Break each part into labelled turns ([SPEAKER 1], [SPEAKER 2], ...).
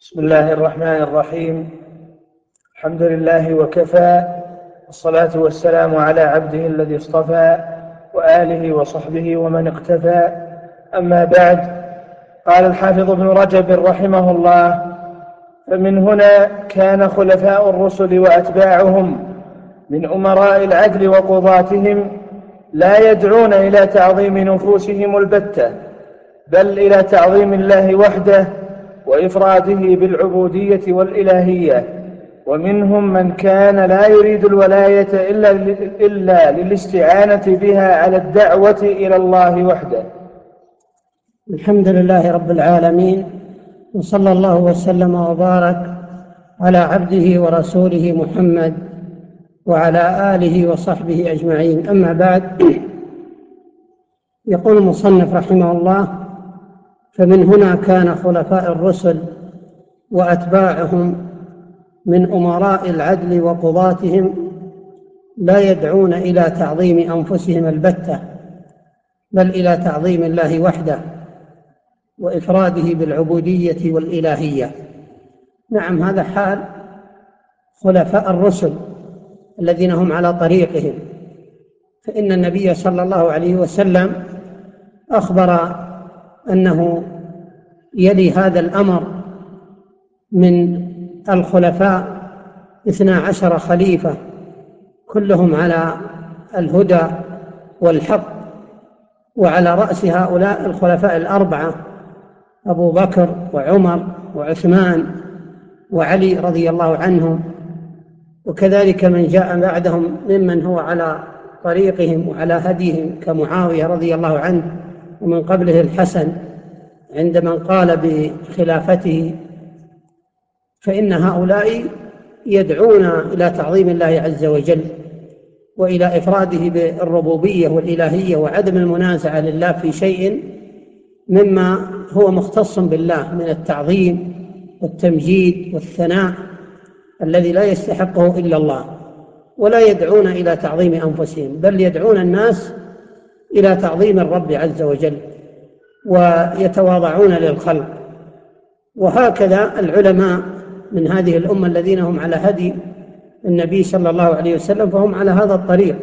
[SPEAKER 1] بسم الله الرحمن الرحيم. الحمد لله وكفى والصلاة والسلام على عبده الذي اصطفى وآله وصحبه ومن اقتفى. أما بعد قال الحافظ ابن رجب رحمه الله فمن هنا كان خلفاء الرسل وأتباعهم من أمراء العدل وقضاتهم لا يدعون إلى تعظيم نفوسهم البتة بل إلى تعظيم الله وحده وإفراده بالعبودية والإلهية ومنهم من كان لا يريد الولاية إلا, إلا للاستعانة بها على الدعوة إلى الله وحده.
[SPEAKER 2] الحمد لله رب العالمين وصلى الله وسلم وبارك على عبده ورسوله محمد وعلى آله وصحبه أجمعين. أما بعد يقول المصنف رحمه الله فمن هنا كان خلفاء الرسل وأتباعهم من أمراء العدل وقضاتهم لا يدعون إلى تعظيم أنفسهم البتة بل إلى تعظيم الله وحده وإفراده بالعبودية والإلهية. نعم هذا حال خلفاء الرسل الذين هم على طريقهم. فإن النبي صلى الله عليه وسلم أخبر أنه يلي هذا الأمر من الخلفاء اثنا عشر خليفة كلهم على الهدى والحق وعلى رأس هؤلاء الخلفاء الأربعة أبو بكر وعمر وعثمان وعلي رضي الله عنهم وكذلك من جاء بعدهم ممن هو على طريقهم وعلى هديهم كمعاوية رضي الله عنه. ومن قبله الحسن عند من قال بخلافته فإن هؤلاء يدعون إلى تعظيم الله عز وجل وإلى إفراده بالربوبية والإلهية وعدم المنازعة لله في شيء مما هو مختص بالله من التعظيم والتمجيد والثناء الذي لا يستحقه إلا الله ولا يدعون إلى تعظيم أنفسهم بل يدعون الناس إلى تعظيم الرب عز وجل ويتواضعون للخلق. وهكذا العلماء من هذه الأمة الذين هم على هدي النبي صلى الله عليه وسلم فهم على هذا الطريق.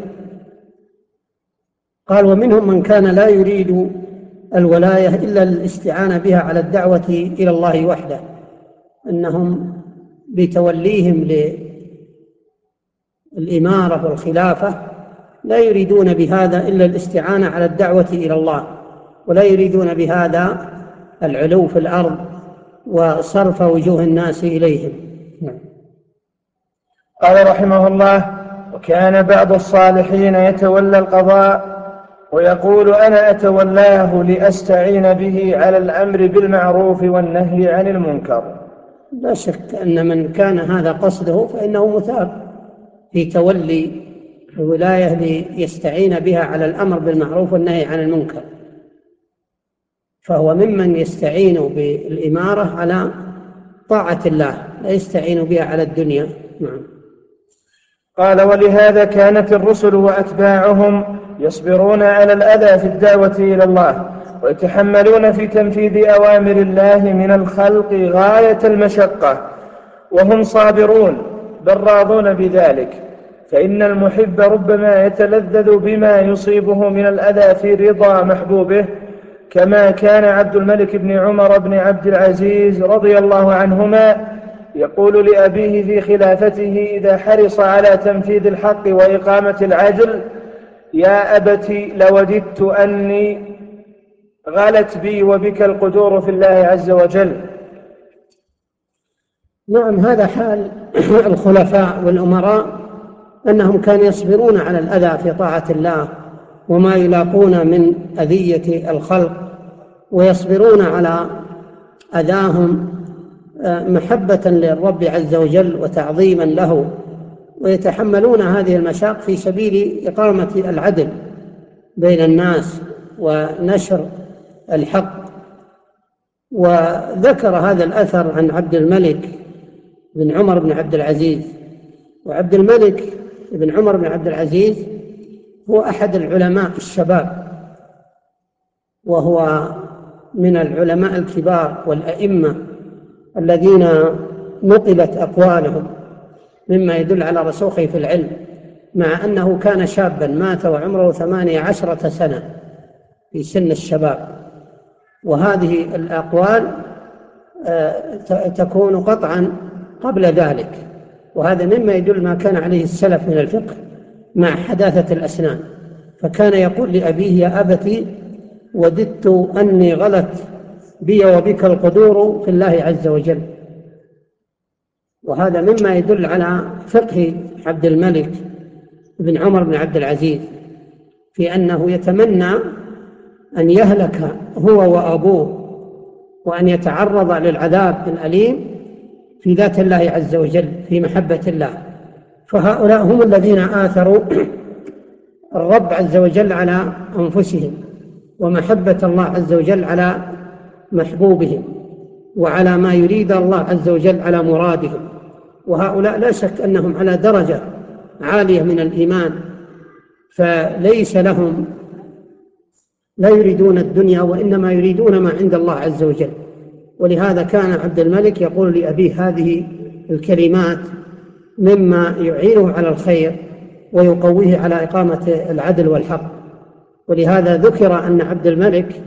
[SPEAKER 2] قال ومنهم من كان لا يريد الولاية إلا الاستعانة بها على الدعوة إلى الله وحده أنهم بتوليهم للإمارة والخلافة لا يريدون بهذا إلا الاستعانة على الدعوة إلى الله ولا يريدون بهذا العلو في الأرض وصرف وجوه الناس إليهم نعم.
[SPEAKER 1] قال رحمه الله وكان بعض الصالحين يتولى القضاء ويقول أنا أتولاه لأستعين به على الأمر بالمعروف والنهي عن المنكر
[SPEAKER 2] لا شك أن من كان هذا قصده فإنه مثاب في تولي الولاية ليستعين بها على الأمر بالمعروف والنهي عن المنكر. فهو ممن يستعين بالإمارة على طاعة الله لا يستعين بها على الدنيا. نعم.
[SPEAKER 1] قال ولهذا كانت الرسل وأتباعهم يصبرون على الأذى في الدعوة إلى الله ويتحملون في تنفيذ أوامر الله من الخلق غاية المشقة وهم صابرون بل راضون بذلك. فإن المحب ربما يتلذذ بما يصيبه من الأذى في رضا محبوبه كما كان عبد الملك بن عمر بن عبد العزيز رضي الله عنهما يقول لأبيه في خلافته إذا حرص على تنفيذ الحق وإقامة العدل يا أبت لوددت أني غلت بي وبك القدور في الله عز وجل.
[SPEAKER 2] نعم هذا حال الخلفاء والأمراء. أنهم كانوا يصبرون على الأذى في طاعة الله وما يلاقون من أذية الخلق ويصبرون على أذاهم آه، محبة للرب عز وجل وتعظيما له ويتحملون هذه المشاق في سبيل إقامة العدل بين الناس ونشر الحق. وذكر هذا الأثر عن عبد الملك بن عمر بن عبد العزيز. وعبد الملك بن عمر بن عبد العزيز هو أحد العلماء الشباب وهو من العلماء الكبار والأئمة الذين نقلت أقوالهم مما يدل على رسوخه في العلم مع أنه كان شابا مات وعمره ثمانية عشرة سنة في سن الشباب. وهذه الأقوال آه، تكون قطعا قبل ذلك. وهذا مما يدل ما كان عليه السلف من الفقه مع حداثة الأسنان. فكان يقول لأبيه يا أبتي وددت أني غلت بي وبك القدور في الله عز وجل. وهذا مما يدل على فقه عبد الملك بن عمر بن عبد العزيز في أنه يتمنى أن يهلك هو وأبوه وأن يتعرض للعذاب الأليم في ذات الله عز وجل في محبة الله. فهؤلاء هم الذين آثروا الرب عز وجل على أنفسهم ومحبة الله عز وجل على محبوبهم وعلى ما يريد الله عز وجل على مرادهم. وهؤلاء لا شك أنهم على درجة عالية من الإيمان فليس لهم لا يريدون الدنيا وإنما يريدون ما عند الله عز وجل. ولهذا كان عبد الملك يقول لأبيه هذه الكلمات مما يعينه على الخير ويقويه على إقامة العدل والحق. ولهذا ذكر أن عبد الملك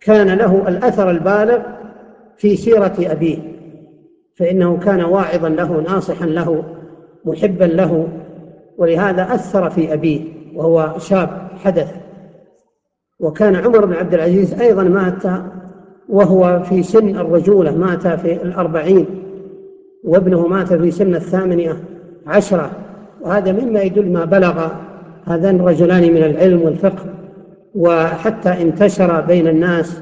[SPEAKER 2] كان له الأثر البالغ في سيرة أبيه فإنه كان واعظا له ناصحا له محبا له ولهذا أثر في أبيه وهو شاب حدث. وكان عمر بن عبد العزيز أيضا مات وهو في سن الرجولة مات في الأربعين وابنه مات في سن الثامنة عشرة. وهذا مما يدل ما بلغ هذان الرجلان من العلم والفقه وحتى انتشر بين الناس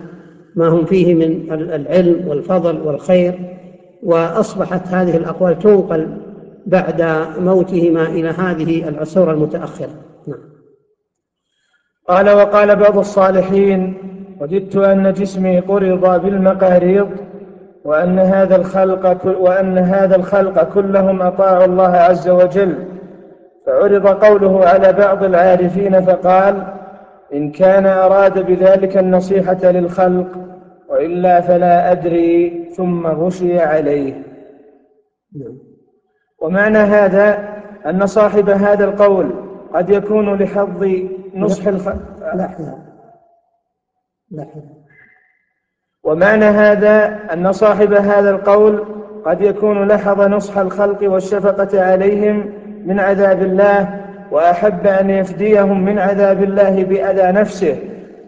[SPEAKER 2] ما هم فيه من العلم والفضل والخير. وأصبحت هذه الأقوال تنقل بعد موتهما إلى هذه العصور المتأخرة. نعم.
[SPEAKER 1] قال وقال بعض الصالحين وددت أن جسمي قرض بالمقاريض وأن هذا الخلق وأن هذا الخلق كلهم أطاعوا الله عز وجل. فعرض قوله على بعض العارفين فقال إن كان أراد بذلك النصيحة للخلق وإلا فلا أدري ثم غشي عليه. ومعنى هذا أن صاحب هذا القول قد يكون لحظ نصح الخلق ومعنى هذا أن صاحب هذا القول قد يكون لحظ نصح الخلق والشفقة عليهم من عذاب الله وأحب أن يفديهم من عذاب الله بأذى نفسه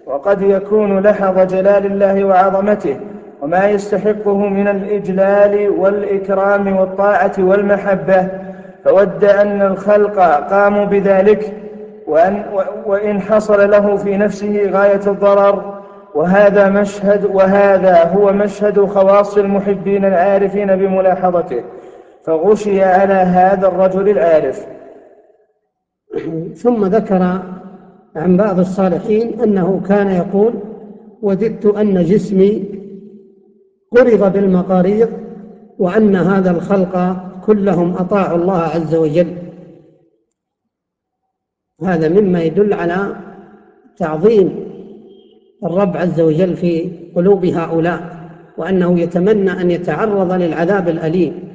[SPEAKER 1] وقد يكون لحظ جلال الله وعظمته وما يستحقه من الإجلال والإكرام والطاعة والمحبة. فود أن الخلق قاموا بذلك وأن وإن حصل له في نفسه غاية الضرر وهذا مشهد وهذا هو مشهد خواص المحبين العارفين بملاحظته فغشي على هذا الرجل العارف.
[SPEAKER 2] ثم ذكر عن بعض الصالحين أنه كان يقول وددت أن جسمي قرض بالمقاريض وأن هذا الخلق كلهم أطاعوا الله عز وجل. هذا مما يدل على تعظيم الرب عز وجل في قلوب هؤلاء وأنه يتمنى أن يتعرض للعذاب الأليم.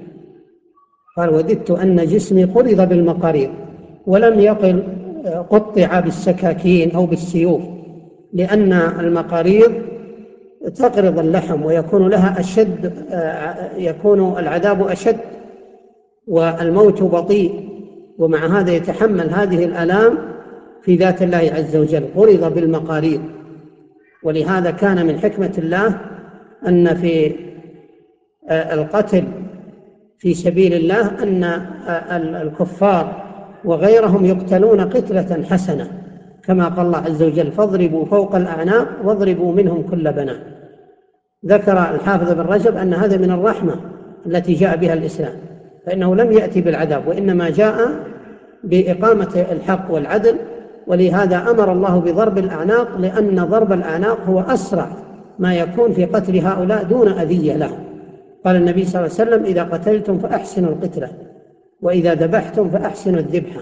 [SPEAKER 2] قال وددت أن جسمي قرض بالمقاريض ولم يقل قطع بالسكاكين أو بالسيوف لأن المقاريض تقرض اللحم ويكون لها أشد يكون العذاب أشد والموت بطيء ومع هذا يتحمل هذه الآلام في ذات الله عز وجل. قرض بالمقاريض. ولهذا كان من حكمة الله أن في القتل في سبيل الله أن الكفار وغيرهم يقتلون قتلة حسنة كما قال الله عز وجل فاضربوا فوق الأعناق واضربوا منهم كل بنات ذكر الحافظ بن رجب أن هذا من الرحمة التي جاء بها الإسلام فإنه لم يأتي بالعذاب وإنما جاء بإقامة الحق والعدل ولهذا أمر الله بضرب الأعناق لأن ضرب الأعناق هو أسرع ما يكون في قتل هؤلاء دون أذية لهم. قال النبي صلى الله عليه وسلم إذا قتلتم فأحسنوا القتلة وإذا ذبحتم فأحسنوا الذبحة.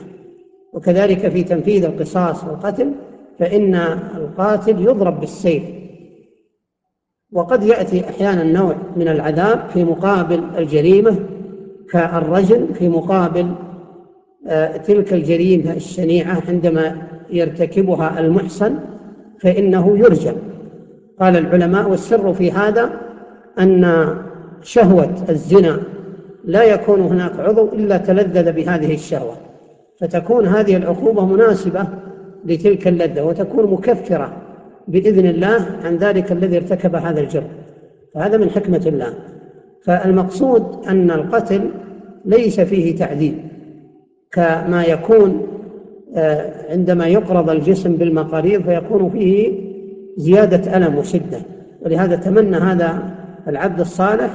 [SPEAKER 2] وكذلك في تنفيذ القصاص والقتل فإن القاتل يضرب بالسيف. وقد يأتي أحيانا نوع من العذاب في مقابل الجريمة كالرجل في مقابل تلك الجريمة الشنيعة عندما يرتكبها المحصن فإنه يرجم قال العلماء والسر في هذا أن شهوة الزنا لا يكون هناك عضو إلا تلذذ بهذه الشهوة فتكون هذه العقوبة مناسبة لتلك اللذة وتكون مكفرة بإذن الله عن ذلك الذي ارتكب هذا الجرم. فهذا من حكمة الله. فالمقصود أن القتل ليس فيه تعذيب. كما يكون آه، عندما يقرض الجسم بالمقاريض فيكون فيه زيادة ألم وشدة. ولهذا تمنى هذا العبد الصالح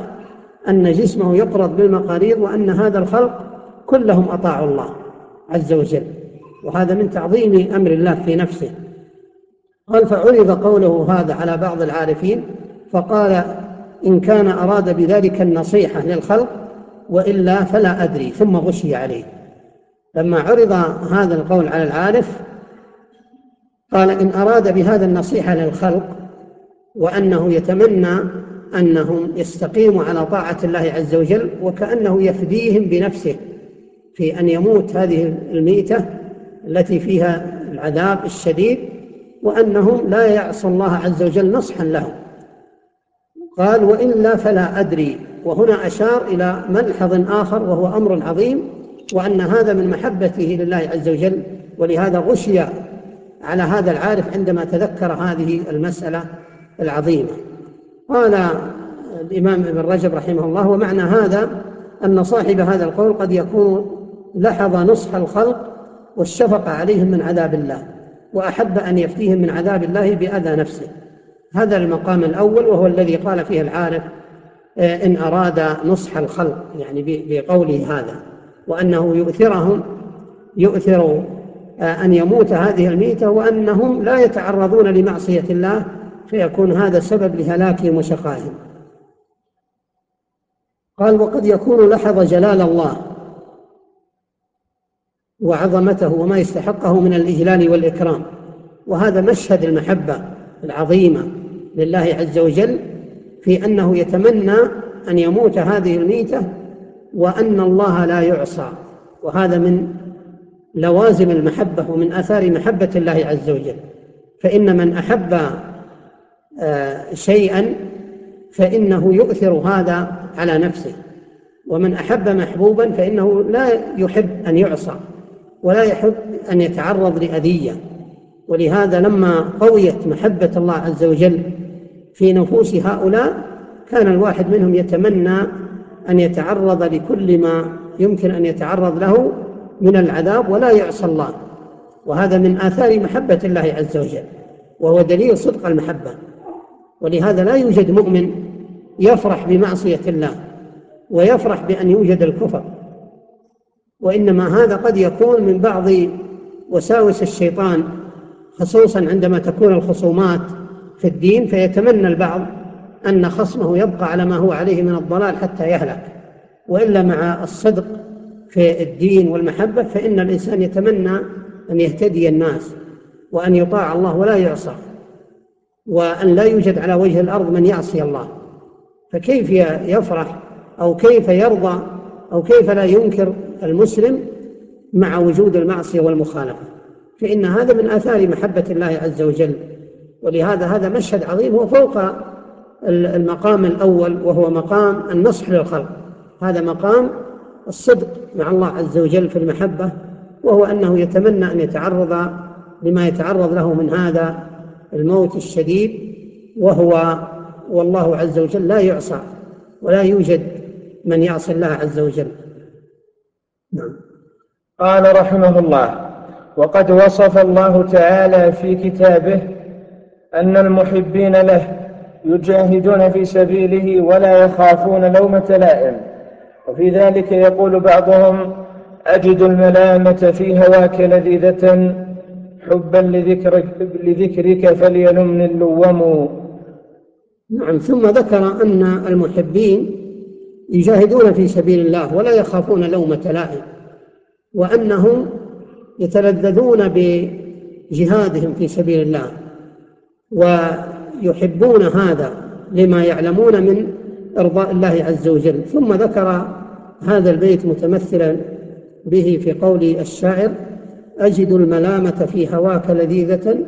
[SPEAKER 2] أن جسمه يقرض بالمقاريض وأن هذا الخلق كلهم أطاعوا الله عز وجل. وهذا من تعظيم أمر الله في نفسه. قال فعرض قوله هذا على بعض العارفين فقال إن كان أراد بذلك النصيحة للخلق وإلا فلا أدري. ثم غشي عليه. لما عرض هذا القول على العارف قال إن أراد بهذا النصيحة للخلق وأنه يتمنى أنهم يستقيموا على طاعة الله عز وجل وكأنه يفديهم بنفسه في أن يموت هذه الميتة التي فيها العذاب الشديد وأنهم لا يعصوا الله عز وجل نصحا لهم. قال وإلا فلا أدري. وهنا أشار إلى ملحظ آخر وهو أمر عظيم وأن هذا من محبته لله عز وجل ولهذا غشي على هذا العارف عندما تذكر هذه المسألة العظيمة. قال الإمام ابن رجب رحمه الله ومعنى هذا أن صاحب هذا القول قد يكون لحظ نصح الخلق والشفقة عليهم من عذاب الله وأحب أن يفتيهم من عذاب الله بأذى نفسه. هذا المقام الأول وهو الذي قال فيه العارف إن أراد نصح الخلق يعني بقوله هذا. وأنه يؤثرهم يؤثر آه، أن يموت هذه الميتة وأنهم لا يتعرضون لمعصية الله فيكون هذا سبب لهلاكهم وشقائهم قال وقد يكون لحظ جلال الله وعظمته وما يستحقه من الإجلال والإكرام وهذا مشهد المحبة العظيمة لله عز وجل في أنه يتمنى أن يموت هذه الميتة وأن الله لا يعصى. وهذا من لوازم المحبة ومن آثار محبة الله عز وجل. فإن من أحب آه، شيئا فإنه يؤثر هذا على نفسه. ومن أحب محبوبا فإنه لا يحب أن يعصى ولا يحب أن يتعرض لأذية. ولهذا لما قويت محبة الله عز وجل في نفوس هؤلاء كان الواحد منهم يتمنى أن يتعرض لكل ما يمكن أن يتعرض له من العذاب ولا يعصى الله. وهذا من آثار محبة الله عز وجل وهو دليل صدق المحبة. ولهذا لا يوجد مؤمن يفرح بمعصية الله ويفرح بأن يوجد الكفر. وإنما هذا قد يكون من بعض وساوس الشيطان خصوصا عندما تكون الخصومات في الدين فيتمنى البعض أن خصمه يبقى على ما هو عليه من الضلال حتى يهلك. وإلا مع الصدق في الدين والمحبة فإن الإنسان يتمنى أن يهتدي الناس وأن يطاع الله ولا يعصى وأن لا يوجد على وجه الأرض من يعصي الله. فكيف يفرح أو كيف يرضى أو كيف لا ينكر المسلم مع وجود المعصية والمخالفة؟ فإن هذا من آثار محبة الله عز وجل. ولهذا هذا مشهد عظيم هو فوق المقام الأول وهو مقام النصح للخلق هذا مقام الصدق مع الله عز وجل في المحبة وهو أنه يتمنى أن يتعرض لما يتعرض له من هذا الموت الشديد وهو والله عز وجل لا يعصى ولا يوجد من يعصي الله عز وجل
[SPEAKER 1] نعم. قال رحمه الله وقد وصف الله تعالى في كتابه أن المحبين له يجاهدون في سبيله ولا يخافون لومة لائم. وفي ذلك يقول بعضهم أجد الملامة في هواك لذيذة حبا لذكرك, لذكرك فليلمني اللوم.
[SPEAKER 2] نعم ثم ذكر أن المحبين يجاهدون في سبيل الله ولا يخافون لومة لائم وأنهم يتلذذون بجهادهم في سبيل الله. ويحبون هذا لما يعلمون من إرضاء الله عز وجل. ثم ذكر هذا البيت متمثلا به في قول الشاعر أجد الملامة في هواك لذيذة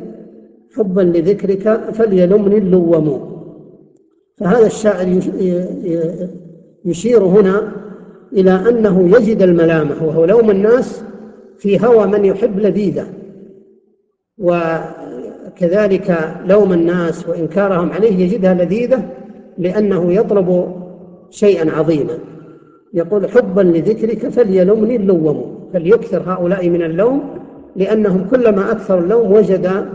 [SPEAKER 2] حبا لذكرك فليلمني اللوم. فهذا الشاعر يشير هنا إلى أنه يجد الملامة وهو لوم الناس في هوى من يحب لذيذة. وكذلك لوم الناس وإنكارهم عليه يجدها لذيذة لأنه يطلب شيئا عظيما. يقول حبا لذكرك فليلمني اللوم. فليكثر هؤلاء من اللوم لأنهم كلما أكثر اللوم وجد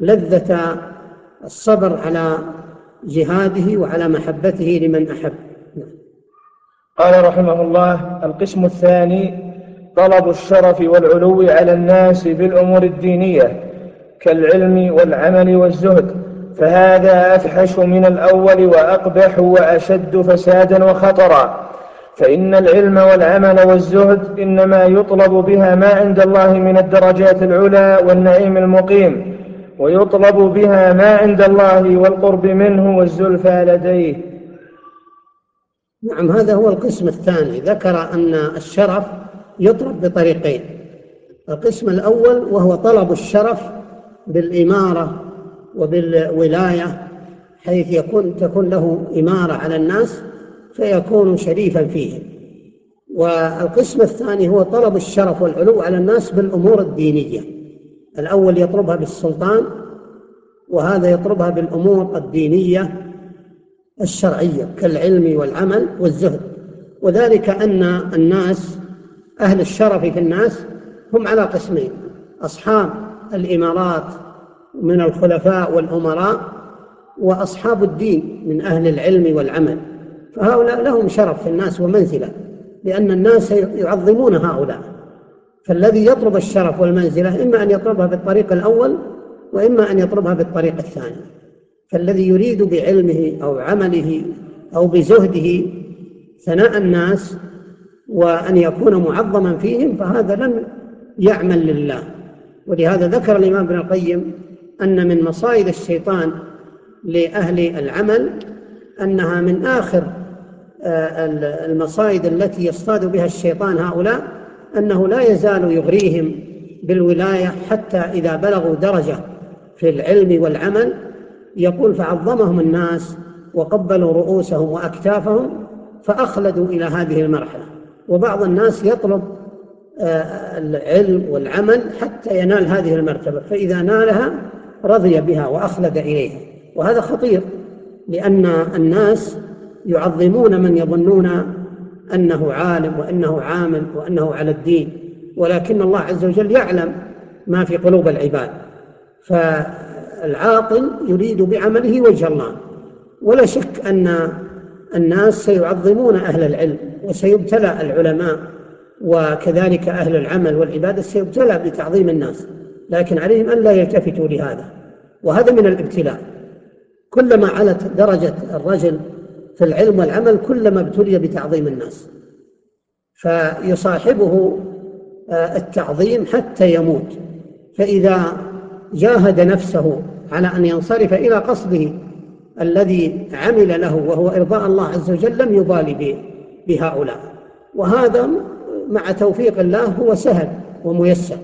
[SPEAKER 2] لذة الصبر على جهاده وعلى محبته لمن أحب.
[SPEAKER 1] قال رحمه الله القسم الثاني طلب الشرف والعلو على الناس بالأمور الدينية. كالعلم والعمل والزهد فهذا أفحش من الأول وأقبح وأشد فسادا وخطرا. فإن العلم والعمل والزهد إنما يطلب بها ما عند الله من الدرجات العلى والنعيم المقيم ويطلب بها ما عند الله والقرب منه والزلفى لديه.
[SPEAKER 2] نعم هذا هو القسم الثاني. ذكر أن الشرف يطلب بطريقين القسم الأول وهو طلب الشرف بالإمارة وبالولاية حيث يكون تكون له إمارة على الناس فيكون شريفا فيهم. والقسم الثاني هو طلب الشرف والعلو على الناس بالأمور الدينية. الأول يطلبها بالسلطان وهذا يطلبها بالأمور الدينية الشرعية كالعلم والعمل والزهد. وذلك أن الناس أهل الشرف في الناس هم على قسمين أصحاب الإمارات من الخلفاء والأمراء وأصحاب الدين من أهل العلم والعمل. فهؤلاء لهم شرف في الناس ومنزلة لأن الناس يعظمون هؤلاء. فالذي يطلب الشرف والمنزلة إما أن يطلبها بالطريق الأول وإما أن يطلبها بالطريق الثاني. فالذي يريد بعلمه أو عمله أو بزهده ثناء الناس وأن يكون معظما فيهم فهذا لم يعمل لله. ولهذا ذكر الإمام ابن القيم أن من مصائد الشيطان لأهل العمل أنها من آخر آه، المصائد التي يصطاد بها الشيطان هؤلاء أنه لا يزال يغريهم بالولاية حتى إذا بلغوا درجة في العلم والعمل يقول فعظمهم الناس وقبلوا رؤوسهم وأكتافهم فأخلدوا إلى هذه المرحلة. وبعض الناس يطلب العلم والعمل حتى ينال هذه المرتبة فإذا نالها رضي بها وأخلد إليها وهذا خطير لأن الناس يعظمون من يظنون أنه عالم وأنه عامل وأنه على الدين ولكن الله عز وجل يعلم ما في قلوب العباد فالعاقل يريد بعمله وجه الله ولا شك أن الناس سيعظمون أهل العلم وسيبتلى العلماء وكذلك أهل العمل والعبادة سيبتلى بتعظيم الناس لكن عليهم أن لا يلتفتوا لهذا وهذا من الابتلاء. كلما علت درجة الرجل في العلم والعمل كلما ابتلي بتعظيم الناس. فيصاحبه آه، التعظيم حتى يموت. فإذا جاهد نفسه على أن ينصرف إلى قصده الذي عمل له وهو إرضاء الله عز وجل لم يبالي بهؤلاء. وهذا مع توفيق الله هو سهل وميسر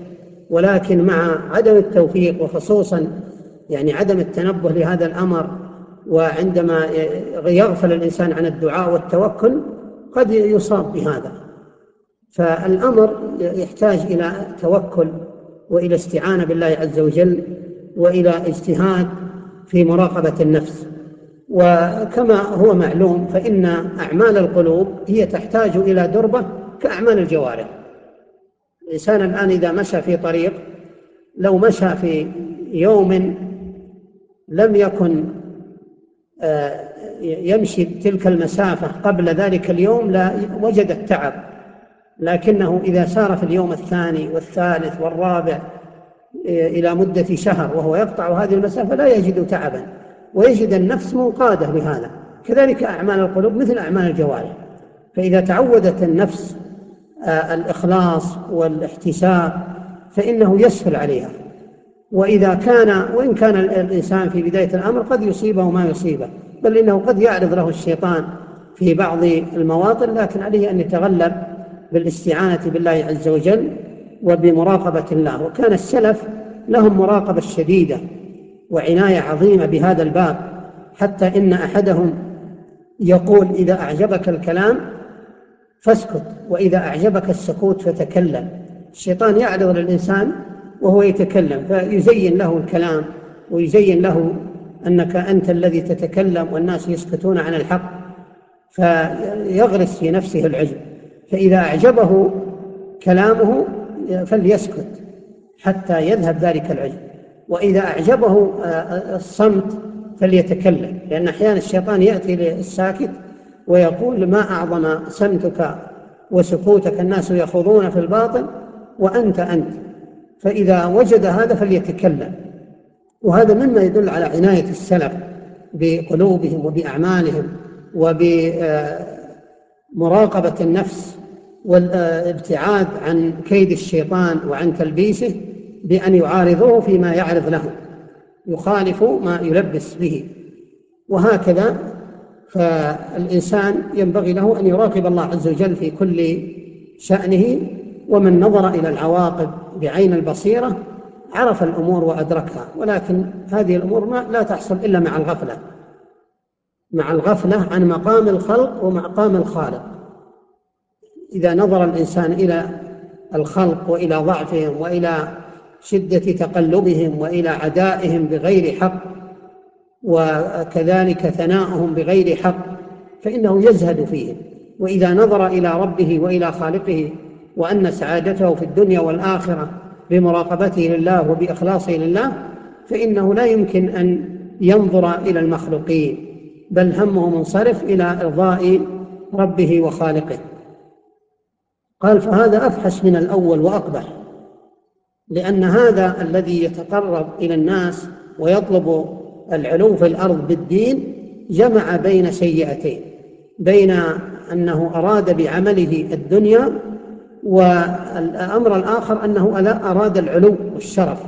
[SPEAKER 2] ولكن مع عدم التوفيق وخصوصا يعني عدم التنبه لهذا الأمر وعندما يغفل الإنسان عن الدعاء والتوكل قد يصاب بهذا. فالأمر يحتاج إلى توكل وإلى استعانة بالله عز وجل وإلى اجتهاد في مراقبة النفس. وكما هو معلوم فإن أعمال القلوب هي تحتاج إلى دربة كأعمال الجوارح. الإنسان الآن إذا مشى في طريق لو مشى في يوم لم يكن آه، يمشي تلك المسافة قبل ذلك اليوم لا وجد التعب. لكنه إذا سار في اليوم الثاني والثالث والرابع آه، إلى مدة شهر وهو يقطع هذه المسافة لا يجد تعبا. ويجد النفس منقادة بهذا. كذلك أعمال القلوب مثل أعمال الجوارح. فإذا تعودت النفس الإخلاص والاحتساب فإنه يسهل عليها. وإذا كان وإن كان الإنسان في بداية الأمر قد يصيبه ما يصيبه بل إنه قد يعرض له الشيطان في بعض المواطن لكن عليه أن يتغلب بالاستعانة بالله عز وجل وبمراقبة الله. وكان السلف لهم مراقبة شديدة وعناية عظيمة بهذا الباب حتى إن أحدهم يقول إذا أعجبك الكلام فاسكت وإذا أعجبك السكوت فتكلم. الشيطان يعرض للإنسان وهو يتكلم فيزين له الكلام ويزين له أنك أنت الذي تتكلم والناس يسكتون عن الحق فيغرس في نفسه العجب. فإذا أعجبه كلامه فليسكت حتى يذهب ذلك العجب. وإذا أعجبه الصمت فليتكلم لأن أحيانا الشيطان يأتي للساكت ويقول ما أعظم سمتك وسكوتك الناس يخوضون في الباطل وأنت أنت. فإذا وجد هذا فليتكلم. وهذا مما يدل على عناية السلف بقلوبهم وبأعمالهم وبمراقبة النفس والابتعاد عن كيد الشيطان وعن تلبيسه بأن يعارضوه فيما يعرض له يخالف ما يلبس به. وهكذا فالإنسان ينبغي له أن يراقب الله عز وجل في كل شأنه ومن نظر إلى العواقب بعين البصيرة عرف الأمور وأدركها. ولكن هذه الأمور ما لا تحصل إلا مع الغفلة. مع الغفلة عن مقام الخلق ومقام الخالق. إذا نظر الإنسان إلى الخلق وإلى ضعفهم وإلى شدة تقلبهم وإلى عدائهم بغير حق وكذلك ثناؤهم بغير حق فإنه يزهد فيهم. وإذا نظر إلى ربه وإلى خالقه وأن سعادته في الدنيا والآخرة بمراقبته لله وبإخلاصه لله فإنه لا يمكن أن ينظر إلى المخلوقين بل همه منصرف إلى إرضاء ربه وخالقه. قال فهذا أفحش من الأول وأقبح لأن هذا الذي يتقرب إلى الناس ويطلب العلو في الأرض بالدين جمع بين سيئتين بين أنه أراد بعمله الدنيا والأمر الآخر أنه أراد العلو والشرف.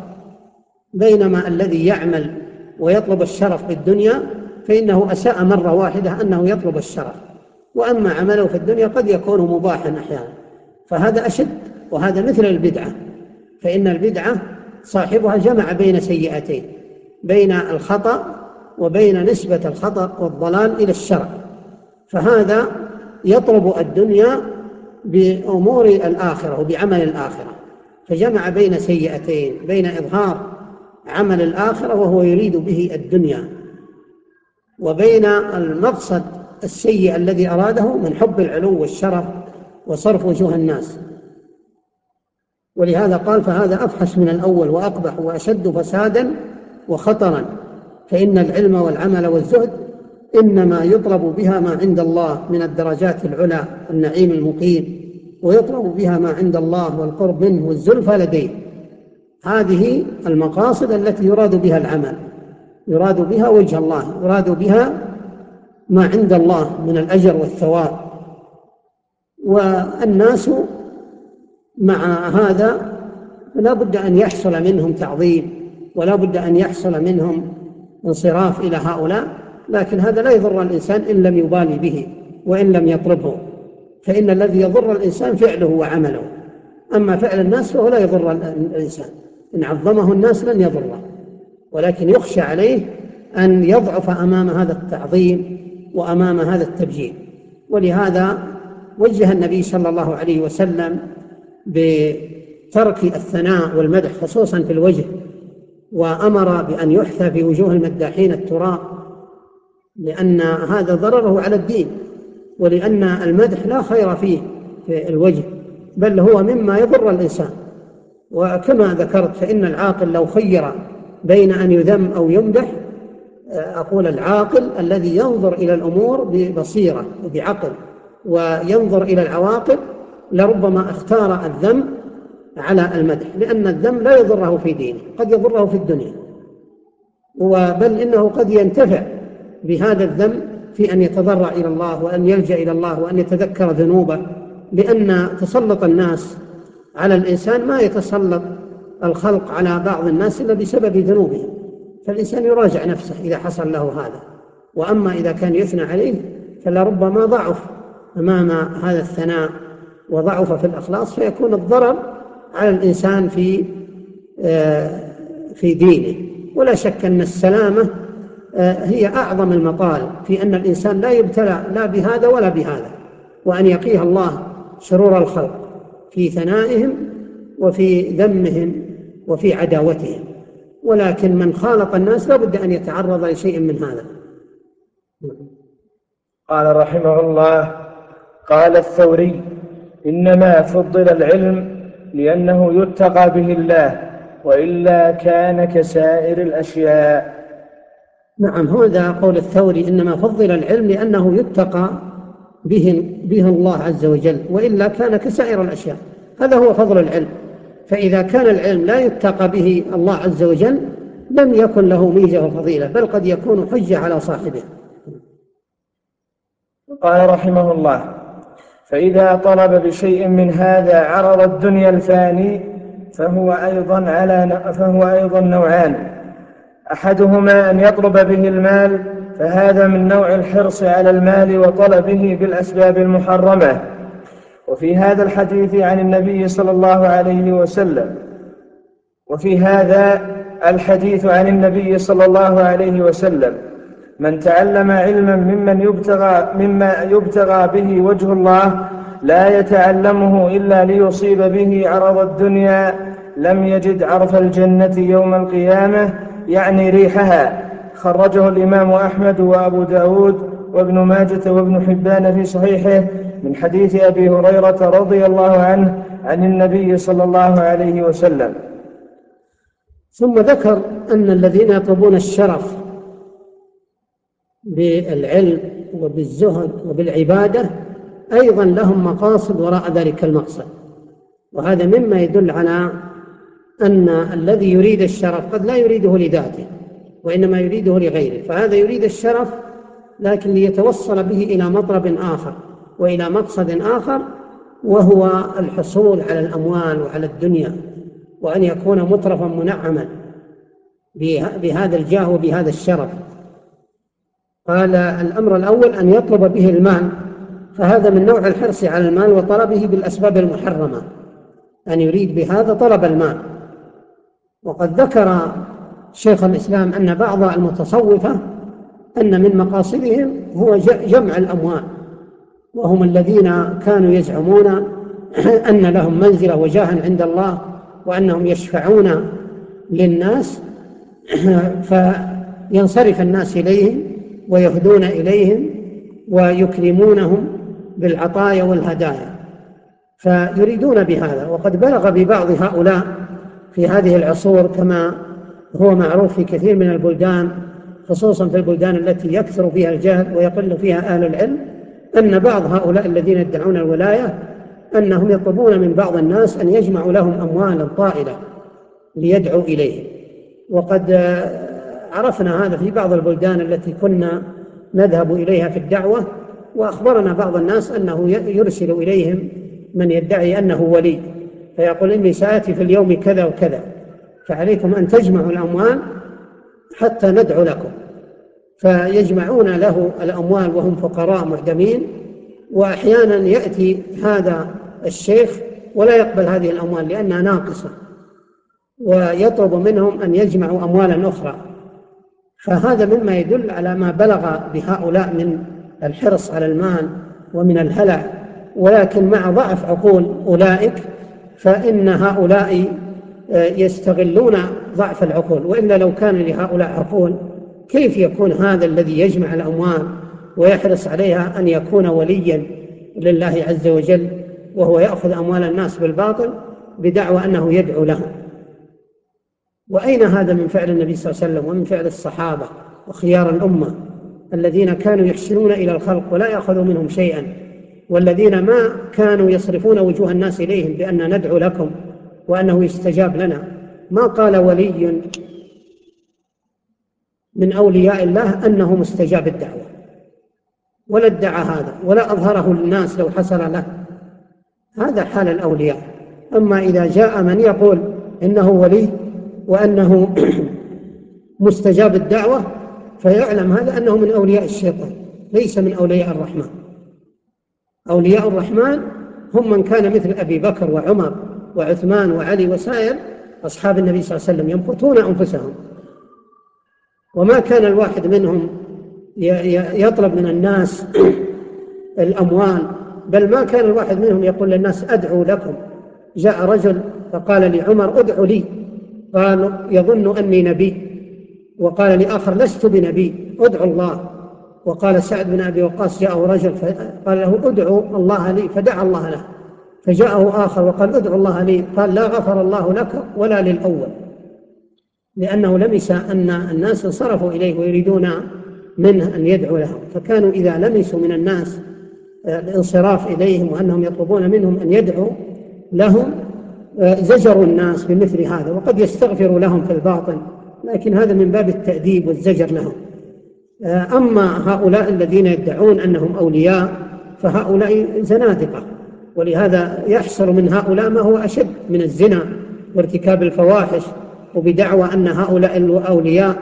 [SPEAKER 2] بينما الذي يعمل ويطلب الشرف بالدنيا فإنه أساء مرة واحدة أنه يطلب الشرف. وأما عمله في الدنيا قد يكون مباحا أحيانا. فهذا أشد وهذا مثل البدعة فإن البدعة صاحبها جمع بين سيئتين بين الخطأ وبين نسبة الخطأ والضلال إلى الشرع. فهذا يطلب الدنيا بأمور الآخرة وبعمل الآخرة. فجمع بين سيئتين بين إظهار عمل الآخرة وهو يريد به الدنيا. وبين المقصد السيء الذي أراده من حب العلو والشرف وصرف وجوه الناس. ولهذا قال فهذا أفحش من الأول وأقبح وأشد فسادا وخطرا فإن العلم والعمل والزهد إنما يطلب بها ما عند الله من الدرجات العلى النعيم المقيم ويطلب بها ما عند الله والقرب منه والزلفى لديه. هذه المقاصد التي يراد بها العمل يراد بها وجه الله يراد بها ما عند الله من الأجر والثواب. والناس مع هذا لا بد أن يحصل منهم تعظيم ولا بد أن يحصل منهم انصراف إلى هؤلاء لكن هذا لا يضر الإنسان إن لم يبالي به وإن لم يطلبه. فإن الذي يضر الإنسان فعله وعمله. أما فعل الناس فهو لا يضر الإنسان. إن عظمه الناس لن يضره. ولكن يخشى عليه أن يضعف أمام هذا التعظيم وأمام هذا التبجيل. ولهذا وجه النبي صلى الله عليه وسلم بترك الثناء والمدح خصوصا في الوجه وأمر بأن يحثى في وجوه المداحين التراب لأن هذا ضرره على الدين ولأن المدح لا خير فيه في الوجه بل هو مما يضر الإنسان. وكما ذكرت فإن العاقل لو خير بين أن يذم أو يمدح أقول العاقل الذي ينظر إلى الأمور ببصيرة وبعقل وينظر إلى العواقب لربما اختار الذم على المدح لأن الذم لا يضره في دينه قد يضره في الدنيا. بل إنه قد ينتفع بهذا الذم في أن يتضرع إلى الله وأن يلجأ إلى الله وأن يتذكر ذنوبه لأن تسلط الناس على الإنسان ما يتسلط الخلق على بعض الناس إلا بسبب ذنوبهم. فالإنسان يراجع نفسه إذا حصل له هذا. وأما إذا كان يثنى عليه فلربما ضعف أمام هذا الثناء وضعف في الإخلاص فيكون الضرر على الإنسان في آه، في دينه. ولا شك أن السلامة آه، هي أعظم المطالب في أن الإنسان لا يبتلى لا بهذا ولا بهذا وأن يقيه الله شرور الخلق في ثنائهم وفي ذمهم وفي عداوتهم. ولكن من خالط الناس لابد أن يتعرض لشيء من هذا.
[SPEAKER 1] قال رحمه الله قال الثوري إنما فضل العلم لأنه يتقى به الله وإلا كان كسائر الأشياء.
[SPEAKER 2] نعم هذا قول الثوري إنما فضل العلم لأنه يتقى به, به الله عز وجل وإلا كان كسائر الأشياء. هذا هو فضل العلم. فإذا كان العلم لا يتقى به الله عز وجل لم يكن له ميزة وفضيلة بل قد يكون حجة على صاحبه.
[SPEAKER 1] قال رحمه الله فإذا طلب بشيء من هذا عرض الدنيا الفاني فهو أيضا على فهو أيضا نوعان. أحدهما أن يطلب به المال فهذا من نوع الحرص على المال وطلبه بالأسباب المحرمة. وفي هذا الحديث عن النبي صلى الله عليه وسلم. وفي هذا الحديث عن النبي صلى الله عليه وسلم. من تعلم علما ممن يبتغى مما يبتغى به وجه الله لا يتعلمه إلا ليصيب به عرض الدنيا. لم يجد عرف الجنة يوم القيامة يعني ريحها. خرجه الإمام أحمد وأبو داود وابن ماجة وابن حبان في صحيحه من حديث أبي هريرة رضي الله عنه عن النبي صلى الله عليه وسلم.
[SPEAKER 2] ثم ذكر أن الذين يطلبون الشرف بالعلم وبالزهد وبالعبادة أيضا لهم مقاصد وراء ذلك المقصد. وهذا مما يدل على أن الذي يريد الشرف قد لا يريده لذاته وإنما يريده لغيره. فهذا يريد الشرف لكن ليتوصل به إلى مطلب آخر وإلى مقصد آخر وهو الحصول على الأموال وعلى الدنيا وأن يكون مترفا منعما بهذا الجاه وبهذا الشرف. قال الأمر الأول أن يطلب به المال فهذا من نوع الحرص على المال وطلبه بالأسباب المحرمة أن يريد بهذا طلب المال. وقد ذكر شيخ الإسلام أن بعض المتصوفة أن من مقاصدهم هو جمع الأموال وهم الذين كانوا يزعمون أن لهم منزلة وجاها عند الله وأنهم يشفعون للناس فينصرف الناس إليهم. ويهدون إليهم ويكرمونهم بالعطايا والهدايا فيريدون بهذا. وقد بلغ ببعض هؤلاء في هذه العصور كما هو معروف في كثير من البلدان خصوصا في البلدان التي يكثر فيها الجهل ويقل فيها أهل العلم أن بعض هؤلاء الذين يدعون الولاية أنهم يطلبون من بعض الناس أن يجمعوا لهم أموالا طائلة ليدعوا إليه وقد عرفنا هذا في بعض البلدان التي كنا نذهب إليها في الدعوة وأخبرنا بعض الناس أنه يرسل إليهم من يدعي أنه ولي فيقول إني سآتي في اليوم كذا وكذا فعليكم أن تجمعوا الأموال حتى ندعو لكم. فيجمعون له الأموال وهم فقراء معدمين وأحيانا يأتي هذا الشيخ ولا يقبل هذه الأموال لأنها ناقصة ويطلب منهم أن يجمعوا أموالا أخرى. فهذا مما يدل على ما بلغ بهؤلاء من الحرص على المال ومن الهلع. ولكن مع ضعف عقول أولئك فإن هؤلاء آه، يستغلون ضعف العقول. وإلا لو كان لهؤلاء عقول كيف يكون هذا الذي يجمع الأموال ويحرص عليها أن يكون وليا لله عز وجل وهو يأخذ أموال الناس بالباطل بدعوى أنه يدعو لهم؟ وأين هذا من فعل النبي صلى الله عليه وسلم ومن فعل الصحابة وخيار الأمة الذين كانوا يحسنون إلى الخلق ولا يأخذوا منهم شيئا والذين ما كانوا يصرفون وجوه الناس إليهم بأن ندعو لكم وأنه يستجاب لنا؟ ما قال ولي من أولياء الله أنه مستجاب الدعوة؟ ولا ادعى هذا ولا أظهره للناس لو حصل له. هذا حال الأولياء. أما إذا جاء من يقول إنه ولي وأنه مستجاب الدعوة فيعلم هذا أنه من أولياء الشيطان ليس من أولياء الرحمن. أولياء الرحمن هم من كان مثل أبي بكر وعمر وعثمان وعلي وسائر أصحاب النبي صلى الله عليه وسلم ينقطون أنفسهم. وما كان الواحد منهم يطلب من الناس الأموال بل ما كان الواحد منهم يقول للناس أدعو لكم. جاء رجل فقال لعمر أدعو لي. قال يظن أني نبي. وقال لآخر لست بنبي ادعو الله. وقال سعد بن أبي وقاص جاءه رجل فقال له ادعو الله لي فدعا الله له. فجاءه آخر وقال ادعو الله لي. قال لا غفر الله لك ولا للأول. لأنه لمس أن الناس انصرفوا إليه ويريدون منه أن يدعو لهم فكانوا إذا لمسوا من الناس آه، الانصراف إليهم وأنهم يطلبون منهم أن يدعوا لهم زجروا الناس بمثل هذا وقد يستغفروا لهم في الباطن لكن هذا من باب التأديب والزجر لهم. آه، أما هؤلاء الذين يدعون أنهم أولياء فهؤلاء زنادقة. ولهذا يحصل من هؤلاء ما هو أشد من الزنا وارتكاب الفواحش وبدعوى أن هؤلاء الأولياء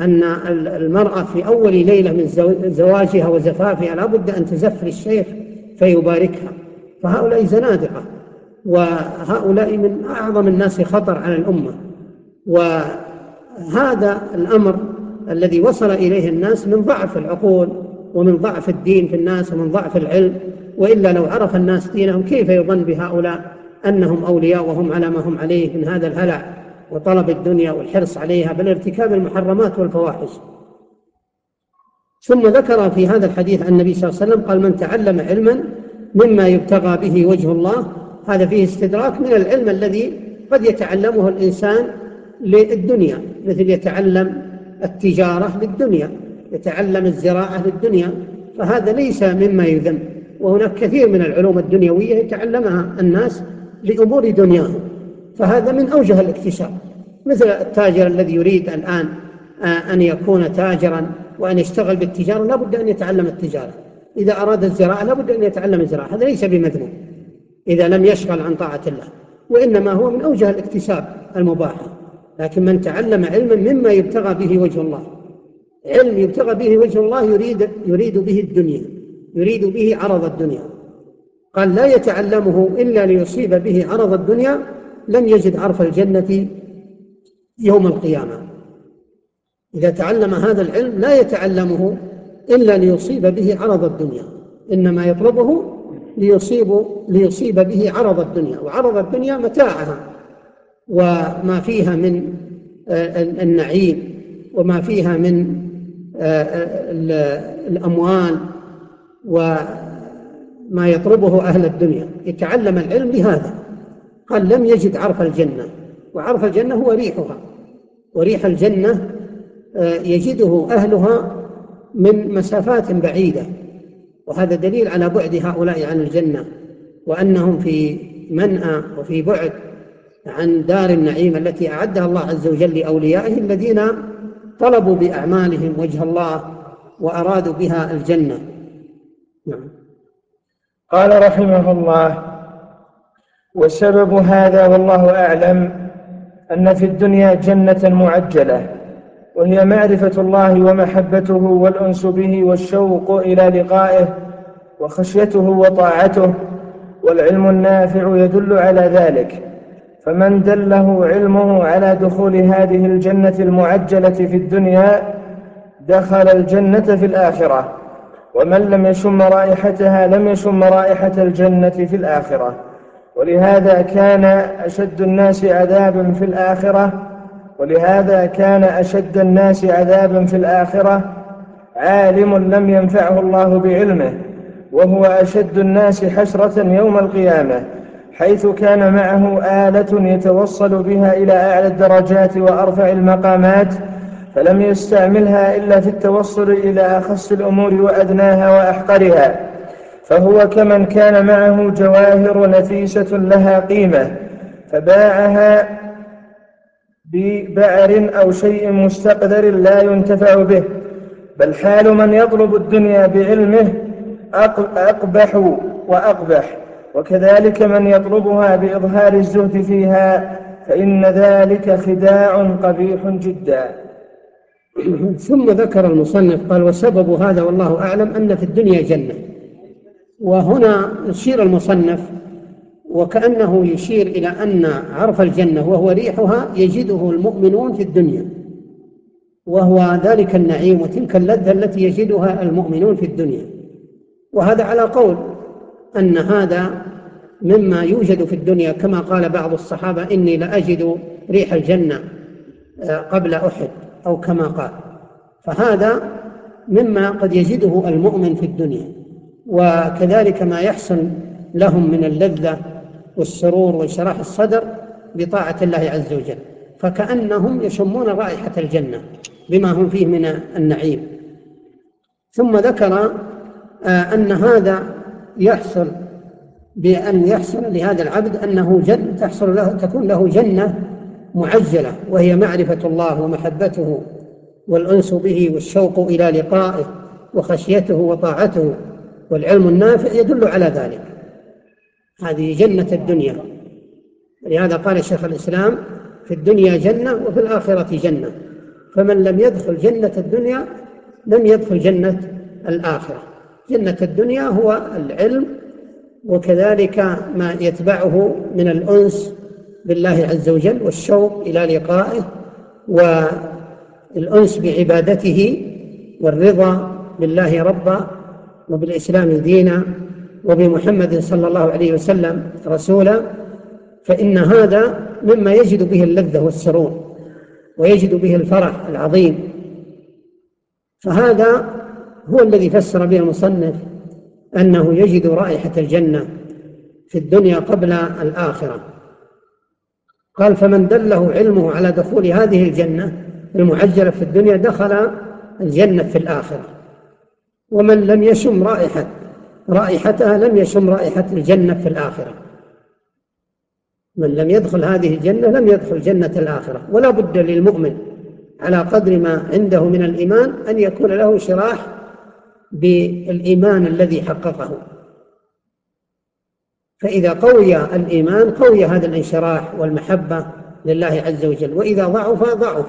[SPEAKER 2] أن المرأة في أول ليلة من زواجها وزفافها لا بد أن تزف للشيخ فيباركها. فهؤلاء زنادقة. وهؤلاء من أعظم الناس خطر على الأمة. وهذا الأمر الذي وصل إليه الناس من ضعف العقول ومن ضعف الدين في الناس ومن ضعف العلم. وإلا لو عرف الناس دينهم كيف يظن بهؤلاء أنهم أولياء وهم على ما هم عليه من هذا الهلع وطلب الدنيا والحرص عليها بل ارتكاب المحرمات والفواحش. ثم ذكر في هذا الحديث عن النبي صلى الله عليه وسلم قال من تعلم علما مما يبتغى به وجه الله هذا فيه استدراك من العلم الذي قد يتعلمه الإنسان للدنيا مثل يتعلم التجارة للدنيا يتعلم الزراعة للدنيا فهذا ليس مما يذم. وهناك كثير من العلوم الدنيوية يتعلمها الناس لأمور دنياهم. فهذا من أوجه الاكتشاف مثل التاجر الذي يريد الآن آه، أن يكون تاجرا وأن يشتغل بالتجارة لا بد أن يتعلم التجارة. إذا أراد الزراعة لا بد أن يتعلم الزراعة. هذا ليس بمذموم. إذا لم يشغل عن طاعة الله وإنما هو من أوجه الاكتساب المباحة لكن من تعلم علما مما يبتغى به وجه الله. علم يبتغى به وجه الله يريد يريد به الدنيا يريد به عرض الدنيا. قال لا يتعلمه إلا ليصيب به عرض الدنيا. لم يجد عرف الجنة يوم القيامة. إذا تعلم هذا العلم لا يتعلمه إلا ليصيب به عرض الدنيا. إنما يطلبه ليصيب ليصيب به عرض الدنيا وعرض الدنيا متاعها وما فيها من آه، النعيم وما فيها من آه، الأموال وما يطلبه أهل الدنيا. يتعلم العلم لهذا. قال لم يجد عرف الجنة وعرف الجنة هو ريحها. وريح الجنة آه، يجده أهلها من مسافات بعيدة. وهذا دليل على بعد هؤلاء عن الجنة وأنهم في منأى وفي بعد عن دار النعيم التي أعدها الله عز وجل لأوليائه الذين طلبوا بأعمالهم وجه الله وأرادوا بها الجنة.
[SPEAKER 1] نعم. قال رحمه الله وسبب هذا والله أعلم أن في الدنيا جنة معجلة وهي معرفة الله ومحبته والأنس به والشوق إلى لقائه وخشيته وطاعته والعلم النافع يدل على ذلك. فمن دله علمه على دخول هذه الجنة المعجلة في الدنيا دخل الجنة في الآخرة. ومن لم يشم رائحتها لم يشم رائحة الجنة في الآخرة. ولهذا كان أشد الناس عذابا في الآخرة ولهذا كان أشد الناس عذابا في الآخرة عالم لم ينفعه الله بعلمه وهو أشد الناس حسرة يوم القيامة حيث كان معه آلة يتوصل بها إلى أعلى الدرجات وأرفع المقامات فلم يستعملها إلا في التوصل إلى أخص الأمور وأدناها وأحقرها فهو كمن كان معه جواهر نفيسة لها قيمة فباعها ببعر أو شيء مستقدر لا ينتفع به بل حال من يطلب الدنيا بعلمه أقبح وأقبح. وكذلك من يطلبها بإظهار الزهد فيها فإن ذلك خداع قبيح جدا.
[SPEAKER 2] ثم ذكر المصنف قال وسبب هذا والله أعلم أن في الدنيا جنة. وهنا يشير المصنف وكأنه يشير إلى أن عرف الجنة وهو ريحها يجده المؤمنون في الدنيا. وهو ذلك النعيم وتلك اللذة التي يجدها المؤمنون في الدنيا. وهذا على قول أن هذا مما يوجد في الدنيا كما قال بعض الصحابة إني لأجد ريح الجنة آه، قبل أحد أو كما قال. فهذا مما قد يجده المؤمن في الدنيا. وكذلك ما يحصل لهم من اللذة والسرور وانشراح الصدر بطاعة الله عز وجل فكأنهم يشمون رائحة الجنة بما هم فيه من النعيم. ثم ذكر آه، أن هذا يحصل بأن يحصل لهذا العبد أنه جن تحصل له تكون له جنة معجلة وهي معرفة الله ومحبته والأنس به والشوق إلى لقائه وخشيته وطاعته والعلم النافع يدل على ذلك. هذه جنة الدنيا. لهذا قال شيخ الإسلام في الدنيا جنة وفي الآخرة جنة. فمن لم يدخل جنة الدنيا لم يدخل جنة الآخرة. جنة الدنيا هو العلم وكذلك ما يتبعه من الأنس بالله عز وجل والشوق إلى لقائه والأنس بعبادته والرضا بالله ربا وبالإسلام دينا. وبمحمد صلى الله عليه وسلم رسولا فإن هذا مما يجد به اللذة والسرور ويجد به الفرح العظيم. فهذا هو الذي فسر به المصنف أنه يجد رائحة الجنة في الدنيا قبل الآخرة. قال فمن دله علمه على دخول هذه الجنة المعجلة في الدنيا دخل الجنة في الآخرة. ومن لم يشم رائحة رائحتها لم يشم رائحة الجنة في الآخرة. من لم يدخل هذه الجنة لم يدخل جنة الآخرة. ولا بد للمؤمن على قدر ما عنده من الإيمان أن يكون له شراح بالإيمان الذي حققه. فإذا قوي الإيمان قوي هذا الانشراح والمحبة لله عز وجل. وإذا ضعف ضعف.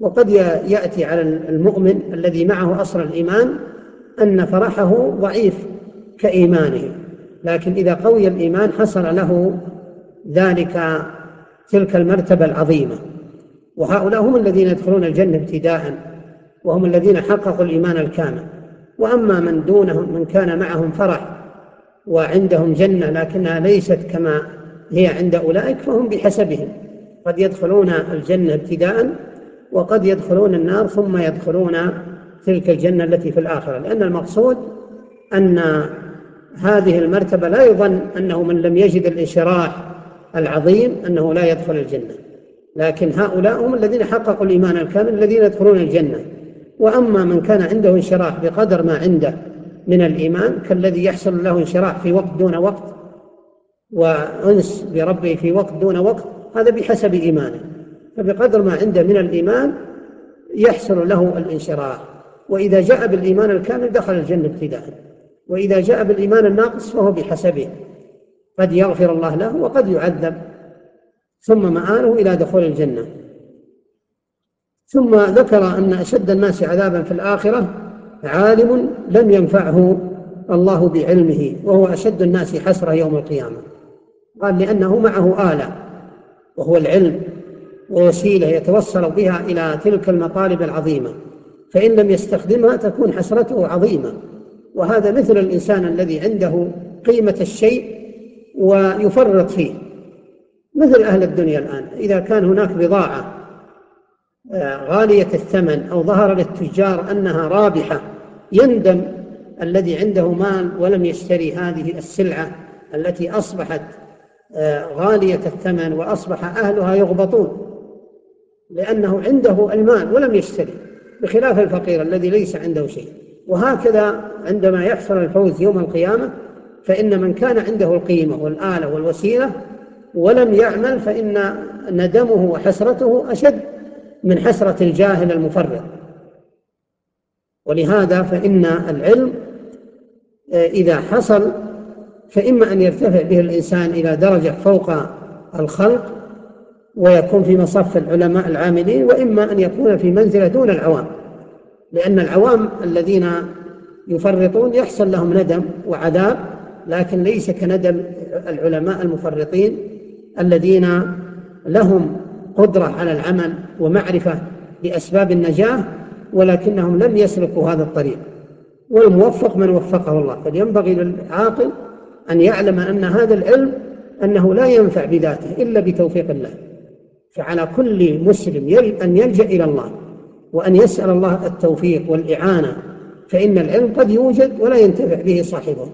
[SPEAKER 2] وقد يأتي على المؤمن الذي معه أصل الإيمان أن فرحه ضعيف كإيمانه لكن إذا قوي الإيمان حصل له ذلك تلك المرتبة العظيمة. وهؤلاء هم الذين يدخلون الجنة ابتداء وهم الذين حققوا الإيمان الكامل. وأما من دونهم من كان معهم فرح وعندهم جنة لكنها ليست كما هي عند أولئك فهم بحسبهم. قد يدخلون الجنة ابتداء وقد يدخلون النار ثم يدخلون تلك الجنة التي في الآخرة. لأن المقصود أن هذه المرتبة لا يظن أنه من لم يجد الإشراح العظيم أنه لا يدخل الجنة. لكن هؤلاء هم الذين حققوا الإيمان الكامل الذين يدخلون الجنة. وأما من كان عنده انشراح بقدر ما عنده من الإيمان كالذي يحصل له انشراح في وقت دون وقت وأنس بربه في وقت دون وقت هذا بحسب إيمانه. فبقدر ما عنده من الإيمان يحصل له الانشراح. وإذا جاء بالإيمان الكامل دخل الجنة ابتداء. وإذا جاء بالإيمان الناقص فهو بحسبه. قد يغفر الله له وقد يعذب. ثم مآله إلى دخول الجنة. ثم ذكر أن أشد الناس عذابا في الآخرة عالم لم ينفعه الله بعلمه وهو أشد الناس حسرة يوم القيامة. قال لأنه معه آلة وهو العلم ووسيلة يتوصل بها إلى تلك المطالب العظيمة. فإن لم يستخدمها تكون حسرته عظيمة. وهذا مثل الإنسان الذي عنده قيمة الشيء ويفرط فيه. مثل أهل الدنيا الآن إذا كان هناك بضاعة آه، غالية الثمن أو ظهر للتجار أنها رابحة يندم الذي عنده مال ولم يشتري هذه السلعة التي أصبحت آه، غالية الثمن وأصبح أهلها يغبطون لأنه عنده المال ولم يشتري. بخلاف الفقير الذي ليس عنده شيء. وهكذا عندما يحصل الفوز يوم القيامة فإن من كان عنده القيمة والآلة والوسيلة ولم يعمل فإن ندمه وحسرته أشد من حسرة الجاهل المفرط. ولهذا فإن العلم آه، إذا حصل فإما أن يرتفع به الإنسان إلى درجة فوق الخلق ويكون في مصف العلماء العاملين وإما أن يكون في منزلة دون العوام. لأن العوام الذين يفرطون يحصل لهم ندم وعذاب لكن ليس كندم العلماء المفرطين الذين لهم قدرة على العمل ومعرفة بأسباب النجاة ولكنهم لم يسلكوا هذا الطريق. والموفق من وفقه الله. فلينبغي للعاقل أن يعلم أن هذا العلم أنه لا ينفع بذاته إلا بتوفيق الله. فعلى كل مسلم أن يلجأ إلى الله وأن يسأل الله التوفيق والإعانة فإن العلم قد يوجد ولا ينتفع به صاحبه.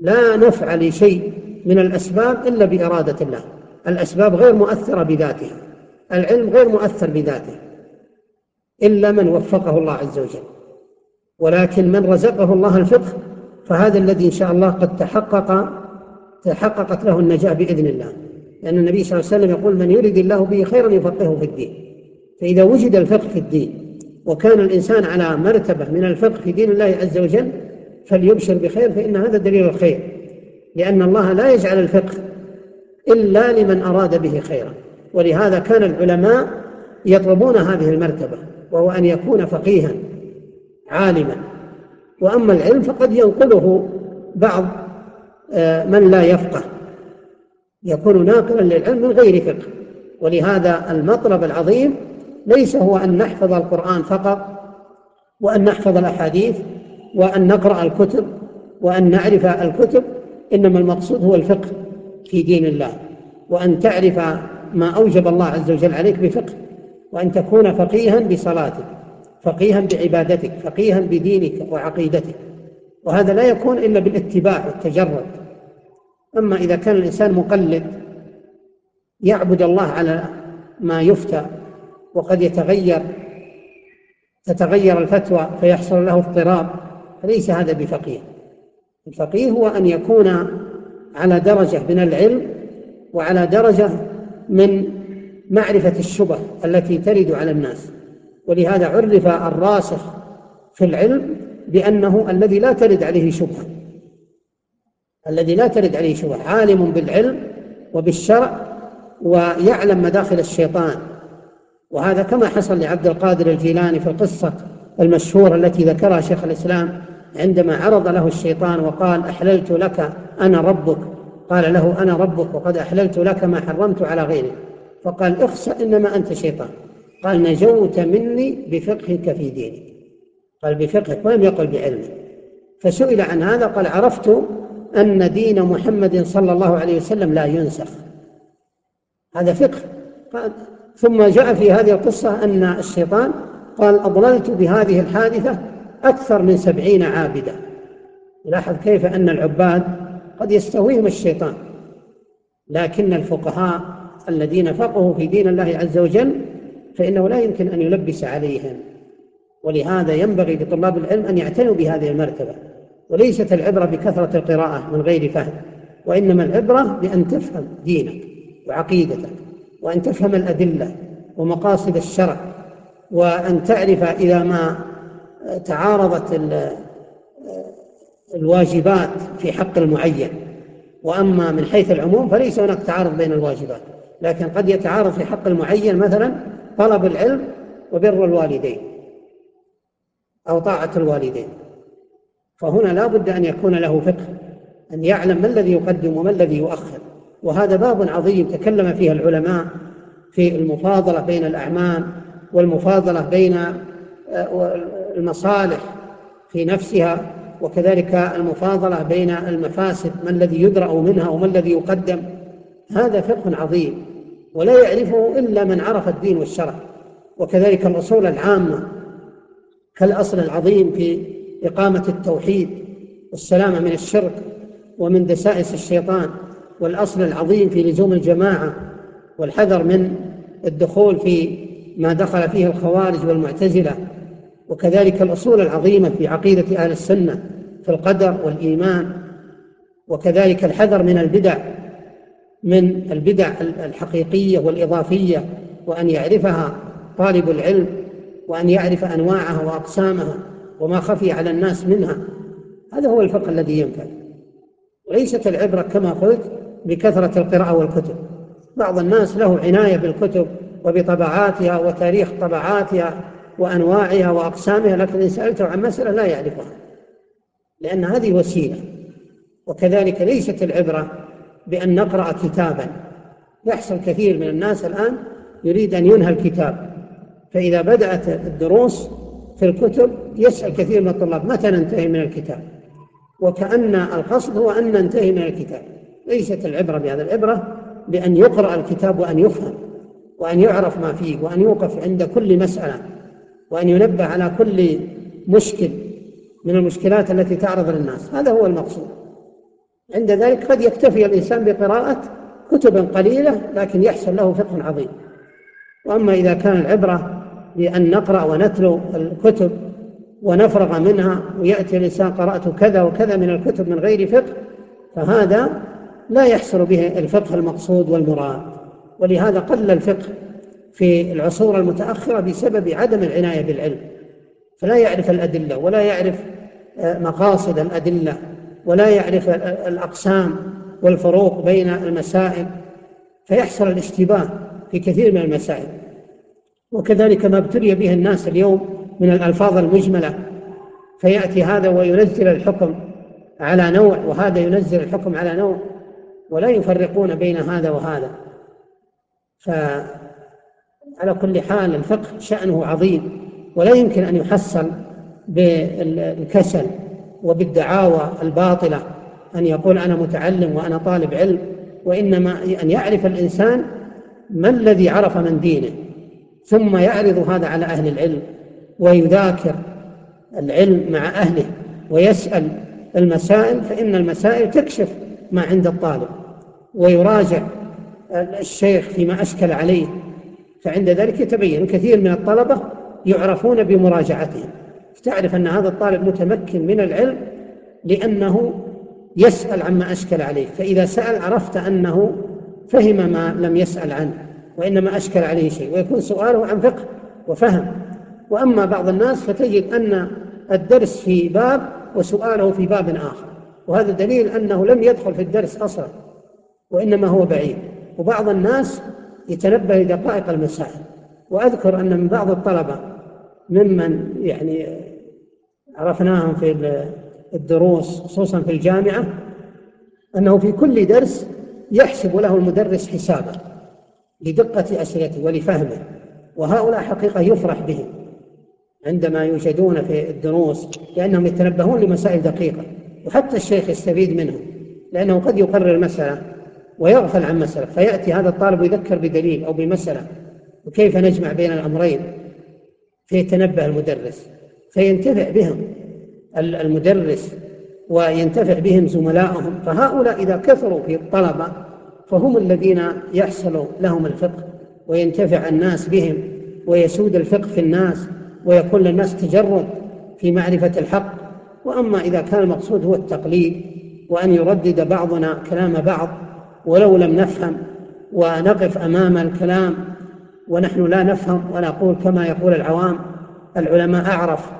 [SPEAKER 2] لا نفع لشيء من الأسباب إلا بإرادة الله. الأسباب غير مؤثرة بذاتها. العلم غير مؤثر بذاته. إلا من وفقه الله عز وجل. ولكن من رزقه الله الفقه فهذا الذي إن شاء الله قد تحقق تحققت له النجاة بإذن الله. لأن النبي صلى الله عليه وسلم يقول من يريد الله به خيرا يفقهه في الدين فإذا وجد الفقه في الدين وكان الإنسان على مرتبة من الفقه في دين الله عز وجل فليبشر بخير فإن هذا دليل الخير لأن الله لا يجعل الفقه إلا لمن أراد به خيرا. ولهذا كان العلماء يطلبون هذه المرتبة وهو أن يكون فقيها عالما. وأما العلم فقد ينقله بعض آه، من لا يفقه. يكون ناقلا للعلم من غير فقه. ولهذا المطلب العظيم ليس هو أن نحفظ القرآن فقط وأن نحفظ الأحاديث وأن نقرأ الكتب وأن نعرف الكتب إنما المقصود هو الفقه في دين الله. وأن تعرف ما أوجب الله عز وجل عليك بفقه وأن تكون فقيها بصلاتك فقيها بعبادتك فقيها بدينك وعقيدتك. وهذا لا يكون إلا بالاتباع والتجرد. أما إذا كان الإنسان مقلد يعبد الله على ما يفتى وقد يتغير تتغير الفتوى فيحصل له اضطراب فليس هذا بفقيه. الفقيه هو أن يكون على درجة من العلم وعلى درجة من معرفة الشبه التي ترد على الناس. ولهذا عرف الراسخ في العلم بأنه الذي لا ترد عليه شبهة. الذي لا ترد عليه شبهة عالم بالعلم وبالشرع ويعلم مداخل الشيطان. وهذا كما حصل لعبد القادر الجيلاني في القصة المشهورة التي ذكرها شيخ الإسلام عندما عرض له الشيطان وقال أحللت لك أنا ربك. قال له أنا ربك وقد أحللت لك ما حرمت على غيرك. فقال اخسأ إنما أنت شيطان. قال نجوت مني بفقهك في دينك. قال بفقهك ولم يقل بعلمك. فسئل عن هذا قال عرفت أن دين محمد صلى الله عليه وسلم لا ينسخ. هذا فقه. ثم جاء في هذه القصة أن الشيطان قال أضللت بهذه الحادثة أكثر من سبعين عابدا لاحظ كيف أن العباد قد يستهويهم الشيطان. لكن الفقهاء الذين فقهوا في دين الله عز وجل فإنه لا يمكن أن يلبس عليهم. ولهذا ينبغي لطلاب العلم أن يعتنوا بهذه المرتبة. وليست العبرة بكثرة القراءة من غير فهم وإنما العبرة بأن تفهم دينك وعقيدتك وأن تفهم الأدلة ومقاصد الشرع وأن تعرف إذا ما تعارضت الواجبات في حق المعين. وأما من حيث العموم فليس هناك تعارض بين الواجبات لكن قد يتعارض في حق المعين مثلا طلب العلم وبر الوالدين أو طاعة الوالدين. فهنا لا بد أن يكون له فقه أن يعلم ما الذي يقدم وما الذي يؤخر. وهذا باب عظيم تكلم فيه العلماء في المفاضلة بين الأعمال والمفاضلة بين آه، المصالح في نفسها وكذلك المفاضلة بين المفاسد ما الذي يدرأ منها وما الذي يقدم. هذا فقه عظيم ولا يعرفه إلا من عرف الدين والشرع. وكذلك الأصول العامة كالأصل العظيم في إقامة التوحيد والسلامة من الشرك ومن دسائس الشيطان والأصل العظيم في لزوم الجماعة والحذر من الدخول في ما دخل فيه الخوارج والمعتزلة وكذلك الأصول العظيمة في عقيدة أهل السنة في القدر والإيمان وكذلك الحذر من البدع من البدع الحقيقية والإضافية وأن يعرفها طالب العلم وأن يعرف أنواعها وأقسامها. وما خفي على الناس منها. هذا هو الفقه الذي ينفع. وليست العبرة كما قلت بكثرة القراءة والكتب. بعض الناس له عناية بالكتب وبطبعاتها وتاريخ طبعاتها وأنواعها وأقسامها لكن إن سألته عن مسألة لا يعرفها لأن هذه وسيلة. وكذلك ليست العبرة بأن نقرأ كتابا. يحصل كثير من الناس الآن يريد أن ينهى الكتاب. فإذا بدأت الدروس في الكتب يسأل كثير من الطلاب متى ننتهي من الكتاب. وكأن القصد هو أن ننتهي من الكتاب. ليست العبرة بهذا العبرة بأن يقرأ الكتاب وأن يفهم وأن يعرف ما فيه وأن يوقف عند كل مسألة وأن ينبه على كل مشكل من المشكلات التي تعرض للناس. هذا هو المقصود. عند ذلك قد يكتفي الإنسان بقراءة كتب قليلة لكن يحصل له فقه عظيم. وأما إذا كان العبرة بأن نقرأ ونتلو الكتب ونفرغ منها ويأتي الإنسان قرأت كذا وكذا من الكتب من غير فقه فهذا لا يحصل به الفقه المقصود والمراد. ولهذا قل الفقه في العصور المتأخرة بسبب عدم العناية بالعلم. فلا يعرف الأدلة ولا يعرف آه، مقاصد الأدلة ولا يعرف الأقسام والفروق بين المسائل فيحصل الاشتباه في كثير من المسائل. وكذلك ما ابتلي به الناس اليوم من الألفاظ المجملة. فيأتي هذا وينزل الحكم على نوع وهذا ينزل الحكم على نوع ولا يفرقون بين هذا وهذا. فعلى كل حال الفقه شأنه عظيم ولا يمكن أن يحصل بالكسل وبالدعاوى الباطلة أن يقول أنا متعلم وأنا طالب علم وإنما أن يعرف الإنسان ما الذي عرف من دينه. ثم يعرض هذا على أهل العلم ويذاكر العلم مع أهله ويسأل المسائل فإن المسائل تكشف ما عند الطالب ويراجع الشيخ فيما أشكل عليه فعند ذلك يتبين كثير من الطلبة يعرفون بمراجعتهم. تعرف أن هذا الطالب متمكن من العلم لأنه يسأل عما أشكل عليه فإذا سأل عرفت أنه فهم ما لم يسأل عنه. وإنما أشكل عليه شيء ويكون سؤاله عن فقه وفهم. وأما بعض الناس فتجد أن الدرس في باب وسؤاله في باب آخر. وهذا دليل أنه لم يدخل في الدرس أصلا وإنما هو بعيد. وبعض الناس يتنبه لدقائق المسائل. وأذكر أن من بعض الطلبة ممن يعني عرفناهم في الدروس خصوصا في الجامعة أنه في كل درس يحسب له المدرس حسابا. لدقة أسئلته ولفهمه. وهؤلاء حقيقة يفرح بهم عندما يوجدون في الدروس لأنهم يتنبهون لمسائل دقيقة. وحتى الشيخ يستفيد منهم لأنه قد يقرر مسألة ويغفل عن مسألة. فيأتي هذا الطالب يذكر بدليل أو بمسألة وكيف نجمع بين الأمرين. فيتنبه المدرس. فينتفع بهم المدرس وينتفع بهم زملاؤهم فهؤلاء إذا كثروا في الطلبة فهم الذين يحصل لهم الفقه وينتفع الناس بهم ويسود الفقه في الناس ويكون للناس تجرد في معرفة الحق. وأما إذا كان المقصود هو التقليد وأن يردد بعضنا كلام بعض ولو لم نفهم ونقف أمام الكلام ونحن لا نفهم ونقول كما يقول العوام العلماء أعرف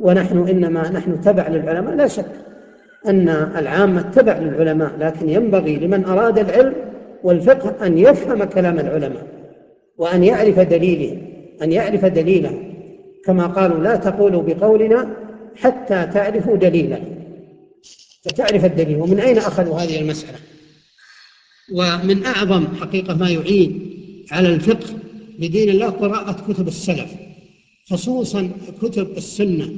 [SPEAKER 2] ونحن إنما نحن تبع للعلماء. لا شك أن العامة تبع للعلماء لكن ينبغي لمن أراد العلم والفقه أن يفهم كلام العلماء وأن يعرف دليله أن يعرف دليله. كما قالوا لا تقولوا بقولنا حتى تعرفوا دليلا فتعرف الدليل. ومن أين أخذوا هذه المسألة؟ ومن أعظم حقيقة ما يعين على الفقه بدين الله قراءة كتب السلف خصوصا كتب السنة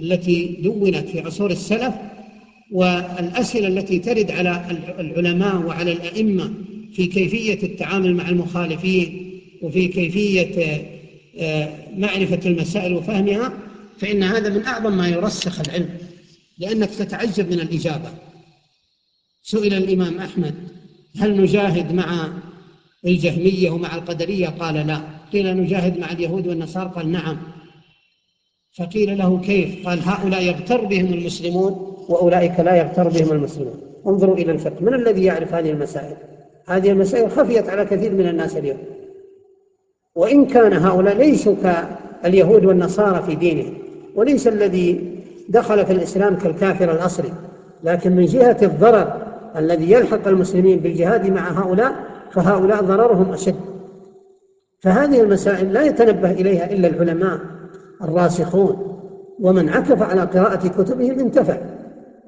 [SPEAKER 2] التي دونت في عصور السلف والأسئلة التي ترد على العلماء وعلى الأئمة في كيفية التعامل مع المخالفين وفي كيفية آه، معرفة المسائل وفهمها فإن هذا من أعظم ما يرسخ العلم لأنك تتعجب من الإجابة. سئل الإمام أحمد هل نجاهد مع الجهمية ومع القدرية؟ قال لا. قيل نجاهد مع اليهود والنصارى؟ قال نعم. فقيل له كيف؟ قال هؤلاء يغتر بهم المسلمون وأولئك لا يغتر بهم المسلمون. انظروا إلى الفقه من الذي يعرف هذه المسائل؟ هذه المسائل خفيت على كثير من الناس اليوم. وإن كان هؤلاء ليسوا كاليهود والنصارى في دينهم وليس الذي دخل في الإسلام كالكافر الأصلي لكن من جهة الضرر الذي يلحق المسلمين بالجهاد مع هؤلاء فهؤلاء ضررهم أشد. فهذه المسائل لا يتنبه إليها إلا العلماء الراسخون ومن عكف على قراءة كتبهم انتفع.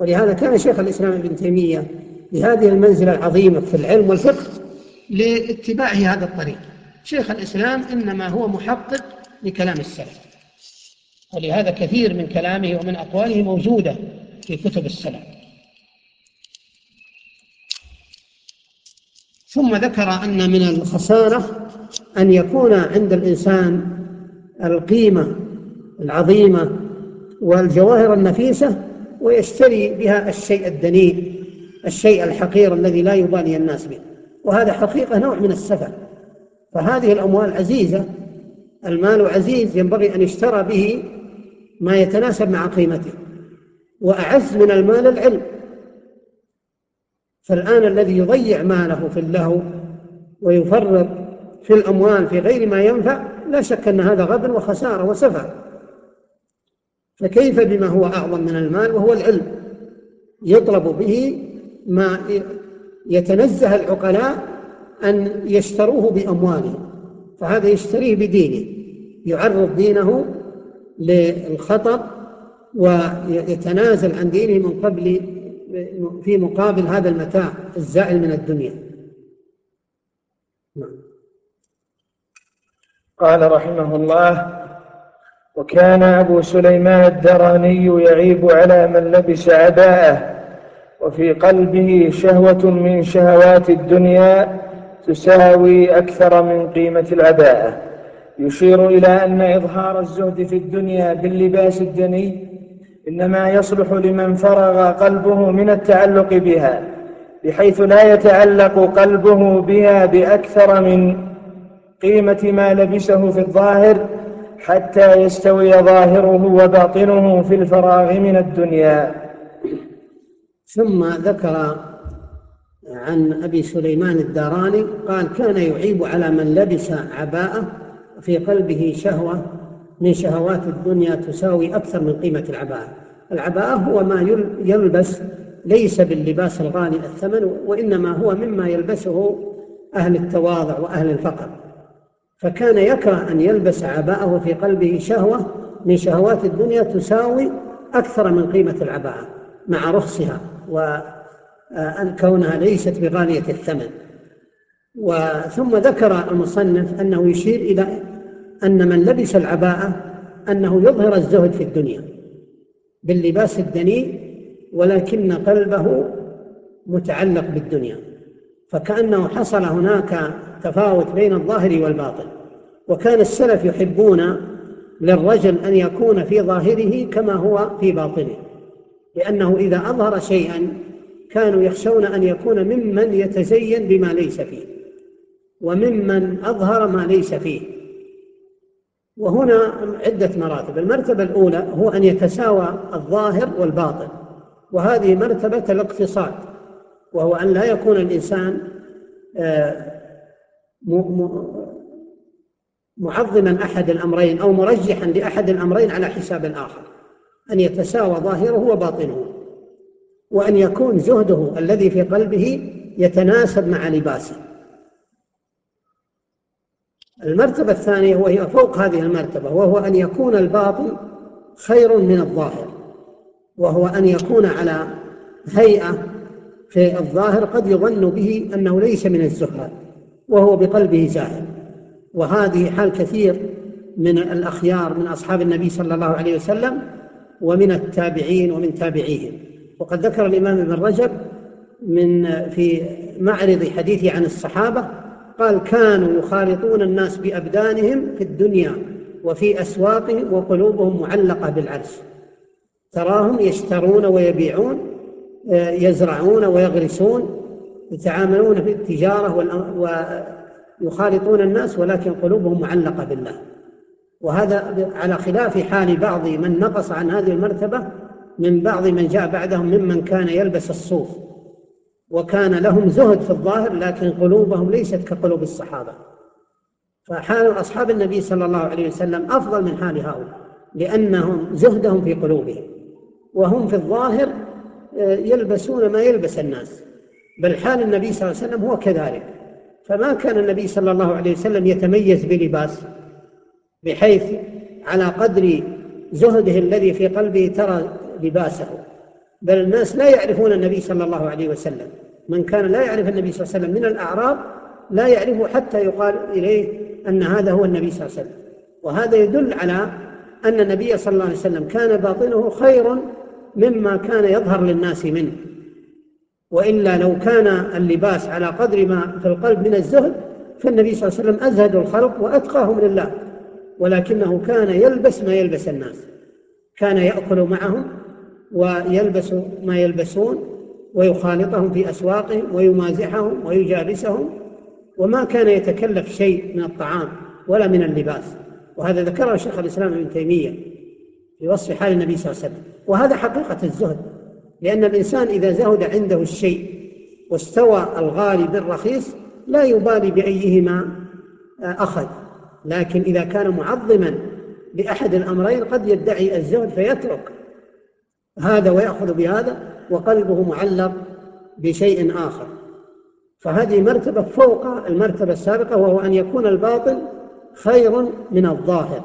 [SPEAKER 2] ولهذا كان شيخ الإسلام ابن تيمية بهذه المنزلة العظيمة في العلم والفقه لاتباعه هذا الطريق. شيخ الإسلام إنما هو محقق لكلام السلف. ولهذا كثير من كلامه ومن أقواله موجودة في كتب السلف. ثم ذكر أن من الخسارة أن يكون عند الإنسان القيمة العظيمة والجواهر النفيسة ويشتري بها الشيء الدنيء الشيء الحقير الذي لا يبالي الناس به. وهذا حقيقة نوع من السفة فهذه الأموال عزيزة. المال عزيز ينبغي أن يشترى به ما يتناسب مع قيمته. وأعز من المال العلم. فالآن الذي يضيع ماله في اللهو ويفرط في الأموال في غير ما ينفع لا شك أن هذا غبن وخسارة وسفه فكيف بما هو أعظم من المال وهو العلم؟ يطلب به ما يتنزه العقلاء أن يشتروه بأموالهم فهذا يشتريه بدينه يعرض دينه للخطر ويتنازل عن دينه من قبل في مقابل هذا المتاع الزائل من الدنيا
[SPEAKER 1] نعم. قال رحمه الله وكان أبو سليمان الدراني يعيب على من لبس عباءة وفي قلبه شهوة من شهوات الدنيا تساوي أكثر من قيمة العباءة يشير إلى أن إظهار الزهد في الدنيا باللباس الدني إنما يصلح لمن فرغ قلبه من التعلق بها بحيث لا يتعلق قلبه بها بأكثر من قيمة ما لبسه في الظاهر حتى يستوي ظاهره وباطنه في الفراغ من الدنيا.
[SPEAKER 2] ثم ذكر عن أبي سليمان الداراني قال كان يعيب على من لبس عباءة في قلبه شهوة من شهوات الدنيا تساوي أكثر من قيمة العباءة. العباءة هو ما يلبس ليس باللباس الغالي الثمن وإنما هو مما يلبسه أهل التواضع وأهل الفقر. فكان يكره أن يلبس عباءه في قلبه شهوة من شهوات الدنيا تساوي أكثر من قيمة العباءة مع رخصها. وأن كونها ليست بغالية الثمن. وثم ذكر المصنف أنه يشير إلى أن من لبس العباءة أنه يظهر الزهد في الدنيا باللباس الدنيء ولكن قلبه متعلق بالدنيا. فكأنه حصل هناك تفاوت بين الظاهر والباطن. وكان السلف يحبون للرجل أن يكون في ظاهره كما هو في باطنه. لأنه إذا أظهر شيئا كانوا يخشون أن يكون ممن يتزين بما ليس فيه وممن أظهر ما ليس فيه. وهنا عدة مراتب. المرتبة الأولى هو أن يتساوى الظاهر والباطن وهذه مرتبة الاقتصاد وهو أن لا يكون الإنسان آه، معظما أحد الأمرين أو مرجحا لأحد الأمرين على حساب الآخر. أن يتساوى ظاهره وباطنه وأن يكون زهده الذي في قلبه يتناسب مع لباسه. المرتبة الثانية وهي فوق هذه المرتبة وهو أن يكون الباطن خير من الظاهر وهو أن يكون على هيئة في الظاهر قد يظن به أنه ليس من الزهاد وهو بقلبه زاهد وهذه حال كثير من الأخيار من أصحاب النبي صلى الله عليه وسلم ومن التابعين ومن تابعيهم. وقد ذكر الإمام ابن رجب من في معرض حديثه عن الصحابة قال كانوا يخالطون الناس بأبدانهم في الدنيا وفي أسواقهم وقلوبهم معلقة بالعرش. تراهم يشترون ويبيعون يزرعون ويغرسون يتعاملون في التجارة ويخالطون الناس ولكن قلوبهم معلقة بالله. وهذا على خلاف حال بعض من نقص عن هذه المرتبة من بعض من جاء بعدهم ممن كان يلبس الصوف وكان لهم زهد في الظاهر لكن قلوبهم ليست كقلوب الصحابة. فحال أصحاب النبي صلى الله عليه وسلم أفضل من حال هؤلاء لأنهم زهدهم في قلوبهم وهم في الظاهر آه، يلبسون ما يلبس الناس. بل حال النبي صلى الله عليه وسلم هو كذلك. فما كان النبي صلى الله عليه وسلم يتميز بلباس بحيث على قدر زهده الذي في قلبه ترى لباسه. بل الناس لا يعرفون النبي صلى الله عليه وسلم. من كان لا يعرف النبي صلى الله عليه وسلم من الأعراب لا يعرفه حتى يقال إليه أن هذا هو النبي صلى الله عليه وسلم. وهذا يدل على أن النبي صلى الله عليه وسلم كان باطنه خير مما كان يظهر للناس منه. وإلا لو كان اللباس على قدر ما في القلب من الزهد فالنبي صلى الله عليه وسلم أزهد الخلق وأتقاهم لله. ولكنه كان يلبس ما يلبس الناس. كان يأكل معهم ويلبس ما يلبسون ويخالطهم في أسواقهم ويمازحهم ويجالسهم وما كان يتكلف شيء من الطعام ولا من اللباس. وهذا ذكره شيخ الإسلام ابن تيمية في وصف حال النبي صلى الله عليه وسلم. وهذا حقيقة الزهد لأن الإنسان إذا زهد عنده الشيء واستوى الغالي بالرخيص لا يبالي بأيهما أخذ لكن إذا كان معظما لأحد الأمرين قد يدعي الزهد فيترك هذا ويأخذ بهذا وقلبه معلق بشيء آخر. فهذه مرتبة فوق المرتبة السابقة وهو أن يكون الباطن خير من الظاهر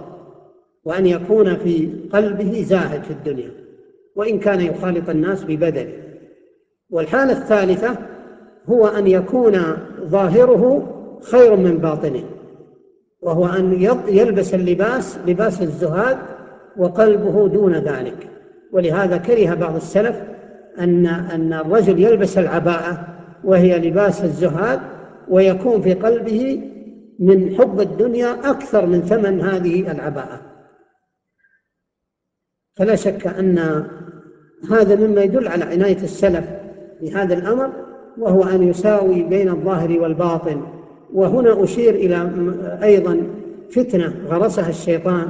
[SPEAKER 2] وأن يكون في قلبه زاهد في الدنيا وإن كان يخالط الناس ببدنه. والحالة الثالثة هو أن يكون ظاهره خير من باطنه. وهو أن يلبس اللباس لباس الزهاد وقلبه دون ذلك. ولهذا كره بعض السلف أن أن الرجل يلبس العباءة وهي لباس الزهاد ويكون في قلبه من حب الدنيا أكثر من ثمن هذه العباءة. فلا شك أن هذا مما يدل على عناية السلف بهذا الأمر وهو أن يساوي بين الظاهر والباطن. وهنا أشير إلى أيضا فتنة غرسها الشيطان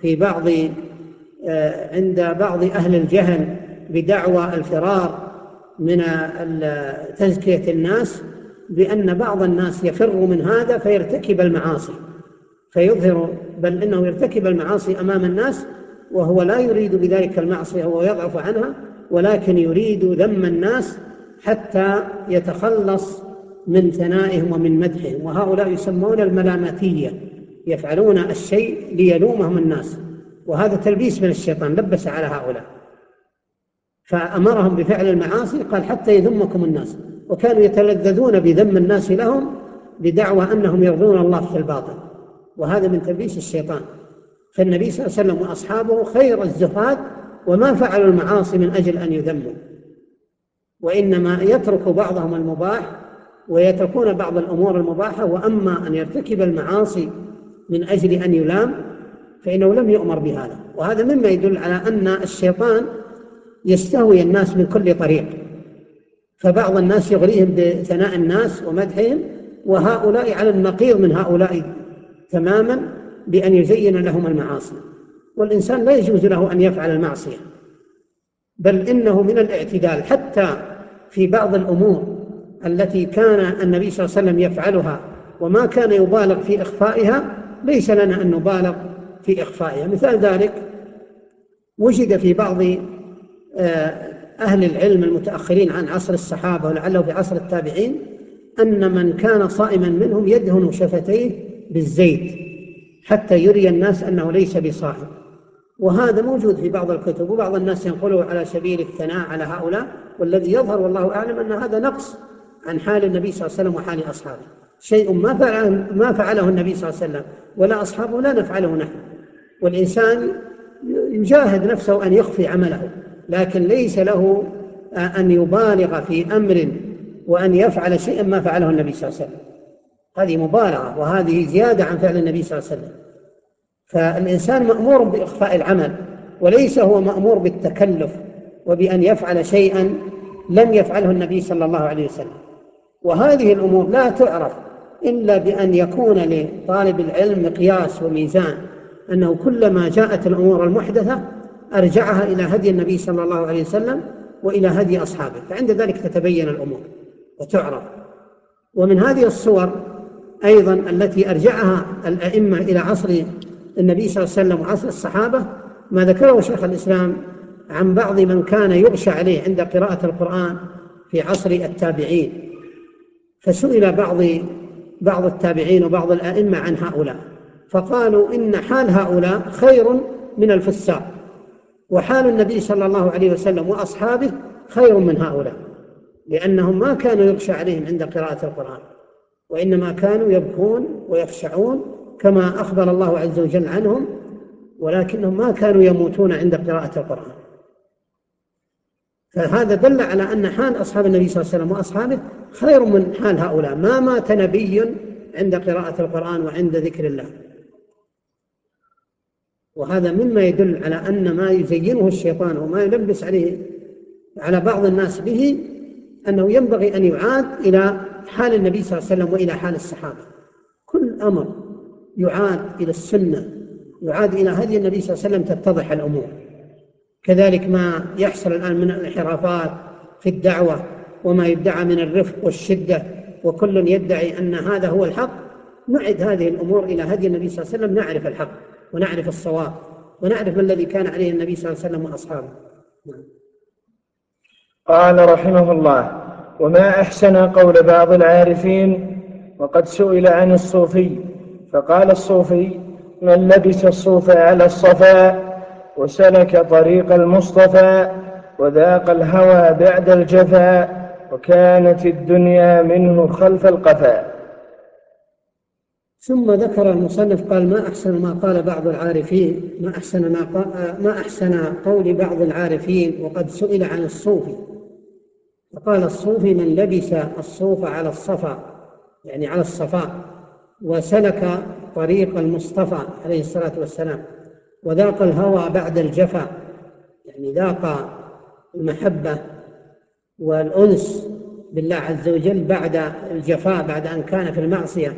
[SPEAKER 2] في بعض آه، عند بعض أهل الجهل بدعوى الفرار من تزكية الناس بأن بعض الناس يفر من هذا فيرتكب المعاصي فيظهر بل إنه يرتكب المعاصي أمام الناس وهو لا يريد بذلك المعصية وهو يضعف عنها ولكن يريد ذم الناس حتى يتخلص من ثنائهم ومن مدحهم وهؤلاء يسمون الملاماتية يفعلون الشيء ليلومهم الناس. وهذا تلبيس من الشيطان لبس على هؤلاء. فأمرهم بفعل المعاصي قال حتى يذمكم الناس. وكانوا يتلذذون بذم الناس لهم بدعوى أنهم يرضون الله في الباطل. وهذا من تلبيس الشيطان. فالنبي صلى الله عليه وسلم وأصحابه خير الزهاد وما فعلوا المعاصي من أجل أن يذموا. وإنما يترك بعضهم المباح ويتركون بعض الأمور المباحة وأما أن يرتكب المعاصي من أجل أن يلام فإنه لم يؤمر بهذا. وهذا مما يدل على أن الشيطان يستهوي الناس من كل طريق. فبعض الناس يغريهم بثناء الناس ومدحهم وهؤلاء على النقيض من هؤلاء تماما بأن يزين لهم المعاصي. والإنسان لا يجوز له أن يفعل المعصية بل إنه من الاعتدال. حتى في بعض الأمور التي كان النبي صلى الله عليه وسلم يفعلها وما كان يبالغ في إخفائها ليس لنا أن نبالغ في إخفائها. مثال ذلك وجد في بعض آه، أهل العلم المتأخرين عن عصر الصحابة ولعله في عصر التابعين أن من كان صائما منهم يدهن شفتيه بالزيت حتى يري الناس أنه ليس بصائم. وهذا موجود في بعض الكتب وبعض الناس ينقله على سبيل الثناء على هؤلاء والذي يظهر والله أعلم أن هذا نقص عن حال النبي صلى الله عليه وسلم وحال أصحابه. شيء ما فعله, ما فعله النبي صلى الله عليه وسلم. ولا أصحابه لا نفعله نحن. والإنسان يجاهد نفسه أن يخفي عمله لكن ليس له أن يبالغ في أمر وأن يفعل شيئا ما فعله النبي صلى الله عليه وسلم. هذه مبالغة وهذه زيادة عن فعل النبي صلى الله عليه وسلم. فالإنسان مأمور بإخفاء العمل وليس هو مأمور بالتكلف وبأن يفعل شيئا لم يفعله النبي صلى الله عليه وسلم. وهذه الأمور لا تعرف إلا بأن يكون لطالب العلم مقياس وميزان أنه كلما جاءت الأمور المحدثة أرجعها إلى هدي النبي صلى الله عليه وسلم وإلى هدي أصحابه فعند ذلك تتبين الأمور وتعرف. ومن هذه الصور أيضا التي أرجعها الأئمة إلى عصر النبي صلى الله عليه وسلم وعصر الصحابة ما ذكره شيخ الإسلام عن بعض من كان يغشى عليه عند قراءة القرآن في عصر التابعين. فسئل بعض بعض التابعين وبعض الأئمة عن هؤلاء فقالوا إن حال هؤلاء خير من الفساق وحال النبي صلى الله عليه وسلم وأصحابه خير من هؤلاء لأنهم ما كانوا يخشى عليهم عند قراءة القرآن وإنما كانوا يبكون ويخشعون كما أخبر الله عز وجل عنهم ولكنهم ما كانوا يموتون عند قراءة القرآن. فهذا دل على أن حال أصحاب النبي صلى الله عليه وسلم وأصحابه خير من حال هؤلاء. ما مات نبي عند قراءة القرآن وعند ذكر الله. وهذا مما يدل على أن ما يزينه الشيطان وما يلبس عليه على بعض الناس به أنه ينبغي أن يعاد إلى حال النبي صلى الله عليه وسلم وإلى حال الصحابة. كل أمر يعاد إلى السنة يعاد إلى هدي النبي صلى الله عليه وسلم تتضح الأمور. كذلك ما يحصل الآن من الانحرافات في الدعوة وما يدعى من الرفق والشدة وكل يدعي أن هذا هو الحق نعد هذه الأمور إلى هدي النبي صلى الله عليه وسلم نعرف الحق ونعرف الصواب ونعرف ما الذي كان عليه النبي صلى الله عليه وسلم وأصحابه نعم.
[SPEAKER 1] قال رحمه الله وما أحسن قول بعض العارفين وقد سئل عن الصوفي فقال الصوفي من لبس الصوف على الصفا وسلك طريق المصطفى وذاق الهوى بعد الجفا وكانت الدنيا منه خلف القفا.
[SPEAKER 2] ثم ذكر المصنف قال ما أحسن ما قال بعض العارفين ما أحسن ما, ما أحسن قول بعض العارفين وقد سئل عن الصوفي. فقال الصوفي من لبس الصوف على الصفا يعني على الصفاء وسلك طريق المصطفى عليه الصلاة والسلام. وذاق الهوى بعد الجفا يعني ذاق المحبة والأنس بالله عز وجل بعد الجفاء بعد أن كان في المعصية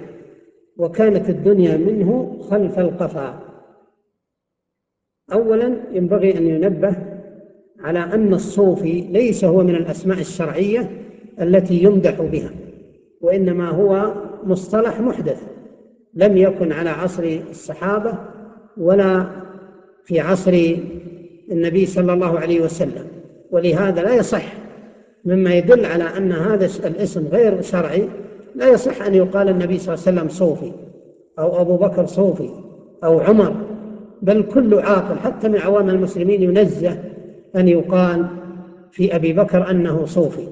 [SPEAKER 2] وكانت الدنيا منه خلف القفا. أولا ينبغي أن ينبه على أن الصوفي ليس هو من الأسماء الشرعية التي يمدح بها وإنما هو مصطلح محدث لم يكن على عصر الصحابة ولا في عصر النبي صلى الله عليه وسلم. ولهذا لا يصح مما يدل على أن هذا الاسم غير شرعي لا يصح أن يقال النبي صلى الله عليه وسلم صوفي أو أبو بكر صوفي أو عمر. بل كل عاقل حتى من عوام المسلمين ينزه أن يقال في أبي بكر أنه صوفي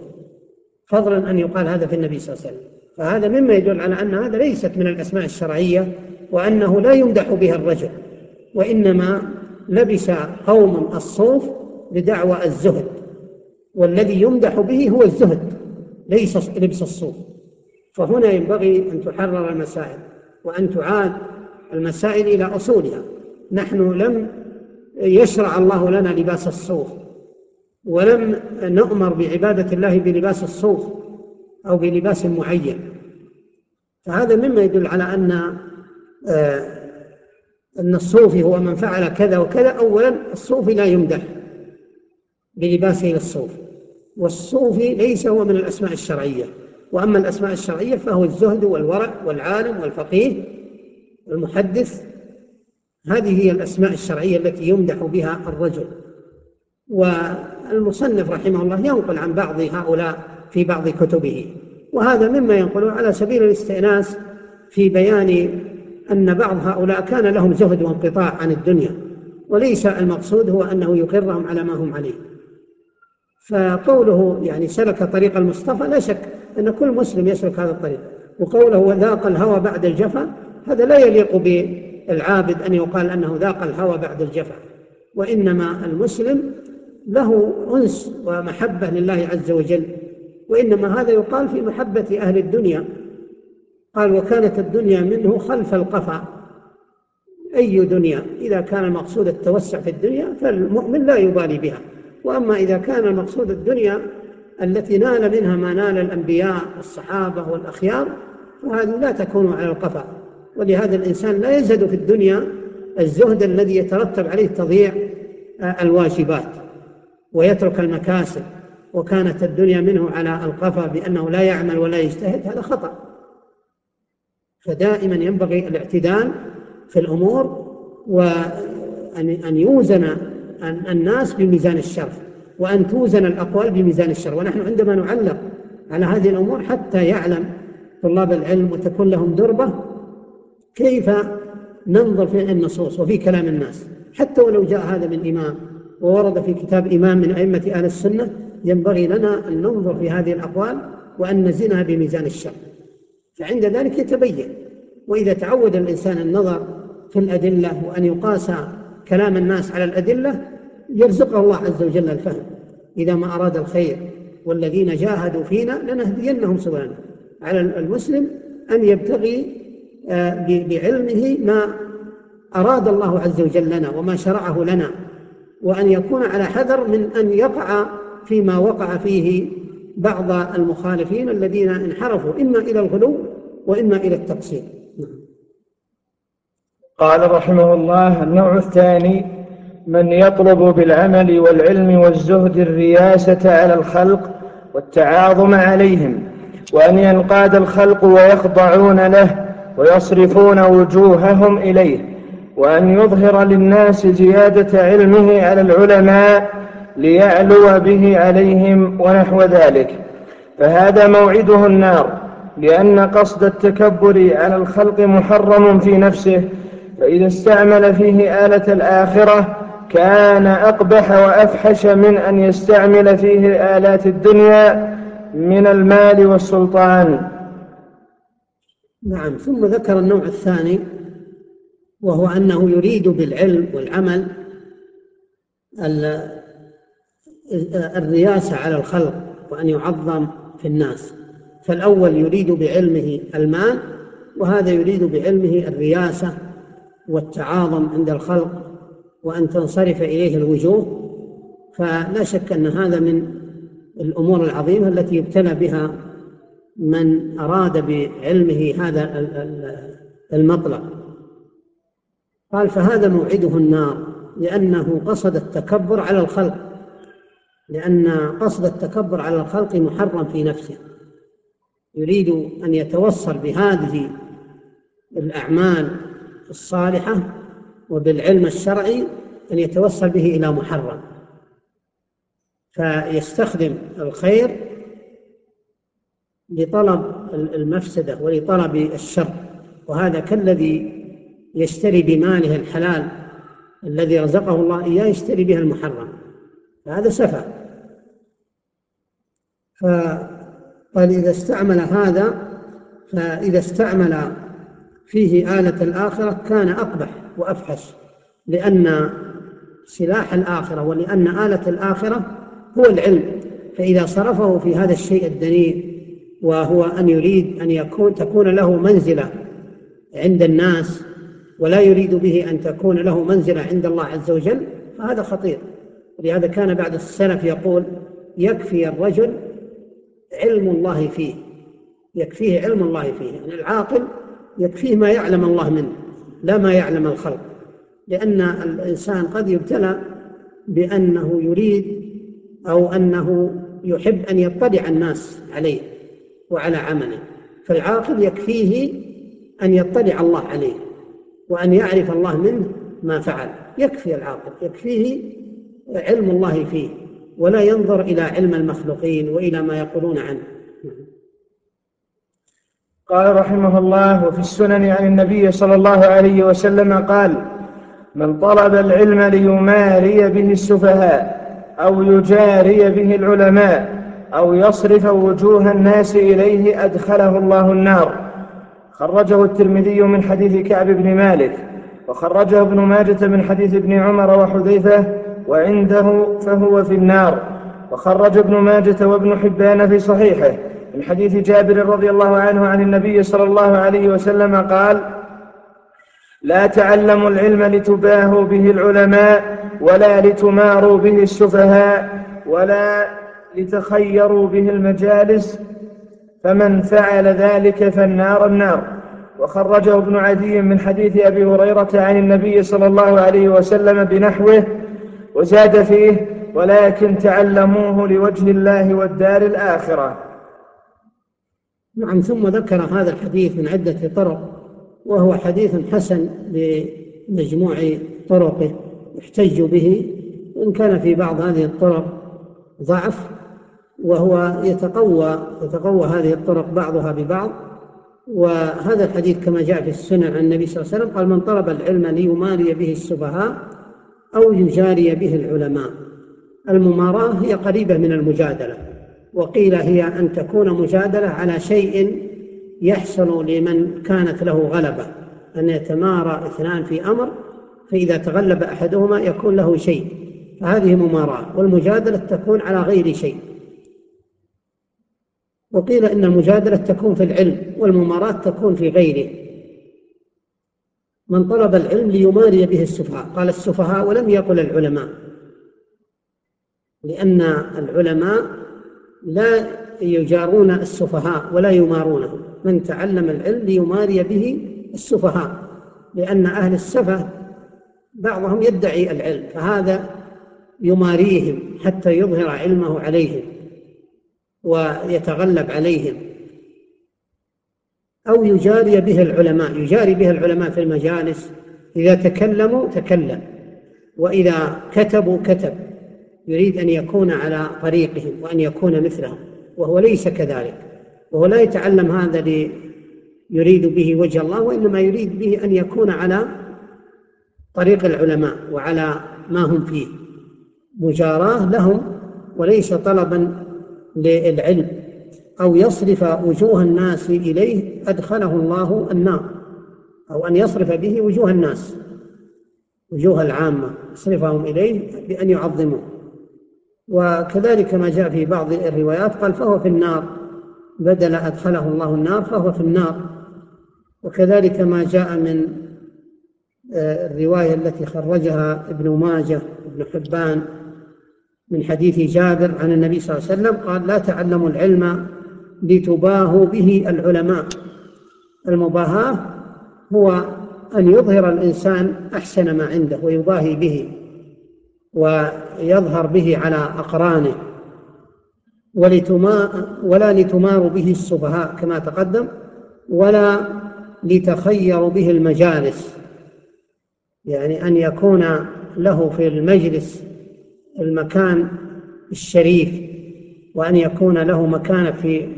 [SPEAKER 2] فضلا أن يقال هذا في النبي صلى الله عليه وسلم. فهذا مما يدل على أن هذا ليست من الأسماء الشرعية وأنه لا يمدح بها الرجل وإنما لبس قوم الصوف بدعوى الزهد والذي يمدح به هو الزهد ليس لبس الصوف. فهنا ينبغي أن تحرر المسائل وأن تعاد المسائل إلى أصولها. نحن لم يشرع الله لنا لباس الصوف ولم نؤمر بعبادة الله بلباس الصوف أو بلباس معين. فهذا مما يدل على أن آه، أن الصوفي هو من فعل كذا وكذا أولا الصوفي لا يمدح بلباسه للصوف والصوفي ليس هو من الأسماء الشرعية. وأما الأسماء الشرعية فهو الزهد والورع والعالم والفقيه والمحدث هذه هي الأسماء الشرعية التي يمدح بها الرجل. والمصنف رحمه الله ينقل عن بعض هؤلاء في بعض كتبه. وهذا مما ينقله على سبيل الاستئناس في بيان أن بعض هؤلاء كان لهم زهد وانقطاع عن الدنيا وليس المقصود هو أنه يقرهم على ما هم عليه. فقوله يعني سلك طريق المصطفى لا شك أن كل مسلم يسلك هذا الطريق. وقوله وذاق الهوى بعد الجفا هذا لا يليق بالعابد أن يقال أنه ذاق الهوى بعد الجفا. وإنما المسلم له أنس ومحبة لله عز وجل وإنما هذا يقال في محبة أهل الدنيا. قال وكانت الدنيا منه خلف القفا. أي دنيا؟ إذا كان المقصود التوسع في الدنيا فالمؤمن لا يبالي بها. وأما إذا كان المقصود الدنيا التي نال منها ما نال الأنبياء والصحابة والأخيار فهذه لا تكون على القفا. ولهذا الإنسان لا يزهد في الدنيا الزهد الذي يترتب عليه تضييع الواجبات ويترك المكاسب. وكانت الدنيا منه على القفا بأنه لا يعمل ولا يجتهد هذا خطأ. فدائما ينبغي الاعتدال في الأمور وأن يوزن الناس بميزان الشر وأن توزن الأقوال بميزان الشر. ونحن عندما نعلق على هذه الأمور حتى يعلم طلاب العلم وتكون لهم دربة كيف ننظر في النصوص وفي كلام الناس. حتى ولو جاء هذا من إمام وورد في كتاب إمام من أئمة أهل السنة ينبغي لنا أن ننظر في هذه الأقوال وأن نزنها بميزان الشر. فعند ذلك يتبين. وإذا تعود الإنسان النظر في الأدلة وأن يقاس كلام الناس على الأدلة يرزقه الله عز وجل الفهم. إذا ما أراد الخير والذين جاهدوا فينا لنهدينهم سبلنا. على المسلم أن يبتغي آه، بعلمه ما أراد الله عز وجل لنا وما شرعه لنا وأن يكون على حذر من أن يقع فيما وقع فيه بعض المخالفين الذين انحرفوا إما إلى الغلو وإما إلى التقصير.
[SPEAKER 1] قال رحمه الله النوع الثاني من يطلب بالعمل والعلم والزهد الرياسة على الخلق والتعاظم عليهم وأن ينقاد الخلق ويخضعون له ويصرفون وجوههم إليه وأن يظهر للناس زيادة علمه على العلماء ليعلو به عليهم ونحو ذلك. فهذا موعده النار لأن قصد التكبر على الخلق محرم في نفسه فإذا استعمل فيه آلة الآخرة كان أقبح وأفحش من أن يستعمل فيه آلات الدنيا من المال والسلطان.
[SPEAKER 2] نعم ثم ذكر النوع الثاني وهو أنه يريد بالعلم والعمل الرياسة على الخلق وأن يعظم في الناس. فالأول يريد بعلمه المال وهذا يريد بعلمه الرياسة والتعاظم عند الخلق وأن تنصرف إليه الوجوه. فلا شك أن هذا من الأمور العظيمة التي يبتلى بها من أراد بعلمه هذا المطلب. قال فهذا موعده النار لأنه قصد التكبر على الخلق لأن قصد التكبر على الخلق محرم في نفسه. يريد أن يتوصل بهذه الأعمال الصالحة وبالعلم الشرعي أن يتوصل به إلى محرم. فيستخدم الخير لطلب المفسدة ولطلب الشر وهذا كالذي يشتري بماله الحلال الذي رزقه الله إياه يشتري به المحرم. فهذا سفه. فقال إذا استعمل هذا فإذا استعمل فيه آلة الآخرة كان أقبح وأفحش لأن سلاح الآخرة ولأن آلة الآخرة هو العلم. فإذا صرفه في هذا الشيء الدنيء وهو أن يريد أن يكون تكون له منزلة عند الناس ولا يريد به أن تكون له منزلة عند الله عز وجل فهذا خطير. ولهذا كان بعد السلف يقول يكفي الرجل علم الله فيه يكفيه علم الله فيه. يعني العاقل يكفيه ما يعلم الله منه لا ما يعلم الخلق. لأن الإنسان قد يبتلى بأنه يريد أو أنه يحب أن يطلع الناس عليه وعلى عمله. فالعاقل يكفيه أن يطلع الله عليه وأن يعرف الله منه ما فعل. يكفي العاقل يكفيه علم الله فيه. ولا ينظر إلى علم المخلوقين وإلى ما يقولون عنه.
[SPEAKER 1] قال رحمه الله وفي السنن عن النبي صلى الله عليه وسلم قال من طلب العلم ليماري به السفهاء أو يجاري به العلماء أو يصرف وجوه الناس إليه أدخله الله النار. خرجه الترمذي من حديث كعب بن مالك وخرجه ابن ماجة من حديث ابن عمر وحذيفة وعنده فهو في النار. وخرج ابن ماجة وابن حبان في صحيحه. من حديث جابر رضي الله عنه عن النبي صلى الله عليه وسلم قال لا تعلموا العلم لتباهوا به العلماء ولا لتماروا به السفهاء ولا لتخيروا به المجالس فمن فعل ذلك فالنار النار. وخرجه ابن عدي من حديث أبي هريرة عن النبي صلى الله عليه وسلم بنحوه وزاد فيه ولكن تعلموه لوجه الله والدار الآخرة.
[SPEAKER 2] نعم ثم ذكر هذا الحديث من عدة طرق وهو حديث حسن بمجموع طرقه يحتج به وإن كان في بعض هذه الطرق ضعف وهو يتقوى يتقوى هذه الطرق بعضها ببعض. وهذا الحديث كما جاء في السنة عن النبي صلى الله عليه وسلم قال من طلب العلم ليماري به السفهاء أو يجاري به العلماء. المماراة هي قريبة من المجادلة وقيل هي أن تكون مجادلة على شيء يحصل لمن كانت له غلبة أن يتمارى اثنان في أمر فإذا تغلب أحدهما يكون له شيء. فهذه مماراة والمجادلة تكون على غير شيء. وقيل إن المجادلة تكون في العلم والمماراة تكون في غيره. من طلب العلم ليماري به السفهاء. قال السفهاء ولم يقل العلماء. لأن العلماء لا يجارون السفهاء ولا يمارونهم من تعلم العلم ليماري به السفهاء. لأن أهل السفه بعضهم يدعي العلم فهذا يماريهم حتى يظهر علمه عليهم ويتغلب عليهم. أو يجاري به العلماء يجاري به العلماء في المجالس إذا تكلموا تكلم وإذا كتبوا كتب يريد أن يكون على طريقهم وأن يكون مثلهم وهو ليس كذلك وهو لا يتعلم هذا يريد به وجه الله وإنما يريد به أن يكون على طريق العلماء وعلى ما هم فيه. مجاراة لهم وليس طلبا للعلم. أو يصرف وجوه الناس إليه أدخله الله النار أو أن يصرف به وجوه الناس وجوه العامة يصرفهم إليه بأن يعظموه. وكذلك ما جاء في بعض الروايات قال فهو في النار بدل أدخله الله النار فهو في النار. وكذلك ما جاء من آه، الرواية التي خرجها ابن ماجه ابن حبان من حديث جابر عن النبي صلى الله عليه وسلم قال لا تعلموا العلم لتباهوا به العلماء. المباهاة هو أن يظهر الإنسان أحسن ما عنده ويباهي به ويظهر به على أقرانه ولتما ولا لتمار به السفهاء كما تقدم ولا لتخير به المجالس. يعني أن يكون له في المجلس المكان الشريف وأن يكون له مكانة في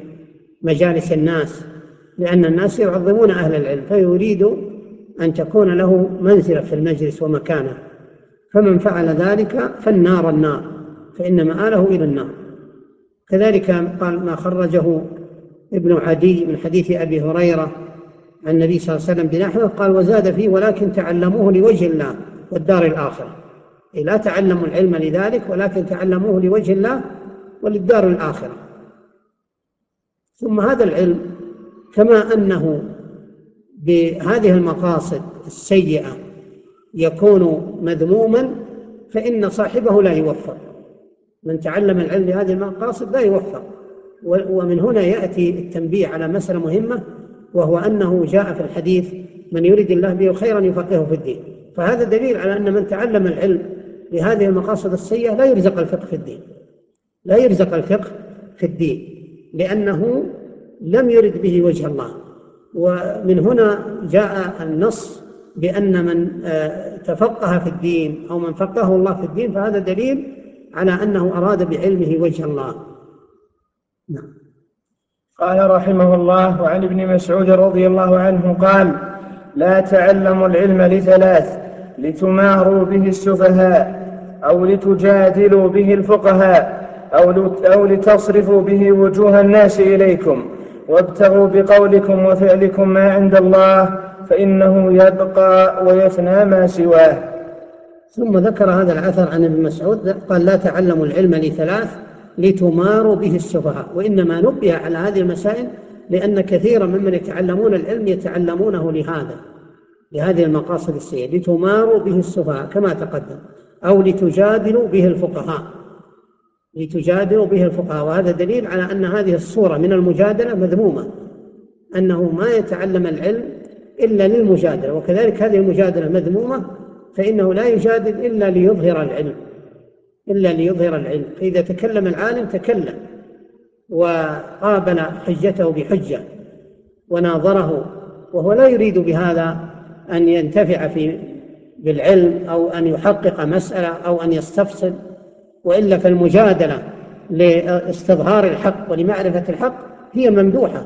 [SPEAKER 2] مجالس الناس لأن الناس يعظمون أهل العلم فيريد أن تكون له منزلة في المجلس ومكانة. فمن فعل ذلك فالنار النار فإن مآله إلى النار. كذلك قال ما خرجه ابن عدي من حديث أبي هريرة عن النبي صلى الله عليه وسلم بنحوه قال وزاد فيه ولكن تعلموه لوجه الله والدار الآخرة. لا تعلموا العلم لذلك ولكن تعلموه لوجه الله وللدار الآخرة. ثم هذا العلم كما أنه بهذه المقاصد السيئة يكون مذموما فإن صاحبه لا يوفق. من تعلم العلم لهذه المقاصد لا يوفق. ومن هنا يأتي التنبيه على مسألة مهمة وهو أنه جاء في الحديث من يريد الله به خيرا يفقهه في الدين. فهذا دليل على أن من تعلم العلم لهذه المقاصد السيئة لا يرزق الفقه في الدين. لا يرزق الفقه في الدين. لأنه لم يرد به وجه الله. ومن هنا جاء النص بأن من آه، تفقه في الدين أو من فقهه الله في الدين فهذا دليل على أنه أراد بعلمه وجه الله.
[SPEAKER 1] نعم. قال رحمه الله وعن ابن مسعود رضي الله عنه قال لا تعلموا العلم لثلاث لتماروا به السفهاء أو لتجادلوا به الفقهاء أو, أو لتصرفوا به وجوه الناس إليكم. وابتغوا بقولكم وفعلكم ما عند الله فإنه يبقى ويفنى ما سواه.
[SPEAKER 2] ثم ذكر هذا الأثر عن ابن مسعود قال لا تعلموا العلم لثلاث لتماروا به السفهاء وإنما نبه على هذه المسائل لأن كثيرا ممن يتعلمون العلم يتعلمونه لهذا لهذه المقاصد السيئة لتماروا به السفهاء كما تقدم أو لتجادلوا به الفقهاء. لتجادلوا به الفقهاء. وهذا دليل على أن هذه الصورة من المجادلة مذمومة أنه ما يتعلم العلم إلا للمجادلة. وكذلك هذه المجادلة مذمومة فإنه لا يجادل إلا ليظهر العلم إلا ليظهر العلم. فإذا تكلم العالم تكلم وقابل حجته بحجة وناظره وهو لا يريد بهذا أن ينتفع في بالعلم أو أن يحقق مسألة أو أن يستفصل وإلا فالمجادلة لاستظهار الحق ولمعرفة الحق هي ممدوحة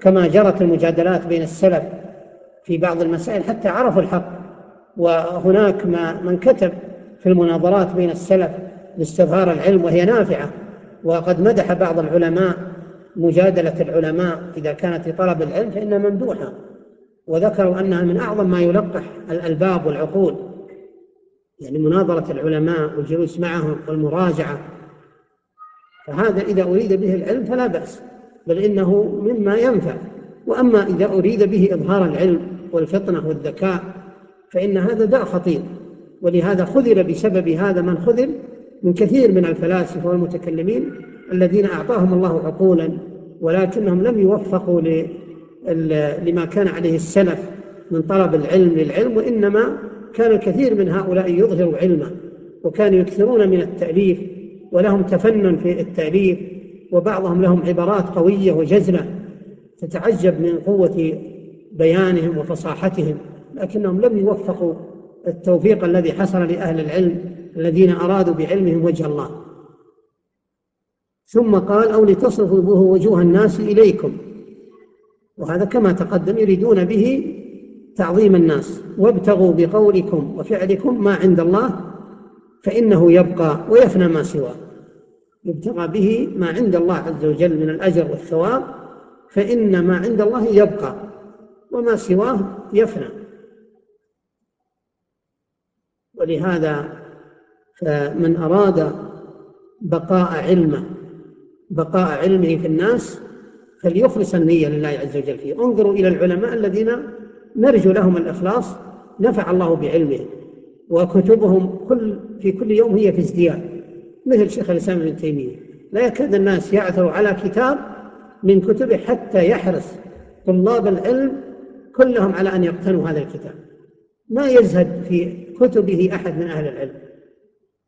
[SPEAKER 2] كما جرت المجادلات بين السلف في بعض المسائل حتى عرفوا الحق. وهناك ما من كتب في المناظرات بين السلف لاستظهار العلم وهي نافعة. وقد مدح بعض العلماء مجادلة العلماء إذا كانت لطلب العلم فإنها ممدوحة. وذكروا أنها من أعظم ما يلقح الألباب والعقول. يعني مناظرة العلماء والجلوس معهم والمراجعة. فهذا إذا أريد به العلم فلا بأس بل إنه مما ينفع. وأما إذا أريد به إظهار العلم والفطنة والذكاء فإن هذا داء خطير. ولهذا خذل بسبب هذا من خذل من كثير من الفلاسفة والمتكلمين الذين أعطاهم الله عقولا ولكنهم لم يوفقوا لما كان عليه السلف من طلب العلم للعلم وإنما كان الكثير من هؤلاء يظهر علمه وكانوا يكثرون من التأليف ولهم تفنن في التأليف وبعضهم لهم عبارات قوية وجزلة تتعجب من قوة بيانهم وفصاحتهم لكنهم لم يوفقوا التوفيق الذي حصل لأهل العلم الذين أرادوا بعلمهم وجه الله. ثم قال أو لتصرفوا به وجوه الناس إليكم. وهذا كما تقدم يريدون به تعظيم الناس وابتغوا بقولكم وفعلكم ما عند الله فإنه يبقى ويفنى ما سواه. يبتغى به ما عند الله عز وجل من الأجر والثواب فإن ما عند الله يبقى وما سواه يفنى. ولهذا فمن أراد بقاء علمه بقاء علمه في الناس فليخلص النية لله عز وجل فيه. انظروا إلى العلماء الذين نرجو لهم الإخلاص نفع الله بعلمهم وكتبهم كل في كل يوم هي في ازدياد مثل شيخ الإسلام ابن تيمية. لا يكاد الناس يعثروا على كتاب من كتبه حتى يحرص طلاب العلم كلهم على أن يقتنوا هذا الكتاب. ما يزهد في كتبه أحد من أهل العلم.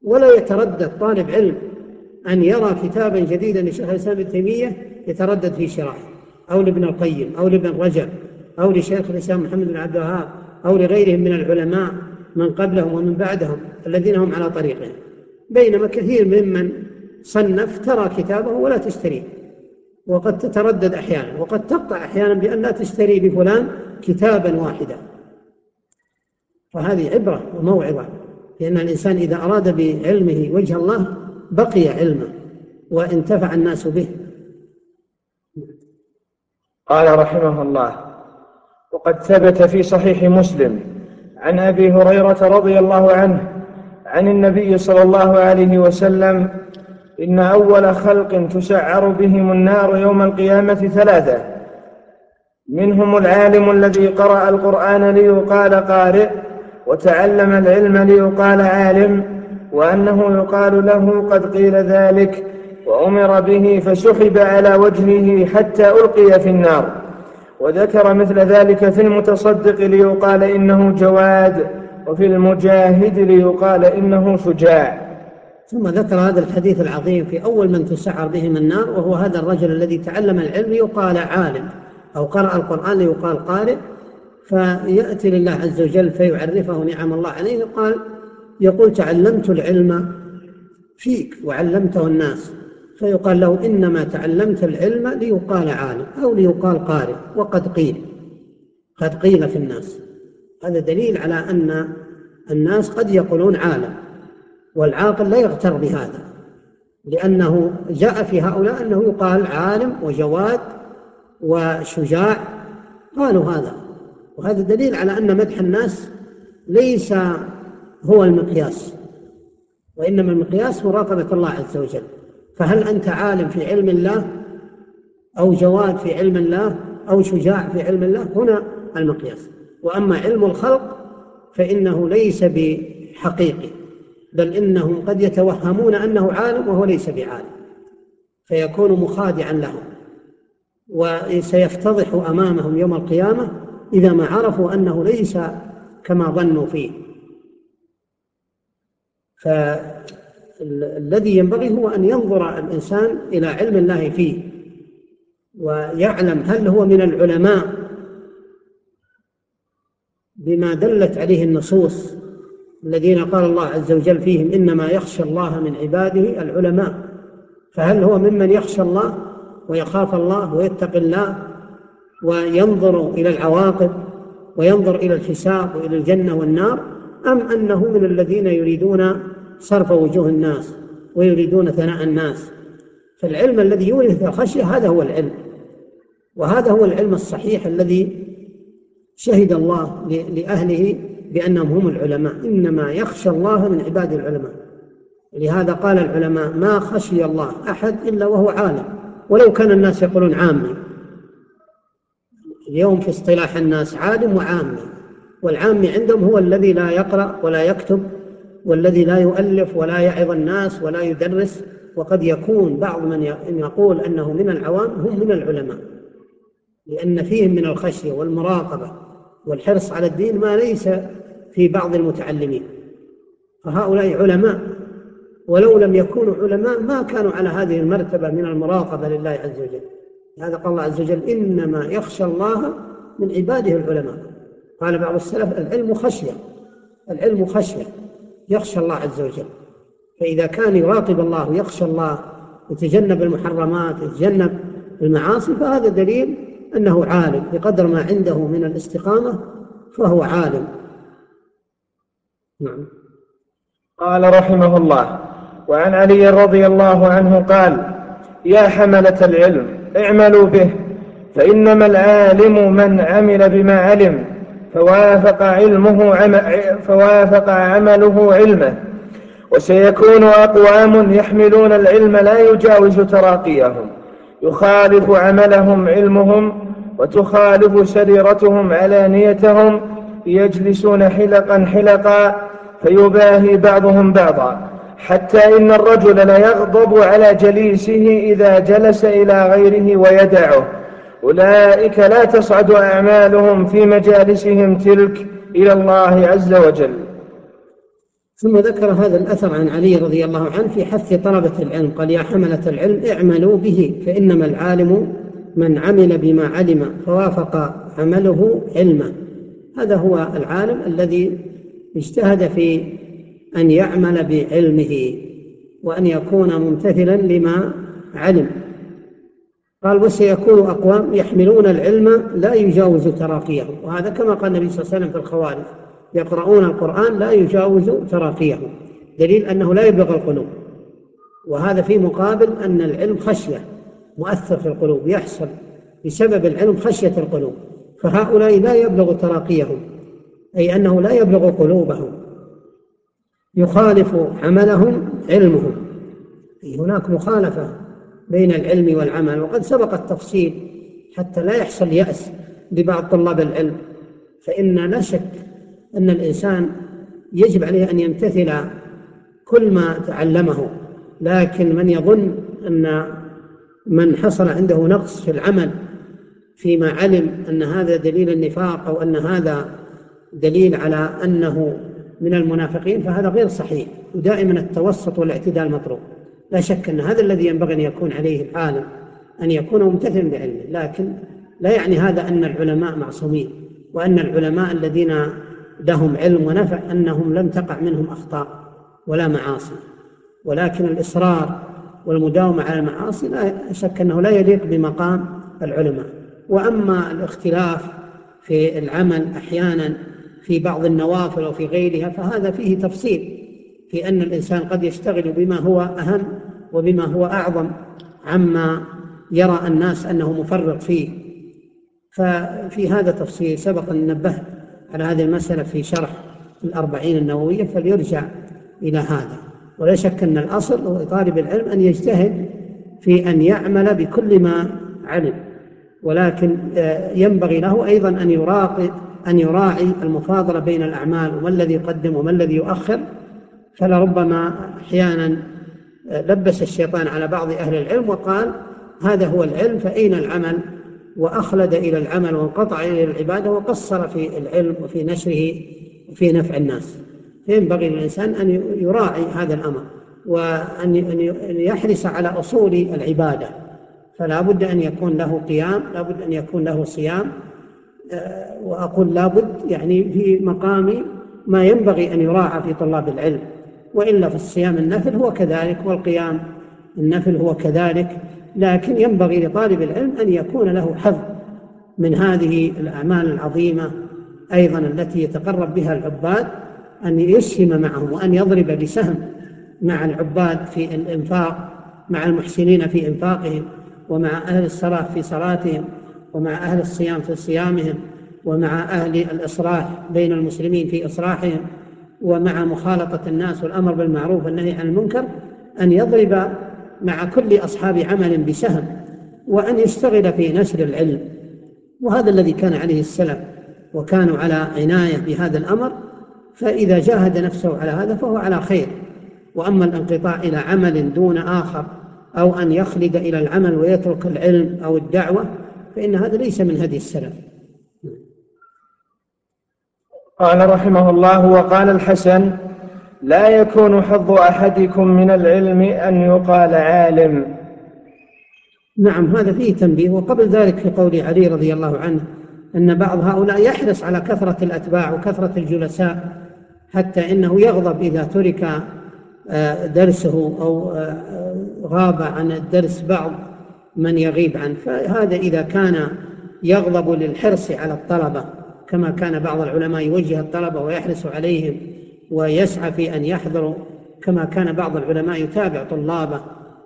[SPEAKER 2] ولا يتردد طالب علم أن يرى كتابا جديدا لشيخ الإسلام ابن تيمية يتردد في شرائه أو لابن القيم أو لابن رجب. أو لشيخ الإسلام محمد بن عبد الوهاب أو لغيرهم من العلماء من قبلهم ومن بعدهم الذين هم على طريقهم. بينما كثير ممن صنف ترى كتابه ولا تشتريه. وقد تتردد أحيانا وقد تقطع أحيانا بأن لا تشتري بفلان كتابا واحدا. فهذه عبرة وموعظة لأن الإنسان إذا أراد بعلمه وجه الله بقي علمه وانتفع الناس به.
[SPEAKER 1] قال رحمه الله وقد ثبت في صحيح مسلم عن أبي هريرة رضي الله عنه عن النبي صلى الله عليه وسلم إن أول خلق تسعر بهم النار يوم القيامة ثلاثة. منهم العالم الذي قرأ القرآن ليقال قارئ وتعلم العلم ليقال عالم وأنه يقال له قد قيل ذلك وأمر به فسحب على وجهه حتى ألقي في النار. وذكر مثل ذلك في المتصدق ليقال إنه جواد وفي المجاهد ليقال إنه شجاع.
[SPEAKER 2] ثم ذكر هذا الحديث العظيم في أول من تسعر بهم النار وهو هذا الرجل الذي تعلم العلم يقال عالم أو قرأ القرآن ليقال قارئ فيأتي لله عز وجل فيعرفه نعم الله عليه يقول تعلمت العلم فيك وعلمته الناس. فيقال له إنما تعلمت العلم ليقال عالم أو ليقال قارئ وقد قيل قد قيل في الناس. هذا دليل على أن الناس قد يقولون عالم والعاقل لا يغتر بهذا لأنه جاء في هؤلاء أنه يقال عالم وجواد وشجاع قالوا هذا. وهذا دليل على أن مدح الناس ليس هو المقياس وإنما المقياس مراقبة الله عز وجل. فهل أنت عالم في علم الله أو جواد في علم الله أو شجاع في علم الله؟ هنا المقياس. وأما علم الخلق فإنه ليس بحقيقي بل إنهم قد يتوهمون أنه عالم وهو ليس بعالم فيكون مخادعا لهم وسيفتضح أمامهم يوم القيامة إذا ما عرفوا أنه ليس كما ظنوا فيه. الذي ينبغي هو أن ينظر الإنسان إلى علم الله فيه ويعلم هل هو من العلماء بما دلت عليه النصوص الذين قال الله عز وجل فيهم إنما يخشى الله من عباده العلماء فهل هو ممن يخشى الله ويخاف الله ويتقي الله وينظر إلى العواقب وينظر إلى الحساب وإلى الجنة والنار أم أنه من الذين يريدون صرف وجوه الناس ويريدون ثناء الناس. فالعلم الذي يورث الخشية هذا هو العلم. وهذا هو العلم الصحيح الذي شهد الله لأهله بأنهم هم العلماء. إنما يخشى الله من عباد العلماء. لهذا قال العلماء ما خشي الله أحد إلا وهو عالم. ولو كان الناس يقولون عامي. اليوم في اصطلاح الناس عالم وعامي. والعامي عندهم هو الذي لا يقرأ ولا يكتب والذي لا يؤلف ولا يعظ الناس ولا يدرس وقد يكون بعض من يقول أنه من العوام هم من العلماء لأن فيهم من الخشية والمراقبة والحرص على الدين ما ليس في بعض المتعلمين. فهؤلاء علماء ولو لم يكونوا علماء ما كانوا على هذه المرتبة من المراقبة لله عز وجل. هذا قال الله عز وجل إنما يخشى الله من عباده العلماء. قال بعض السلف العلم خشية العلم خشية. يخشى الله عز وجل. فإذا كان يراقب الله ويخشى الله يتجنب المحرمات يتجنب المعاصي فهذا دليل أنه عالم. بقدر ما عنده من الاستقامة فهو عالم.
[SPEAKER 1] نعم. قال رحمه الله وعن علي رضي الله عنه قال يا حملة العلم اعملوا به فإنما العالم من عمل بما علم. فوافق علمه عم فوافق عمله علمه. وسيكون أقوام يحملون العلم لا يجاوز تراقيهم. يخالف عملهم علمهم وتخالف سريرتهم علانيتهم. يجلسون حلقا حلقا فيباهي بعضهم بعضا. حتى إن الرجل ليغضب على جليسه إذا جلس إلى غيره ويدعه. أولئك لا تصعد أعمالهم في مجالسهم تلك إلى الله عز وجل.
[SPEAKER 2] ثم ذكر هذا الأثر عن علي رضي الله عنه في حث طلبة العلم قال يا حملة العلم اعملوا به فإنما العالم من عمل بما علم فوافق عمله علمه هذا هو العالم الذي اجتهد في أن يعمل بعلمه وأن يكون ممتثلا لما علم. قال وسيكون أقوام يحملون العلم لا يجاوز تراقيهم. وهذا كما قال النبي صلى الله عليه وسلم في الخوارج يقرؤون القرآن لا يجاوز تراقيهم. دليل أنه لا يبلغ القلوب. وهذا في مقابل أن العلم خشية مؤثر في القلوب يحصل بسبب العلم خشية القلوب. فهؤلاء لا يبلغ تراقيهم أي أنه لا يبلغ قلوبهم. يخالف عملهم علمهم. هناك مخالفة. بين العلم والعمل وقد سبق التفصيل حتى لا يحصل يأس لبعض طلاب العلم. فإن لا شك أن الإنسان يجب عليه أن يمتثل كل ما تعلمه. لكن من يظن أن من حصل عنده نقص في العمل فيما علم أن هذا دليل النفاق أو أن هذا دليل على أنه من المنافقين فهذا غير صحيح. ودائما التوسط والاعتدال مطلوب. لا شك أن هذا الذي ينبغي أن يكون عليه العالم أن يكون ممتثلا بعلمه. لكن لا يعني هذا أن العلماء معصومين وأن العلماء الذين لهم علم ونفع أنهم لم تقع منهم أخطاء ولا معاصي. ولكن الإصرار والمداومة على المعاصي لا شك أنه لا يليق بمقام العلماء. وأما الاختلاف في العمل أحيانا في بعض النوافل وفي غيرها فهذا فيه تفصيل في أن الإنسان قد يشتغل بما هو أهم وبما هو أعظم عما يرى الناس أنه مفرط فيه. ففي هذا تفصيل سبق أن نبهت على هذه المسألة في شرح الأربعين النووية فليرجع إلى هذا. ولا شك أن الأصل هو طالب العلم أن يجتهد في أن يعمل بكل ما علم. ولكن آه، ينبغي له أيضا أن يراقب أن يراعي المفاضلة بين الأعمال وما الذي يقدم وما الذي يؤخر. فلربما أحيانا لبس الشيطان على بعض أهل العلم وقال هذا هو العلم فأين العمل؟ وأخلد إلى العمل وانقطع إلى العبادة وقصر في العلم وفي نشره وفي نفع الناس. فينبغي للإنسان أن يراعي هذا الأمر وأن يحرص على أصول العبادة. فلا بد أن يكون له قيام لا بد أن يكون له صيام. آه، وأقول لابد يعني في مقام ما ينبغي أن يراعى في طلاب العلم. وإلا في الصيام النفل هو كذلك والقيام النفل هو كذلك لكن ينبغي لطالب العلم أن يكون له حظ من هذه الأعمال العظيمة أيضا التي يتقرب بها العباد أن يسهم معهم وأن يضرب بسهم مع العباد في الإنفاق مع المحسنين في إنفاقهم ومع أهل الصلاة في صلاتهم ومع أهل الصيام في صيامهم ومع أهل الإصلاح بين المسلمين في إصلاحهم. ومع مخالطة الناس والأمر بالمعروف والنهي عن المنكر أن يضرب مع كل أصحاب عمل بسهم وأن يشتغل في نشر العلم. وهذا الذي كان عليه السلف وكانوا على عناية بهذا الأمر فإذا جاهد نفسه على هذا فهو على خير. وأما الانقطاع إلى عمل دون آخر أو أن يخلد إلى العمل ويترك العلم أو الدعوة فإن هذا ليس من هدي السلف.
[SPEAKER 1] قال رحمه الله وقال الحسن لا يكون حظ أحدكم من العلم أن يقال عالم.
[SPEAKER 2] نعم هذا فيه تنبيه. وقبل ذلك في قول علي رضي الله عنه أن بعض هؤلاء يحرص على كثرة الأتباع وكثرة الجلساء حتى إنه يغضب إذا ترك آه، درسه أو آه، غاب عن الدرس بعض من يغيب عنه. فهذا إذا كان يغضب للحرص على الطلبة. كما كان بعض العلماء يوجه الطلبة ويحرص عليهم ويسعى في أن يحضروا كما كان بعض العلماء يتابع طلابه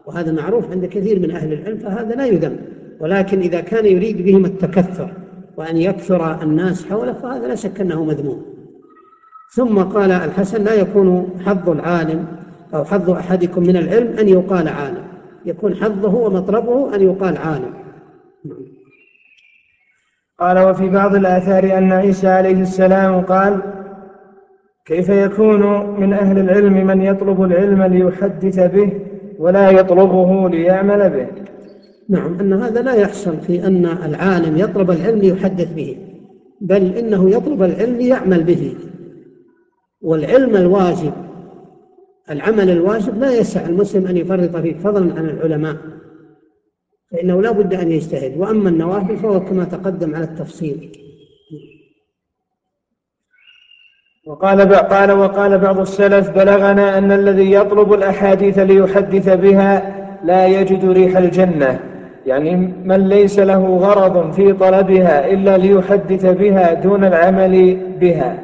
[SPEAKER 2] وهذا معروف عند كثير من أهل العلم فهذا لا يذم. ولكن إذا كان يريد بهم التكثر وأن يكثر الناس حوله فهذا لا شك أنه مذموم. ثم قال الحسن لا يكون حظ العالم أو حظ أحدكم من العلم أن يقال عالم. يكون حظه ومطلبه أن يقال عالم.
[SPEAKER 1] قال وفي بعض الآثار أن عيسى عليه السلام قال كيف يكون من أهل العلم من يطلب العلم ليحدث به ولا يطلبه ليعمل به؟
[SPEAKER 2] نعم أن هذا لا يحصل في أن العالم يطلب العلم ليحدث به بل إنه يطلب العلم ليعمل به. والعلم الواجب العمل الواجب لا يسع المسلم أن يفرط فيه فضلا عن العلماء. فإنه لا بد أن يجتهد وأما النوافل فهو كما تقدم على التفصيل.
[SPEAKER 1] وقال قال وقال بعض السلف بلغنا أن الذي يطلب الأحاديث ليحدث بها لا يجد ريح الجنة. يعني من ليس له غرض في طلبها إلا ليحدث بها دون العمل بها.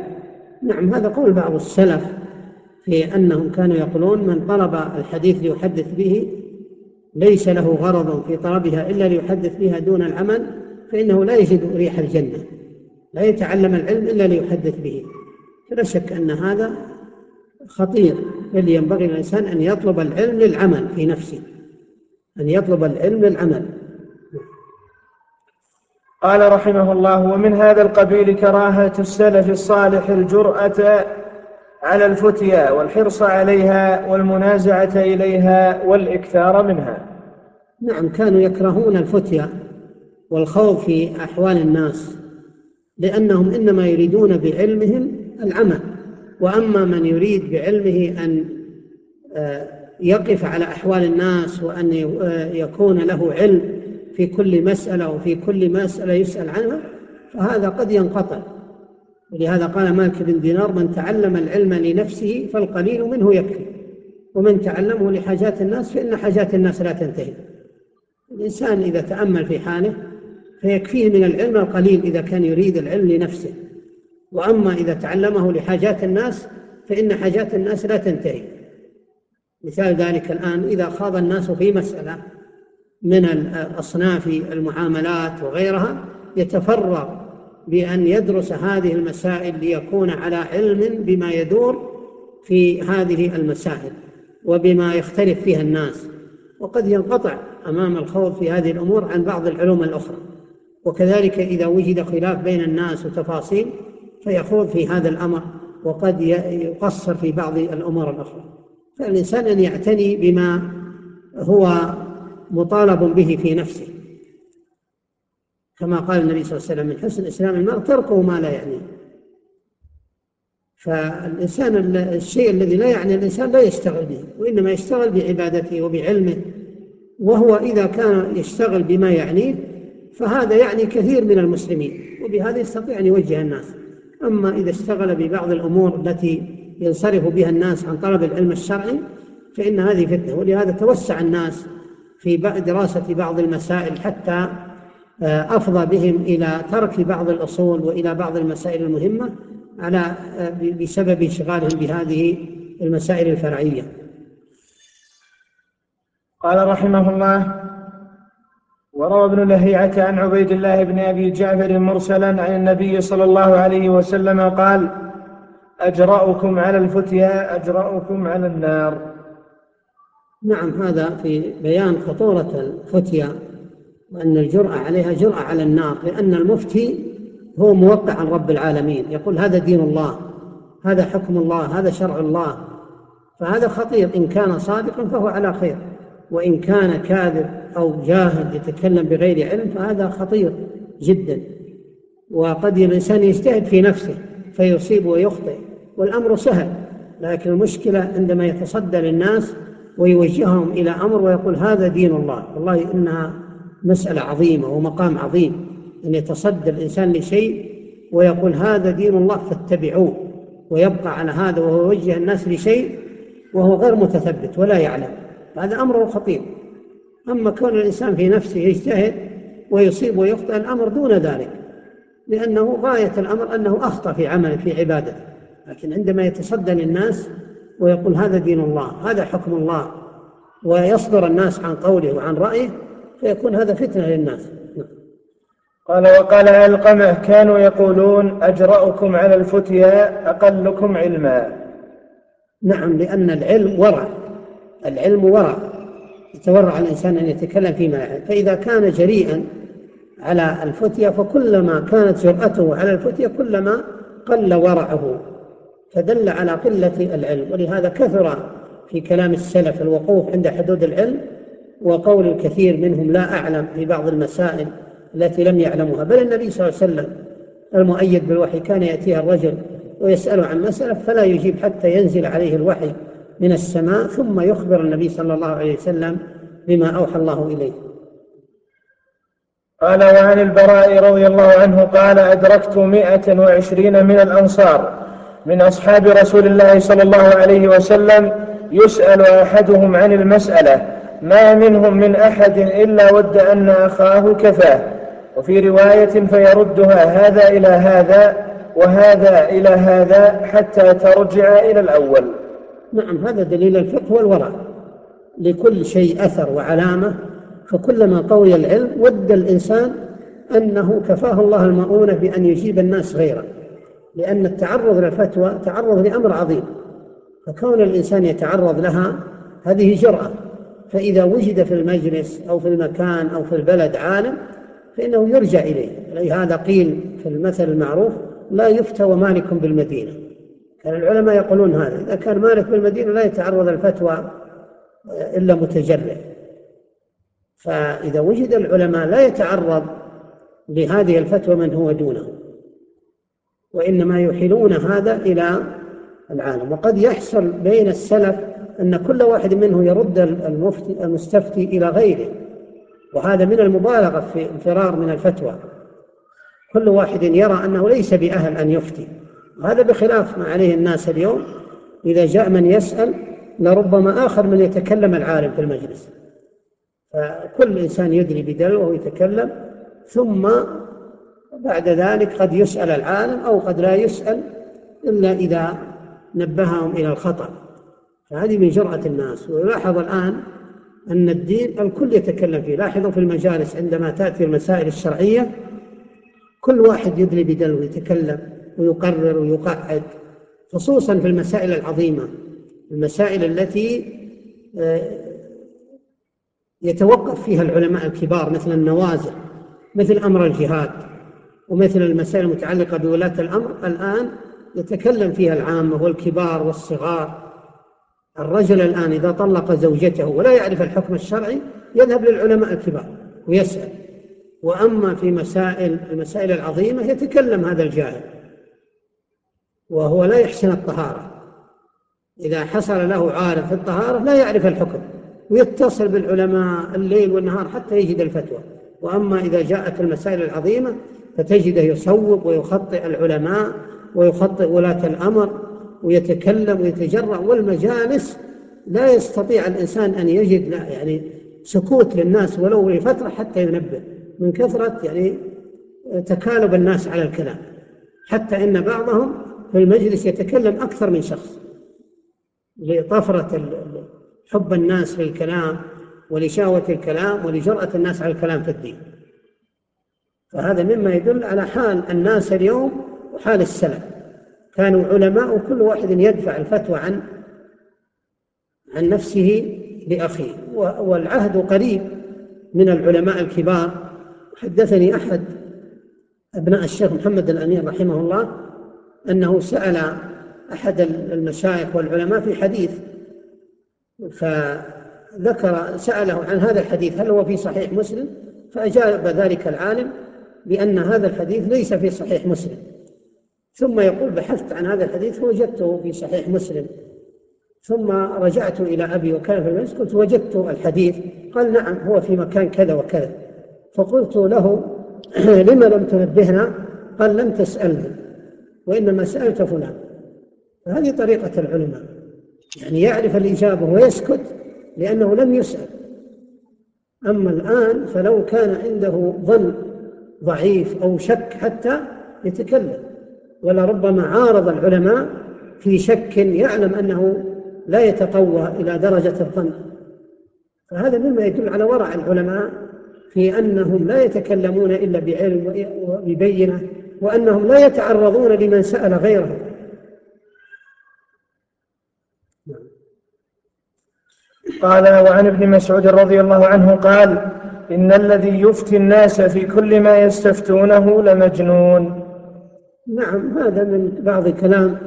[SPEAKER 2] نعم هذا قول بعض السلف في أنهم كانوا يقولون من طلب الحديث ليحدث به ليس له غرض في طلبها إلا ليحدث بها دون العمل فإنه لا يجد ريح الجنة لا يتعلم العلم إلا ليحدث به. فلا شك أن هذا خطير بل ينبغي للإنسان أن يطلب العلم للعمل في نفسه أن يطلب العلم للعمل.
[SPEAKER 1] قال رحمه الله ومن هذا القبيل كراهة السلف الصالح الجرأة على الفتيا والحرص عليها والمنازعة إليها والإكثار منها.
[SPEAKER 2] نعم كانوا يكرهون الفتيا والخوض في أحوال الناس لأنهم إنما يريدون بعلمهم العمل. وأما من يريد بعلمه أن آه، يقف على أحوال الناس وأن آه، يكون له علم في كل مسألة وفي كل مسألة يسأل عنها فهذا قد ينقطع. ولهذا قال مالك بن دينار من تعلم العلم لنفسه فالقليل منه يكفي ومن تعلمه لحاجات الناس فإن حاجات الناس لا تنتهي. الإنسان إذا تأمل في حاله فيكفيه من العلم القليل إذا كان يريد العلم لنفسه وأما إذا تعلمه لحاجات الناس فإن حاجات الناس لا تنتهي. مثال ذلك الآن إذا خاض الناس في مسألة من أصناف المعاملات وغيرها يتفرغ بأن يدرس هذه المسائل ليكون على علم بما يدور في هذه المسائل وبما يختلف فيها الناس. وقد ينقطع أمام الخوض في هذه الأمور عن بعض العلوم الأخرى. وكذلك إذا وجد خلاف بين الناس وتفاصيل فيخوض في هذا الأمر وقد يقصر في بعض الأمور الأخرى. فالإنسان أن يعتني بما هو مطالب به في نفسه. كما قال النبي صلى الله عليه وسلم من حسن إسلام المرء تركه ما لا يعنيه فالإنسان الشيء الذي لا يعني الإنسان لا يشتغل به وإنما يشتغل بعبادته وبعلمه. وهو إذا كان يشتغل بما يعنيه فهذا يعني كثير من المسلمين وبهذا يستطيع أن يوجه الناس. أما إذا اشتغل ببعض الأمور التي ينصرف بها الناس عن طلب العلم الشرعي فإن هذه فتنة. ولهذا توسع الناس في دراسة بعض المسائل حتى أفضى بهم إلى ترك بعض الأصول وإلى بعض المسائل المهمة على آه، بسبب انشغالهم بهذه المسائل الفرعية.
[SPEAKER 1] قال رحمه الله وروى ابن لهيعة عن عبيد الله بن أبي جعفر مرسلا عن النبي صلى الله عليه وسلم قال أجرأكم على الفتيا أجرأكم على النار.
[SPEAKER 2] نعم هذا في بيان خطورة الفتيا. وأن الجرأة عليها جرأة على النار لأن المفتي هو موقع عن رب العالمين. يقول هذا دين الله هذا حكم الله هذا شرع الله. فهذا خطير إن كان صادقا فهو على خير. وإن كان كاذب أو جاهل يتكلم بغير علم فهذا خطير جدا. وقد الإنسان يجتهد في نفسه فيصيب ويخطئ والأمر سهل. لكن المشكلة عندما يتصدى للناس ويوجههم إلى أمر ويقول هذا دين الله والله إنها مسألة عظيمة ومقام عظيم أن يتصدى الإنسان لشيء ويقول هذا دين الله فاتبعوه ويبقى على هذا وهو يوجه الناس لشيء وهو غير متثبت ولا يعلم. هذا أمر خطير. أما كون الإنسان في نفسه يجتهد ويصيب ويخطئ الأمر دون ذلك لأنه غاية الأمر أنه أخطأ في عمله في عبادته لكن عندما يتصدى للناس ويقول هذا دين الله هذا حكم الله ويصدر الناس عن قوله وعن رأيه فيكون هذا فتنة للناس.
[SPEAKER 1] قال وقال القمة كانوا يقولون أجرأكم على الفتيا أقلكم علما.
[SPEAKER 2] نعم لأن العلم ورع العلم ورع يتورع الإنسان أن يتكلم فيما يعلم فإذا كان جريئا على الفتية فكلما كانت جرأته على الفتية كلما قل ورعه فدل على قلة العلم. ولهذا كثر في كلام السلف الوقوف عند حدود العلم وقول الكثير منهم لا أعلم في بعض المسائل التي لم يعلموها. بل النبي صلى الله عليه وسلم المؤيد بالوحي كان يأتيها الرجل ويسأله عن مسألة فلا يجيب حتى ينزل عليه الوحي من السماء ثم يخبر النبي صلى الله عليه وسلم بما أوحى الله إليه.
[SPEAKER 1] قال وعن البراء رضي الله عنه قال أدركت مئة وعشرين من الأنصار من أصحاب رسول الله صلى الله عليه وسلم يسأل أحدهم عن المسألة ما منهم من أحد إلا ود أن أخاه كفاه. وفي رواية فيردها هذا إلى هذا وهذا إلى هذا حتى ترجع إلى الأول.
[SPEAKER 2] نعم هذا دليل الفقه والورع لكل شيء أثر وعلامة فكلما قوي العلم ود الإنسان أنه كفاه الله المؤونة بأن يجيب الناس غيره. لأن التعرض للفتوى تعرض لأمر عظيم. فكون الإنسان يتعرض لها هذه جرأة. فإذا وجد في المجلس أو في المكان أو في البلد عالم فإنه يرجع إليه. هذا قيل في المثل المعروف لا يفتى ومالك بالمدينة. كان العلماء يقولون هذا. إذا كان مالك بالمدينة لا يتعرض الفتوى إلا متجرع. فإذا وجد العلماء لا يتعرض لهذه الفتوى من هو دونه. وإنما يحيلون هذا إلى العالم. وقد يحصل بين السلف أن كل واحد منه يرد المفتي المستفتي إلى غيره. وهذا من المبالغة في الفرار من الفتوى. كل واحد يرى أنه ليس بأهل أن يفتي. وهذا بخلاف ما عليه الناس اليوم. إذا جاء من يسأل لربما آخر من يتكلم العالم في المجلس. فكل إنسان يدري بدلوه ويتكلم ثم بعد ذلك قد يسأل العالم أو قد لا يسأل إلا إذا نبههم إلى الخطأ. فهذه من جرأة الناس. ويلاحظ الآن أن الدين الكل يتكلم فيه. لاحظوا في المجالس عندما تأتي المسائل الشرعية كل واحد يدلي بدلو يتكلم ويقرر ويقعد خصوصا في المسائل العظيمة المسائل التي آه، يتوقف فيها العلماء الكبار مثل النوازل مثل أمر الجهاد ومثل المسائل المتعلقة بولاة الأمر. الآن يتكلم فيها العامة والكبار والصغار الرجل الآن إذا طلق زوجته ولا يعرف الحكم الشرعي يذهب للعلماء الكبار ويسأل. وأما في مسائل المسائل العظيمة يتكلم هذا الجاهل. وهو لا يحسن الطهارة. إذا حصل له عارف في الطهارة لا يعرف الحكم. ويتصل بالعلماء الليل والنهار حتى يجد الفتوى. وأما إذا جاءت المسائل العظيمة فتجده يصوب ويخطئ العلماء ويخطئ ولاة الأمر. ويتكلم ويتجرع والمجالس لا يستطيع الإنسان أن يجد لا يعني سكوت للناس ولو لفترة حتى ينبه. من كثرة يعني تكالب الناس على الكلام. حتى إن بعضهم في المجلس يتكلم أكثر من شخص. لطفرة حب الناس للكلام ولشهوة الكلام ولجرأة الناس على الكلام في الدين. فهذا مما يدل على حال الناس اليوم وحال السلف. كانوا علماء وكل واحد يدفع الفتوى عن عن نفسه لأخيه. والعهد قريب من العلماء الكبار. حدثني أحد أبناء الشيخ محمد الأمين رحمه الله أنه سأل أحد المشايخ والعلماء في حديث فذكر سأله عن هذا الحديث هل هو في صحيح مسلم؟ فأجاب ذلك العالم بأن هذا الحديث ليس في صحيح مسلم. ثم يقول بحثت عن هذا الحديث فوجدته في صحيح مسلم. ثم رجعت إلى أبي وكان في المسجد قلت وجدت الحديث. قال نعم هو في مكان كذا وكذا. فقلت له لما لم تنبهنا؟ قال لم تسألني. وإنما سألت فلان. هذه طريقة العلماء. يعني يعرف الإجابة ويسكت لأنه لم يسأل. أما الآن فلو كان عنده ظن ضعيف أو شك حتى يتكلم. ولربما عارض العلماء في شك يعلم أنه لا يتقوى إلى درجة الظن. فهذا مما يدل على ورع العلماء في أنهم لا يتكلمون إلا بعلم وببينة وأنهم لا يتعرضون لمن سأل غيرهم.
[SPEAKER 1] قال وعن ابن مسعود رضي الله عنه قال إن الذي يفتي الناس في كل ما يستفتونه لمجنون.
[SPEAKER 2] نعم هذا من بعض كلام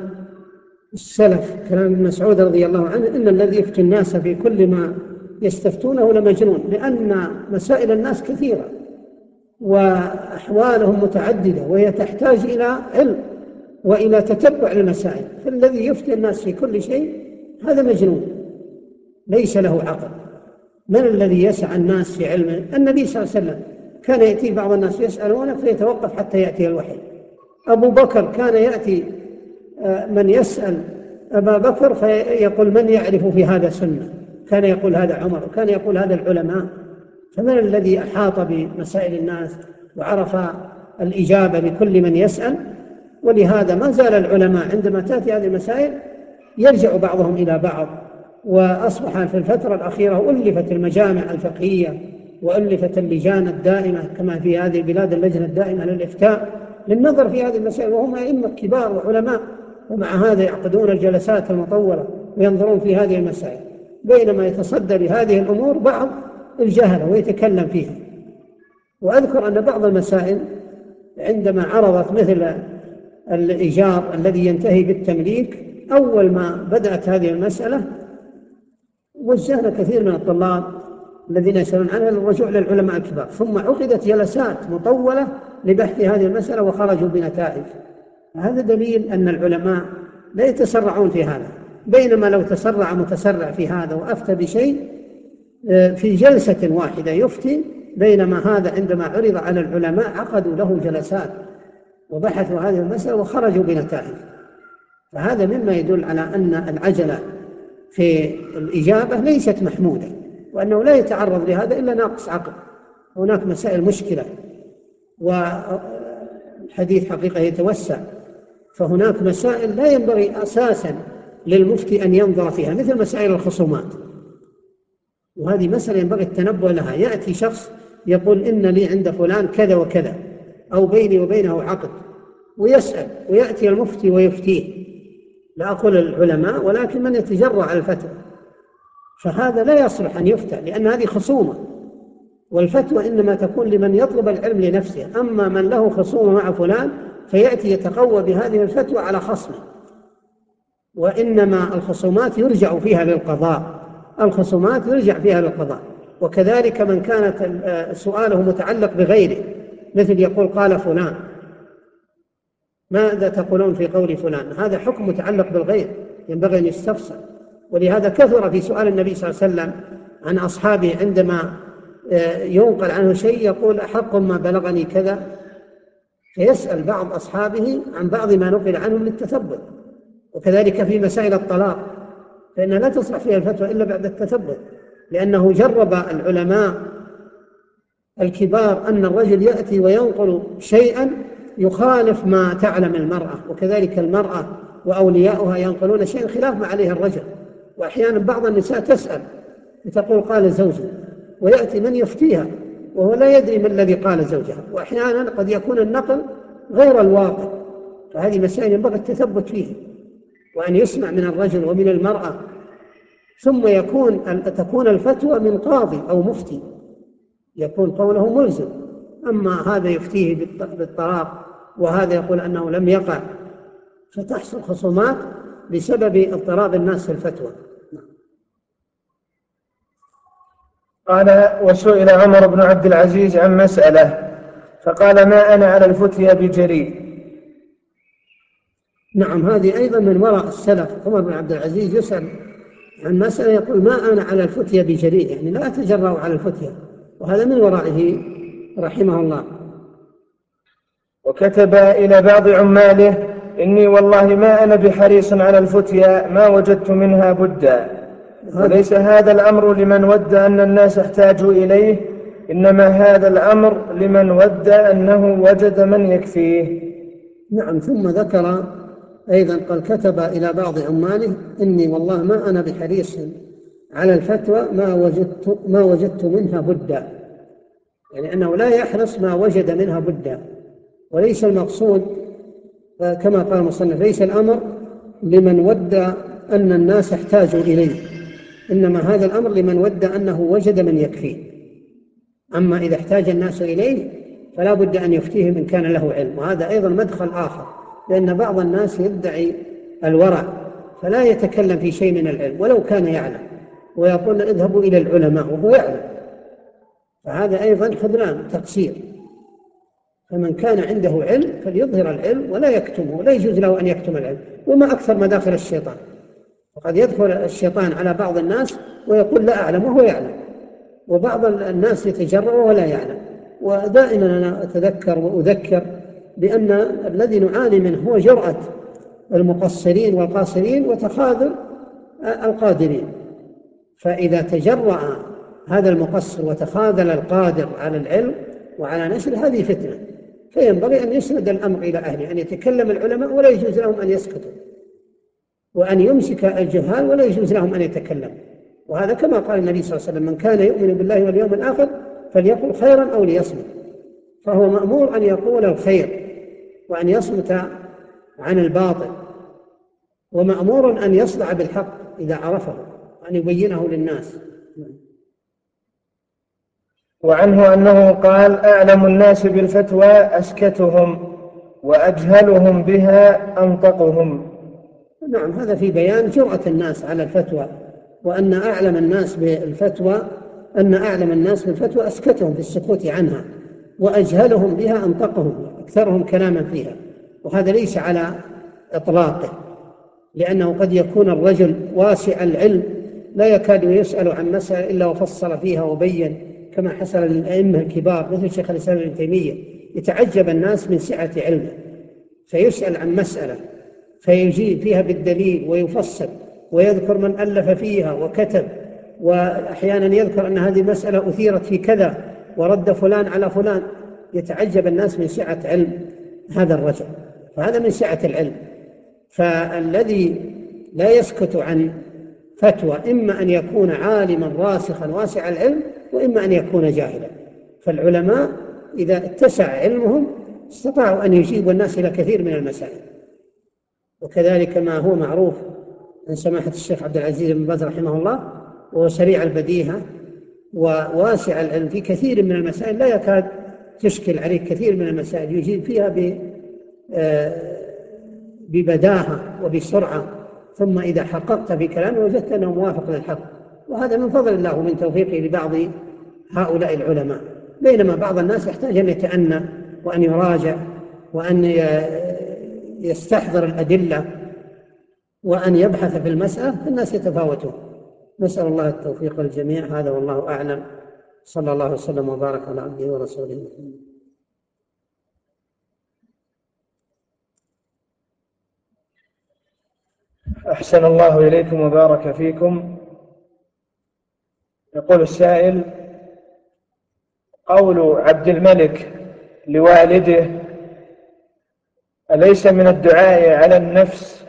[SPEAKER 2] السلف كلام ابن مسعود رضي الله عنه إن الذي يفتي الناس في كل ما يستفتونه لمجنون لأن مسائل الناس كثيرة وأحوالهم متعددة وهي تحتاج إلى علم وإلى تتبع المسائل فالذي يفتي الناس في كل شيء هذا مجنون ليس له عقل. من الذي يسعى الناس في علمه؟ النبي صلى الله عليه وسلم. كان يأتي بعض الناس يسألونه فيتوقف حتى يأتي الوحي. أبو بكر كان يأتي آه، من يسأل أبا بكر فيقول من يعرف في هذا سنة؟ كان يقول هذا عمر وكان يقول هذا العلماء. فمن الذي أحاط بمسائل الناس وعرف الإجابة لكل من يسأل؟ ولهذا ما زال العلماء عندما تأتي هذه المسائل يرجع بعضهم إلى بعض وأصبح في الفترة الأخيرة ألفت المجامع الفقهية وألفت اللجان الدائمة كما في هذه البلاد اللجنة الدائمة للإفتاء. للنظر في هذه المسائل وهم أئمة كبار وعلماء ومع هذا يعقدون الجلسات المطولة وينظرون في هذه المسائل. بينما يتصدى لهذه الأمور بعض الجهلة ويتكلم فيها. وأذكر أن بعض المسائل عندما عرضت مثل الإيجار الذي ينتهي بالتمليك أول ما بدأت هذه المسألة وجهنا كثير من الطلاب الذين يسألون عنها للرجوع للعلماء الكبار. ثم عقدت جلسات مطولة لبحث هذه المسألة وخرجوا بنتائج هذا دليل أن العلماء لا يتسرعون في هذا بينما لو تسرع متسرع في هذا وأفتى بشيء آه، في جلسة واحدة يفتي بينما هذا عندما عرض على العلماء عقدوا له جلسات وبحثوا هذه المسألة وخرجوا بنتائج فهذا مما يدل على أن العجلة في الإجابة ليست محمودة. وأنه لا يتعرض لهذا إلا ناقص عقل. هناك مسائل مشكلة والحديث حقيقة يتوسع. فهناك مسائل لا ينبغي أساسا للمفتي أن ينظر فيها مثل مسائل الخصومات. وهذه مسألة ينبغي التنبؤ لها. يأتي شخص يقول إن لي عند فلان كذا وكذا أو بيني وبينه عقد ويسأل ويأتي المفتي ويفتيه. لا أقول العلماء ولكن من يتجرع على الفتوى. فهذا لا يصلح أن يفتى لأن هذه خصومة. والفتوى إنما تكون لمن يطلب العلم لنفسه. أما من له خصومة مع فلان فيأتي يتقوى بهذه الفتوى على خصمه. وإنما الخصومات يرجع فيها للقضاء. الخصومات يرجع فيها للقضاء. وكذلك من كانت سؤاله متعلق بغيره مثل يقول قال فلان. ماذا تقولون في قول فلان؟ هذا حكم متعلق بالغير ينبغي أن يستفسر. ولهذا كثر في سؤال النبي صلى الله عليه وسلم عن أصحابه عندما آه، ينقل عنه شيء يقول أحق ما بلغني كذا؟ فيسأل بعض أصحابه عن بعض ما نقل عنهم للتثبت. وكذلك في مسائل الطلاق فإنها لا تصلح فيها الفتوى إلا بعد التثبت لأنه جرب العلماء الكبار أن الرجل يأتي وينقل شيئا يخالف ما تعلم المرأة وكذلك المرأة وأولياؤها ينقلون شيئا خلاف ما عليه الرجل. وأحيانا بعض النساء تسأل تقول قال زوجي ويأتي من يفتيها وهو لا يدري ما الذي قال زوجها. وأحيانا قد يكون النقل غير الواقع فهذه مسائل ينبغي التثبت فيها. وأن يسمع من الرجل ومن المرأة ثم يكون تكون الفتوى من قاضي أو مفتي يكون قوله ملزم. أما هذا يفتيه بالطلاق وهذا يقول أنه لم يقع فتحصل خصومات بسبب اضطراب الناس في الفتوى.
[SPEAKER 1] قال وسئل عمر بن عبد العزيز عن مسألة فقال ما أنا على الفتية بجريء
[SPEAKER 2] نعم هذه أيضا من وراء السلف. عمر بن عبد العزيز يسأل عن مسألة يقول ما أنا على الفتية بجريء يعني لا أتجرأ على الفتية وهذا من ورائه رحمه الله.
[SPEAKER 1] وكتب إلى بعض عماله إني والله ما أنا بحريص على الفتيا ما وجدت منها بدا. وليس هذا الأمر لمن ود أن الناس احتاجوا إليه إنما هذا الأمر لمن ود أنه وجد من يكفيه.
[SPEAKER 2] نعم ثم ذكر أيضا قال كتب إلى بعض عماله إني والله ما أنا بحريص على الفتوى ما وجدت ما وجدت منها بدا يعني أنه لا يحرص ما وجد منها بدا وليس المقصود كما قال المصنف ليس الأمر لمن ود أن الناس احتاجوا إليه. إنما هذا الأمر لمن ود أنه وجد من يكفيه أما إذا احتاج الناس إليه فلا بد أن يفتيه من كان له علم. وهذا أيضا مدخل آخر لأن بعض الناس يدعي الورع فلا يتكلم في شيء من العلم ولو كان يعلم ويقول اذهبوا إلى العلماء وهو يعلم. فهذا أيضا خذلان تقصير. فمن كان عنده علم فليظهر العلم ولا يكتمه ولا يجوز له أن يكتم العلم. وما أكثر مداخل الشيطان. وقد يدخل الشيطان على بعض الناس ويقول لا أعلم وهو يعلم وبعض الناس يتجرأ وهو لا يعلم. ودائما أنا أتذكر وأذكر بأن الذي نعاني منه هو جرأة المقصرين والقاصرين وتخاذل القادرين. فإذا تجرأ هذا المقصر وتخاذل القادر على العلم وعلى نشر هذه فتنة. فينبغي أن يسند الأمر إلى أهله أن يتكلم العلماء ولا يجوز لهم أن يسكتوا. وأن يمسك الجهال ولا يجوز لهم أن يتكلموا. وهذا كما قال النبي صلى الله عليه وسلم من كان يؤمن بالله واليوم الآخر فليقل خيرا أو ليصمت. فهو مأمور أن يقول الخير وأن يصمت عن الباطل ومأمور أن يصدع بالحق إذا عرفه وأن يبينه للناس.
[SPEAKER 1] وعنه أنه قال أعلم الناس بالفتوى أسكتهم وأجهلهم بها أنطقهم.
[SPEAKER 2] نعم هذا في بيان جرأة الناس على الفتوى وأن أعلم الناس بالفتوى أن أعلم الناس بالفتوى أسكتهم في السكوت عنها وأجهلهم بها أنطقهم أكثرهم كلاما فيها وهذا ليس على إطلاقه لأنه قد يكون الرجل واسع العلم لا يكاد يسأل عن مسألة إلا وفصل فيها وبين كما حصل للأئمة الكبار مثل شيخ الإسلام ابن تيمية يتعجب الناس من سعة علمه فيسأل عن مسألة فيجيب فيها بالدليل ويفصل ويذكر من ألف فيها وكتب وأحيانا يذكر أن هذه المسألة أثيرت في كذا ورد فلان على فلان. يتعجب الناس من سعة علم هذا الرجل. فهذا من سعة العلم. فالذي لا يسكت عن فتوى إما أن يكون عالما راسخا واسع العلم وإما أن يكون جاهلا. فالعلماء إذا اتسع علمهم استطاعوا أن يجيبوا الناس إلى كثير من المسائل. وكذلك ما هو معروف عن سماحة الشيخ عبد العزيز بن باز رحمه الله وهو سريع البديهة وواسع العلم في كثير من المسائل لا يكاد تشكل عليك كثير من المسائل يجيب فيها آه، ببداهة وبسرعة ثم إذا حققت في كلامه وجدت أنه موافق للحق. وهذا من فضل الله ومن توفيقه لبعض هؤلاء العلماء. بينما بعض الناس يحتاج أن يتأنى وأن يراجع وأن يستحضر الأدلة وأن يبحث في المسألة فالناس يتفاوتون. نسأل الله التوفيق للجميع. هذا والله أعلم. صلى الله وسلم وبارك على عبده ورسوله. محمد
[SPEAKER 1] أحسن الله إليكم وبارك فيكم. يقول السائل قول عبد الملك لوالده أليس من الدعاء على النفس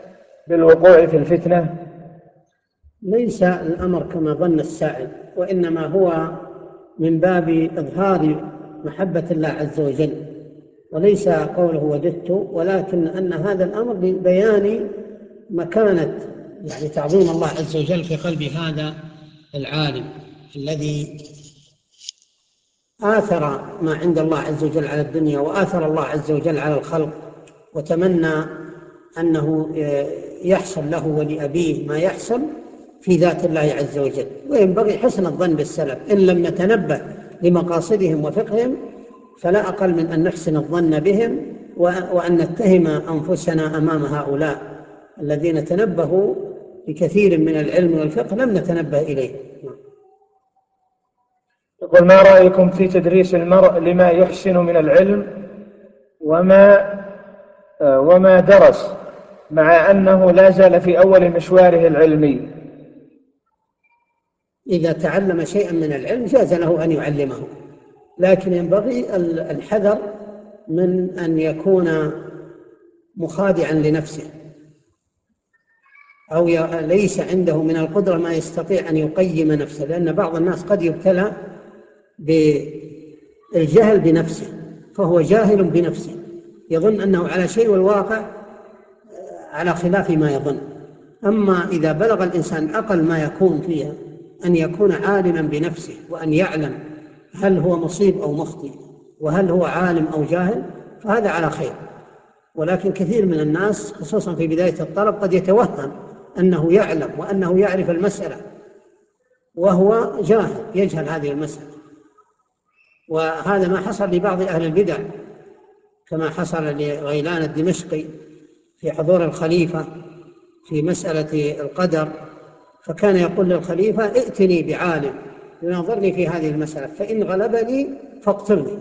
[SPEAKER 1] بالوقوع في الفتنة؟
[SPEAKER 2] ليس الأمر كما ظن السائل وإنما هو من باب إظهار محبة الله عز وجل. وليس قوله وددت ولكن أن هذا الأمر ببيان مكانة يعني تعظيم الله عز وجل في قلب هذا العالم الذي آثر ما عند الله عز وجل على الدنيا وآثر الله عز وجل على الخلق. وتمنى أنه يحصل له ولأبيه ما يحصل في ذات الله عز وجل. وينبغي حسن الظن بالسلف. إن لم نتنبه لمقاصدهم وفقههم فلا أقل من أن نحسن الظن بهم وأن نتهم أنفسنا أمام هؤلاء الذين تنبهوا بكثير من العلم والفقه لم نتنبه إليه.
[SPEAKER 1] يقول ما رأيكم في تدريس المرء لما يحسن من العلم وما وما درس مع أنه لا زال في أول مشواره العلمي.
[SPEAKER 2] إذا تعلم شيئا من العلم جاز له أن يعلمه. لكن ينبغي الحذر من أن يكون مخادعا لنفسه. أو ليس عنده من القدرة ما يستطيع أن يقيم نفسه. لأن بعض الناس قد يبتلى بالجهل بنفسه فهو جاهل بنفسه. يظن أنه على شيء والواقع على خلاف ما يظن. أما إذا بلغ الإنسان أقل ما يكون فيها أن يكون عالما بنفسه وأن يعلم هل هو مصيب أو مخطئ وهل هو عالم أو جاهل فهذا على خير. ولكن كثير من الناس خصوصا في بداية الطلب قد يتوهم أنه يعلم وأنه يعرف المسألة وهو جاهل يجهل هذه المسألة. وهذا ما حصل لبعض أهل البدع. كما حصل لغيلان الدمشقي في حضور الخليفة في مسألة القدر فكان يقول للخليفة ائتني بعالم يناظرني في هذه المسألة فإن غلبني فاقتلني.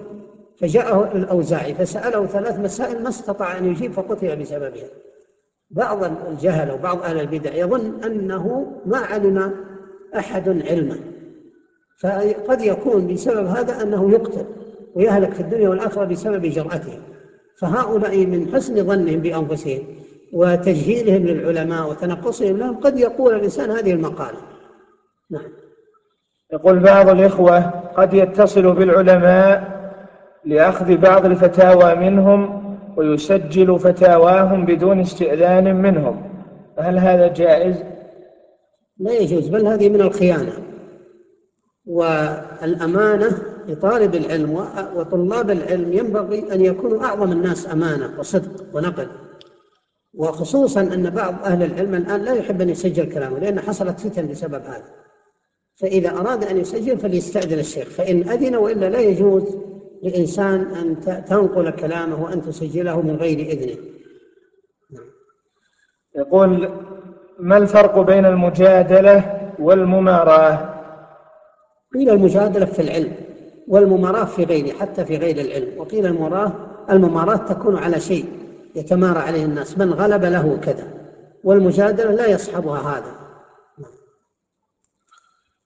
[SPEAKER 2] فجاءه الأوزاعي فسأله ثلاث مسائل ما استطاع أن يجيب فقتل بسببها. بعض الجهل وبعض أهل البدع يظن أنه ما علم أحد علما فقد يكون بسبب هذا أنه يقتل ويهلك في الدنيا والآخرة بسبب جرأته. فهؤلاء من حسن ظنهم بأنفسهم وتجهيلهم للعلماء وتنقصهم لهم قد يقول الإنسان هذه المقالة. نعم.
[SPEAKER 1] يقول بعض الإخوة قد يتصل بالعلماء لأخذ بعض الفتاوى منهم ويسجل فتاواهم بدون استئذان منهم. هل هذا جائز؟
[SPEAKER 2] لا يجوز بل هذه من الخيانة والأمانة لطالب العلم وطلاب العلم ينبغي أن يكونوا أعظم الناس أمانة وصدق ونقل. وخصوصا أن بعض أهل العلم الآن لا يحب أن يسجل كلامه لأن حصلت فتن بسبب هذا. فإذا أراد أن يسجل فليستأذن الشيخ. فإن أذن وإلا لا يجوز لإنسان أن تنقل كلامه وأن تسجله من غير إذنه.
[SPEAKER 1] نعم. يقول ما الفرق بين المجادلة والمماراة؟
[SPEAKER 2] قيل المجادلة في العلم. والمماراة في غيره حتى في غير العلم. وقيل المماراة المماراة تكون على شيء يتمارى عليه الناس من غلب له كذا. والمجادلة لا يصحبها هذا.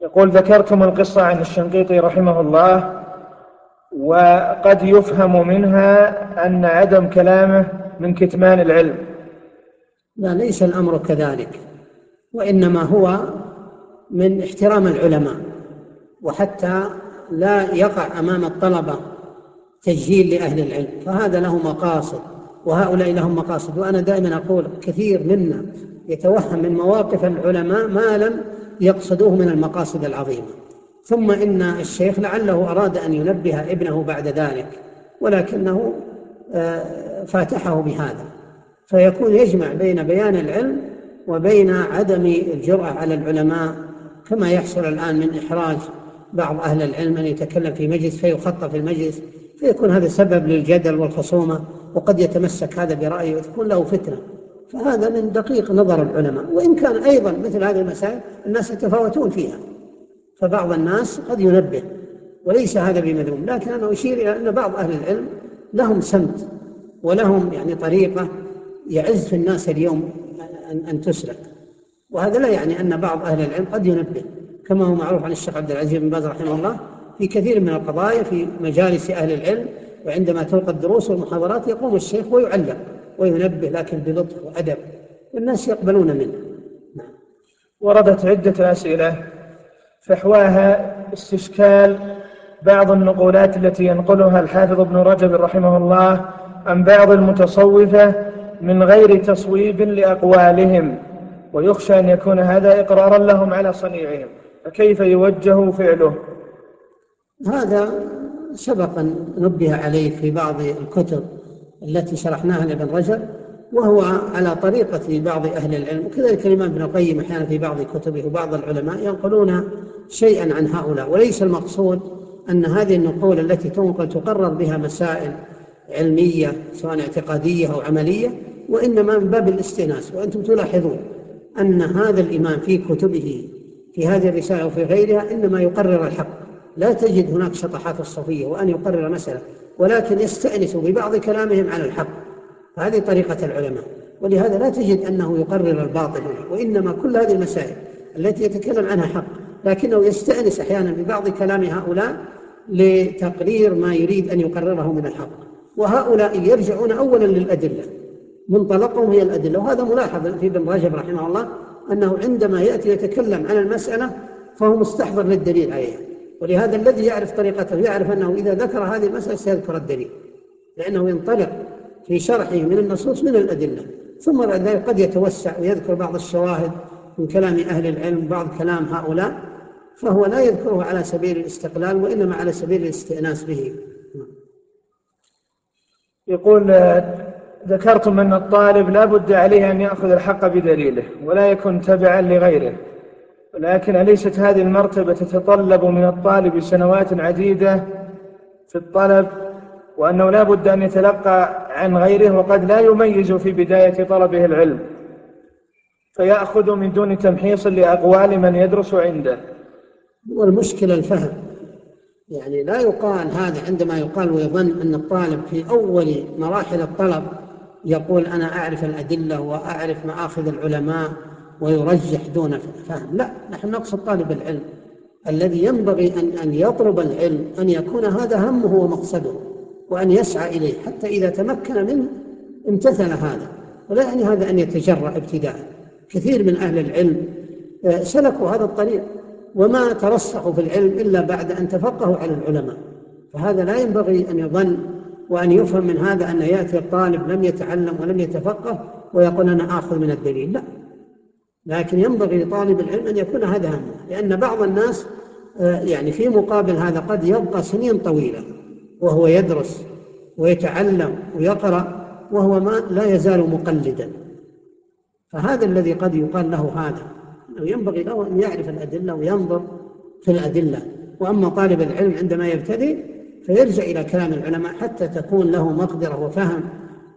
[SPEAKER 1] يقول ذكرتم القصة عن الشنقيطي رحمه الله وقد يفهم منها أن عدم كلامه من كتمان العلم.
[SPEAKER 2] لا ليس الأمر كذلك وإنما هو من احترام العلماء وحتى لا يقع أمام الطلبة تجهيل لأهل العلم فهذا له مقاصد وهؤلاء لهم مقاصد. وأنا دائما أقول كثير منا يتوهم من مواقف العلماء ما لم يقصدوه من المقاصد العظيمة. ثم إن الشيخ لعله أراد أن ينبه ابنه بعد ذلك ولكنه آه، فاتحه بهذا. فيكون يجمع بين بيان العلم وبين عدم الجرأة على العلماء كما يحصل الآن من إحراج بعض أهل العلم أن يتكلم في مجلس فيخطى في المجلس فيكون هذا سبب للجدل والخصومة وقد يتمسك هذا برأيه وتكون له فتنة. فهذا من دقيق نظر العلماء. وإن كان أيضا مثل هذه المسائل الناس يتفاوتون فيها. فبعض الناس قد ينبه وليس هذا بمذموم. لكن أنا أشير إلى أن بعض أهل العلم لهم سمت ولهم يعني طريقة يعز في الناس اليوم أن, تسلك وهذا لا يعني أن بعض أهل العلم قد ينبه. كما هو معروف عن الشيخ عبد العزيز بن باز رحمه الله في كثير من القضايا في مجالس أهل العلم وعندما تلقى الدروس والمحاضرات يقوم الشيخ ويعلق وينبه لكن بلطف وأدب والناس يقبلون منه نعم.
[SPEAKER 1] وردت عدة أسئلة فحواها استشكال بعض النقولات التي ينقلها الحافظ ابن رجب رحمه الله عن بعض المتصوفة من غير تصويب لأقوالهم ويخشى أن يكون هذا إقرارا لهم على صنيعهم فكيف يوجه فعله؟
[SPEAKER 2] هذا سبق أن نبه عليه في بعض الكتب التي شرحناها لابن رجب وهو على طريقة بعض أهل العلم. وكذلك الإمام ابن القيم أحيانا في بعض كتبه وبعض العلماء ينقلون شيئا عن هؤلاء. وليس المقصود أن هذه النقول التي تنقل تقرر بها مسائل علمية سواء اعتقادية أو عملية وإنما من باب الاستئناس. وأنتم تلاحظون أن هذا الإمام في كتبه في هذه الرسالة وفي غيرها إنما يقرر الحق. لا تجد هناك شطحات الصوفية وأن يقرر مسألة ولكن يستأنس ببعض كلامهم على الحق. هذه طريقة العلماء. ولهذا لا تجد أنه يقرر الباطل وإنما كل هذه المسائل التي يتكلم عنها حق لكنه يستأنس أحيانا ببعض كلام هؤلاء لتقرير ما يريد أن يقرره من الحق. وهؤلاء يرجعون أولا للأدلة منطلقهم هي الأدلة. وهذا ملاحظ في ابن رجب رحمه الله أنه عندما يأتي يتكلم عن المسألة فهو مستحضر للدليل عليها. ولهذا الذي يعرف طريقته يعرف أنه إذا ذكر هذه المسألة سيذكر الدليل لأنه ينطلق في شرحه من النصوص من الأدلة. ثم بعد ذلك قد يتوسع ويذكر بعض الشواهد من كلام أهل العلم بعض كلام هؤلاء فهو لا يذكره على سبيل الاستقلال وإنما على سبيل الاستئناس به.
[SPEAKER 1] يقول ذكرتم أن الطالب لا بد عليه أن يأخذ الحق بدليله ولا يكون تبعا لغيره. ولكن أليست هذه المرتبة تتطلب من الطالب سنوات عديدة في الطلب وأنه لا بد أن يتلقى عن غيره وقد لا يميز في بداية طلبه العلم. فيأخذ من دون تمحيص لأقوال من يدرس عنده.
[SPEAKER 2] والمشكلة الفهم. يعني لا يقال هذا عندما يقال ويظن أن الطالب في أول مراحل الطلب يقول أنا أعرف الأدلة وأعرف مآخذ العلماء ويرجح دون فهم. لا نحن نقصد طالب العلم الذي ينبغي أن أن يطلب العلم أن يكون هذا همه ومقصده وأن يسعى إليه. حتى إذا تمكن منه امتثل هذا. ولا يعني هذا أن يتجرأ ابتداء. كثير من أهل العلم آه، سلكوا هذا الطريق وما ترسخوا في العلم إلا بعد أن تفقهوا على العلماء. فهذا لا ينبغي أن يظن وأن يفهم من هذا أن يأتي الطالب لم يتعلم ولم يتفقه ويقول أنا آخذ من الدليل. لا. لكن ينبغي لطالب العلم أن يكون هذا همه لأن بعض الناس آه، يعني في مقابل هذا قد يبقى سنين طويلة وهو يدرس ويتعلم ويقرأ وهو ما لا يزال مقلدا. فهذا الذي قد يقال له هذا ينبغي له أن يعرف الأدلة وينظر في الأدلة. وأما طالب العلم عندما يبتدئ فيرجع إلى كلام العلماء حتى تكون له مقدرة وفهم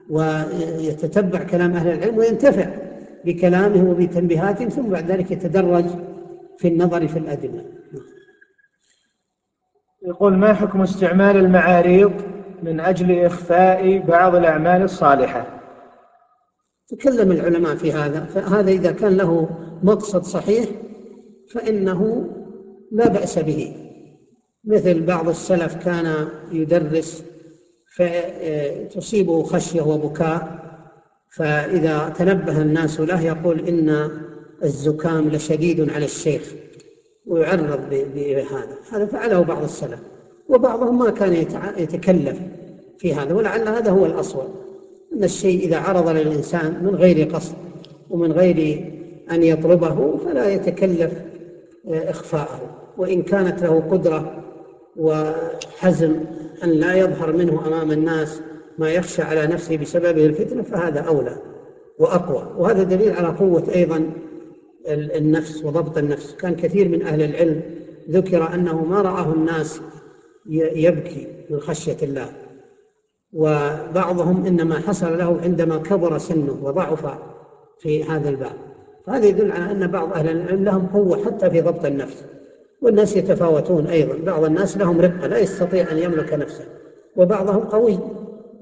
[SPEAKER 2] ويتتبع كلام أهل العلم وينتفع بكلامه وبتنبيهاتهم ثم بعد ذلك يتدرج في النظر في الأدلة.
[SPEAKER 1] يقول ما حكم استعمال المعاريض من أجل إخفاء بعض الأعمال الصالحة؟
[SPEAKER 2] تكلم العلماء في هذا فهذا إذا كان له مقصد صحيح فإنه لا بأس به. مثل بعض السلف كان يدرس فتصيبه خشية وبكاء فإذا تنبه الناس له يقول إن الزكام لشديد على الشيخ ويعرض بهذا. هذا فعله بعض السلف وبعضهم ما كان يتكلف في هذا ولعل هذا هو الأصوب أن الشيء إذا عرض للإنسان من غير قصد ومن غير أن يطلبه فلا يتكلف آه، إخفاءه وإن كانت له قدرة وحزم أن لا يظهر منه أمام الناس ما يخشى على نفسه بسببه الفتنة فهذا أولى وأقوى. وهذا دليل على قوة أيضا النفس وضبط النفس. كان كثير من أهل العلم ذكر أنه ما رآه الناس يبكي من خشية الله. وبعضهم إنما حصل له عندما كبر سنه وضعف في هذا الباب. فهذا يدل على أن بعض أهل العلم لهم قوة حتى في ضبط النفس. والناس يتفاوتون أيضا. بعض الناس لهم رقة لا يستطيع أن يملك نفسه. وبعضهم قوي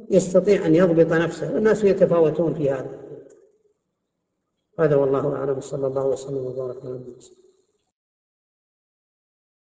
[SPEAKER 2] يستطيع أن يضبط نفسه. والناس يتفاوتون في هذا. هذا والله أعلم. صلى الله وسلم وبارك على النبي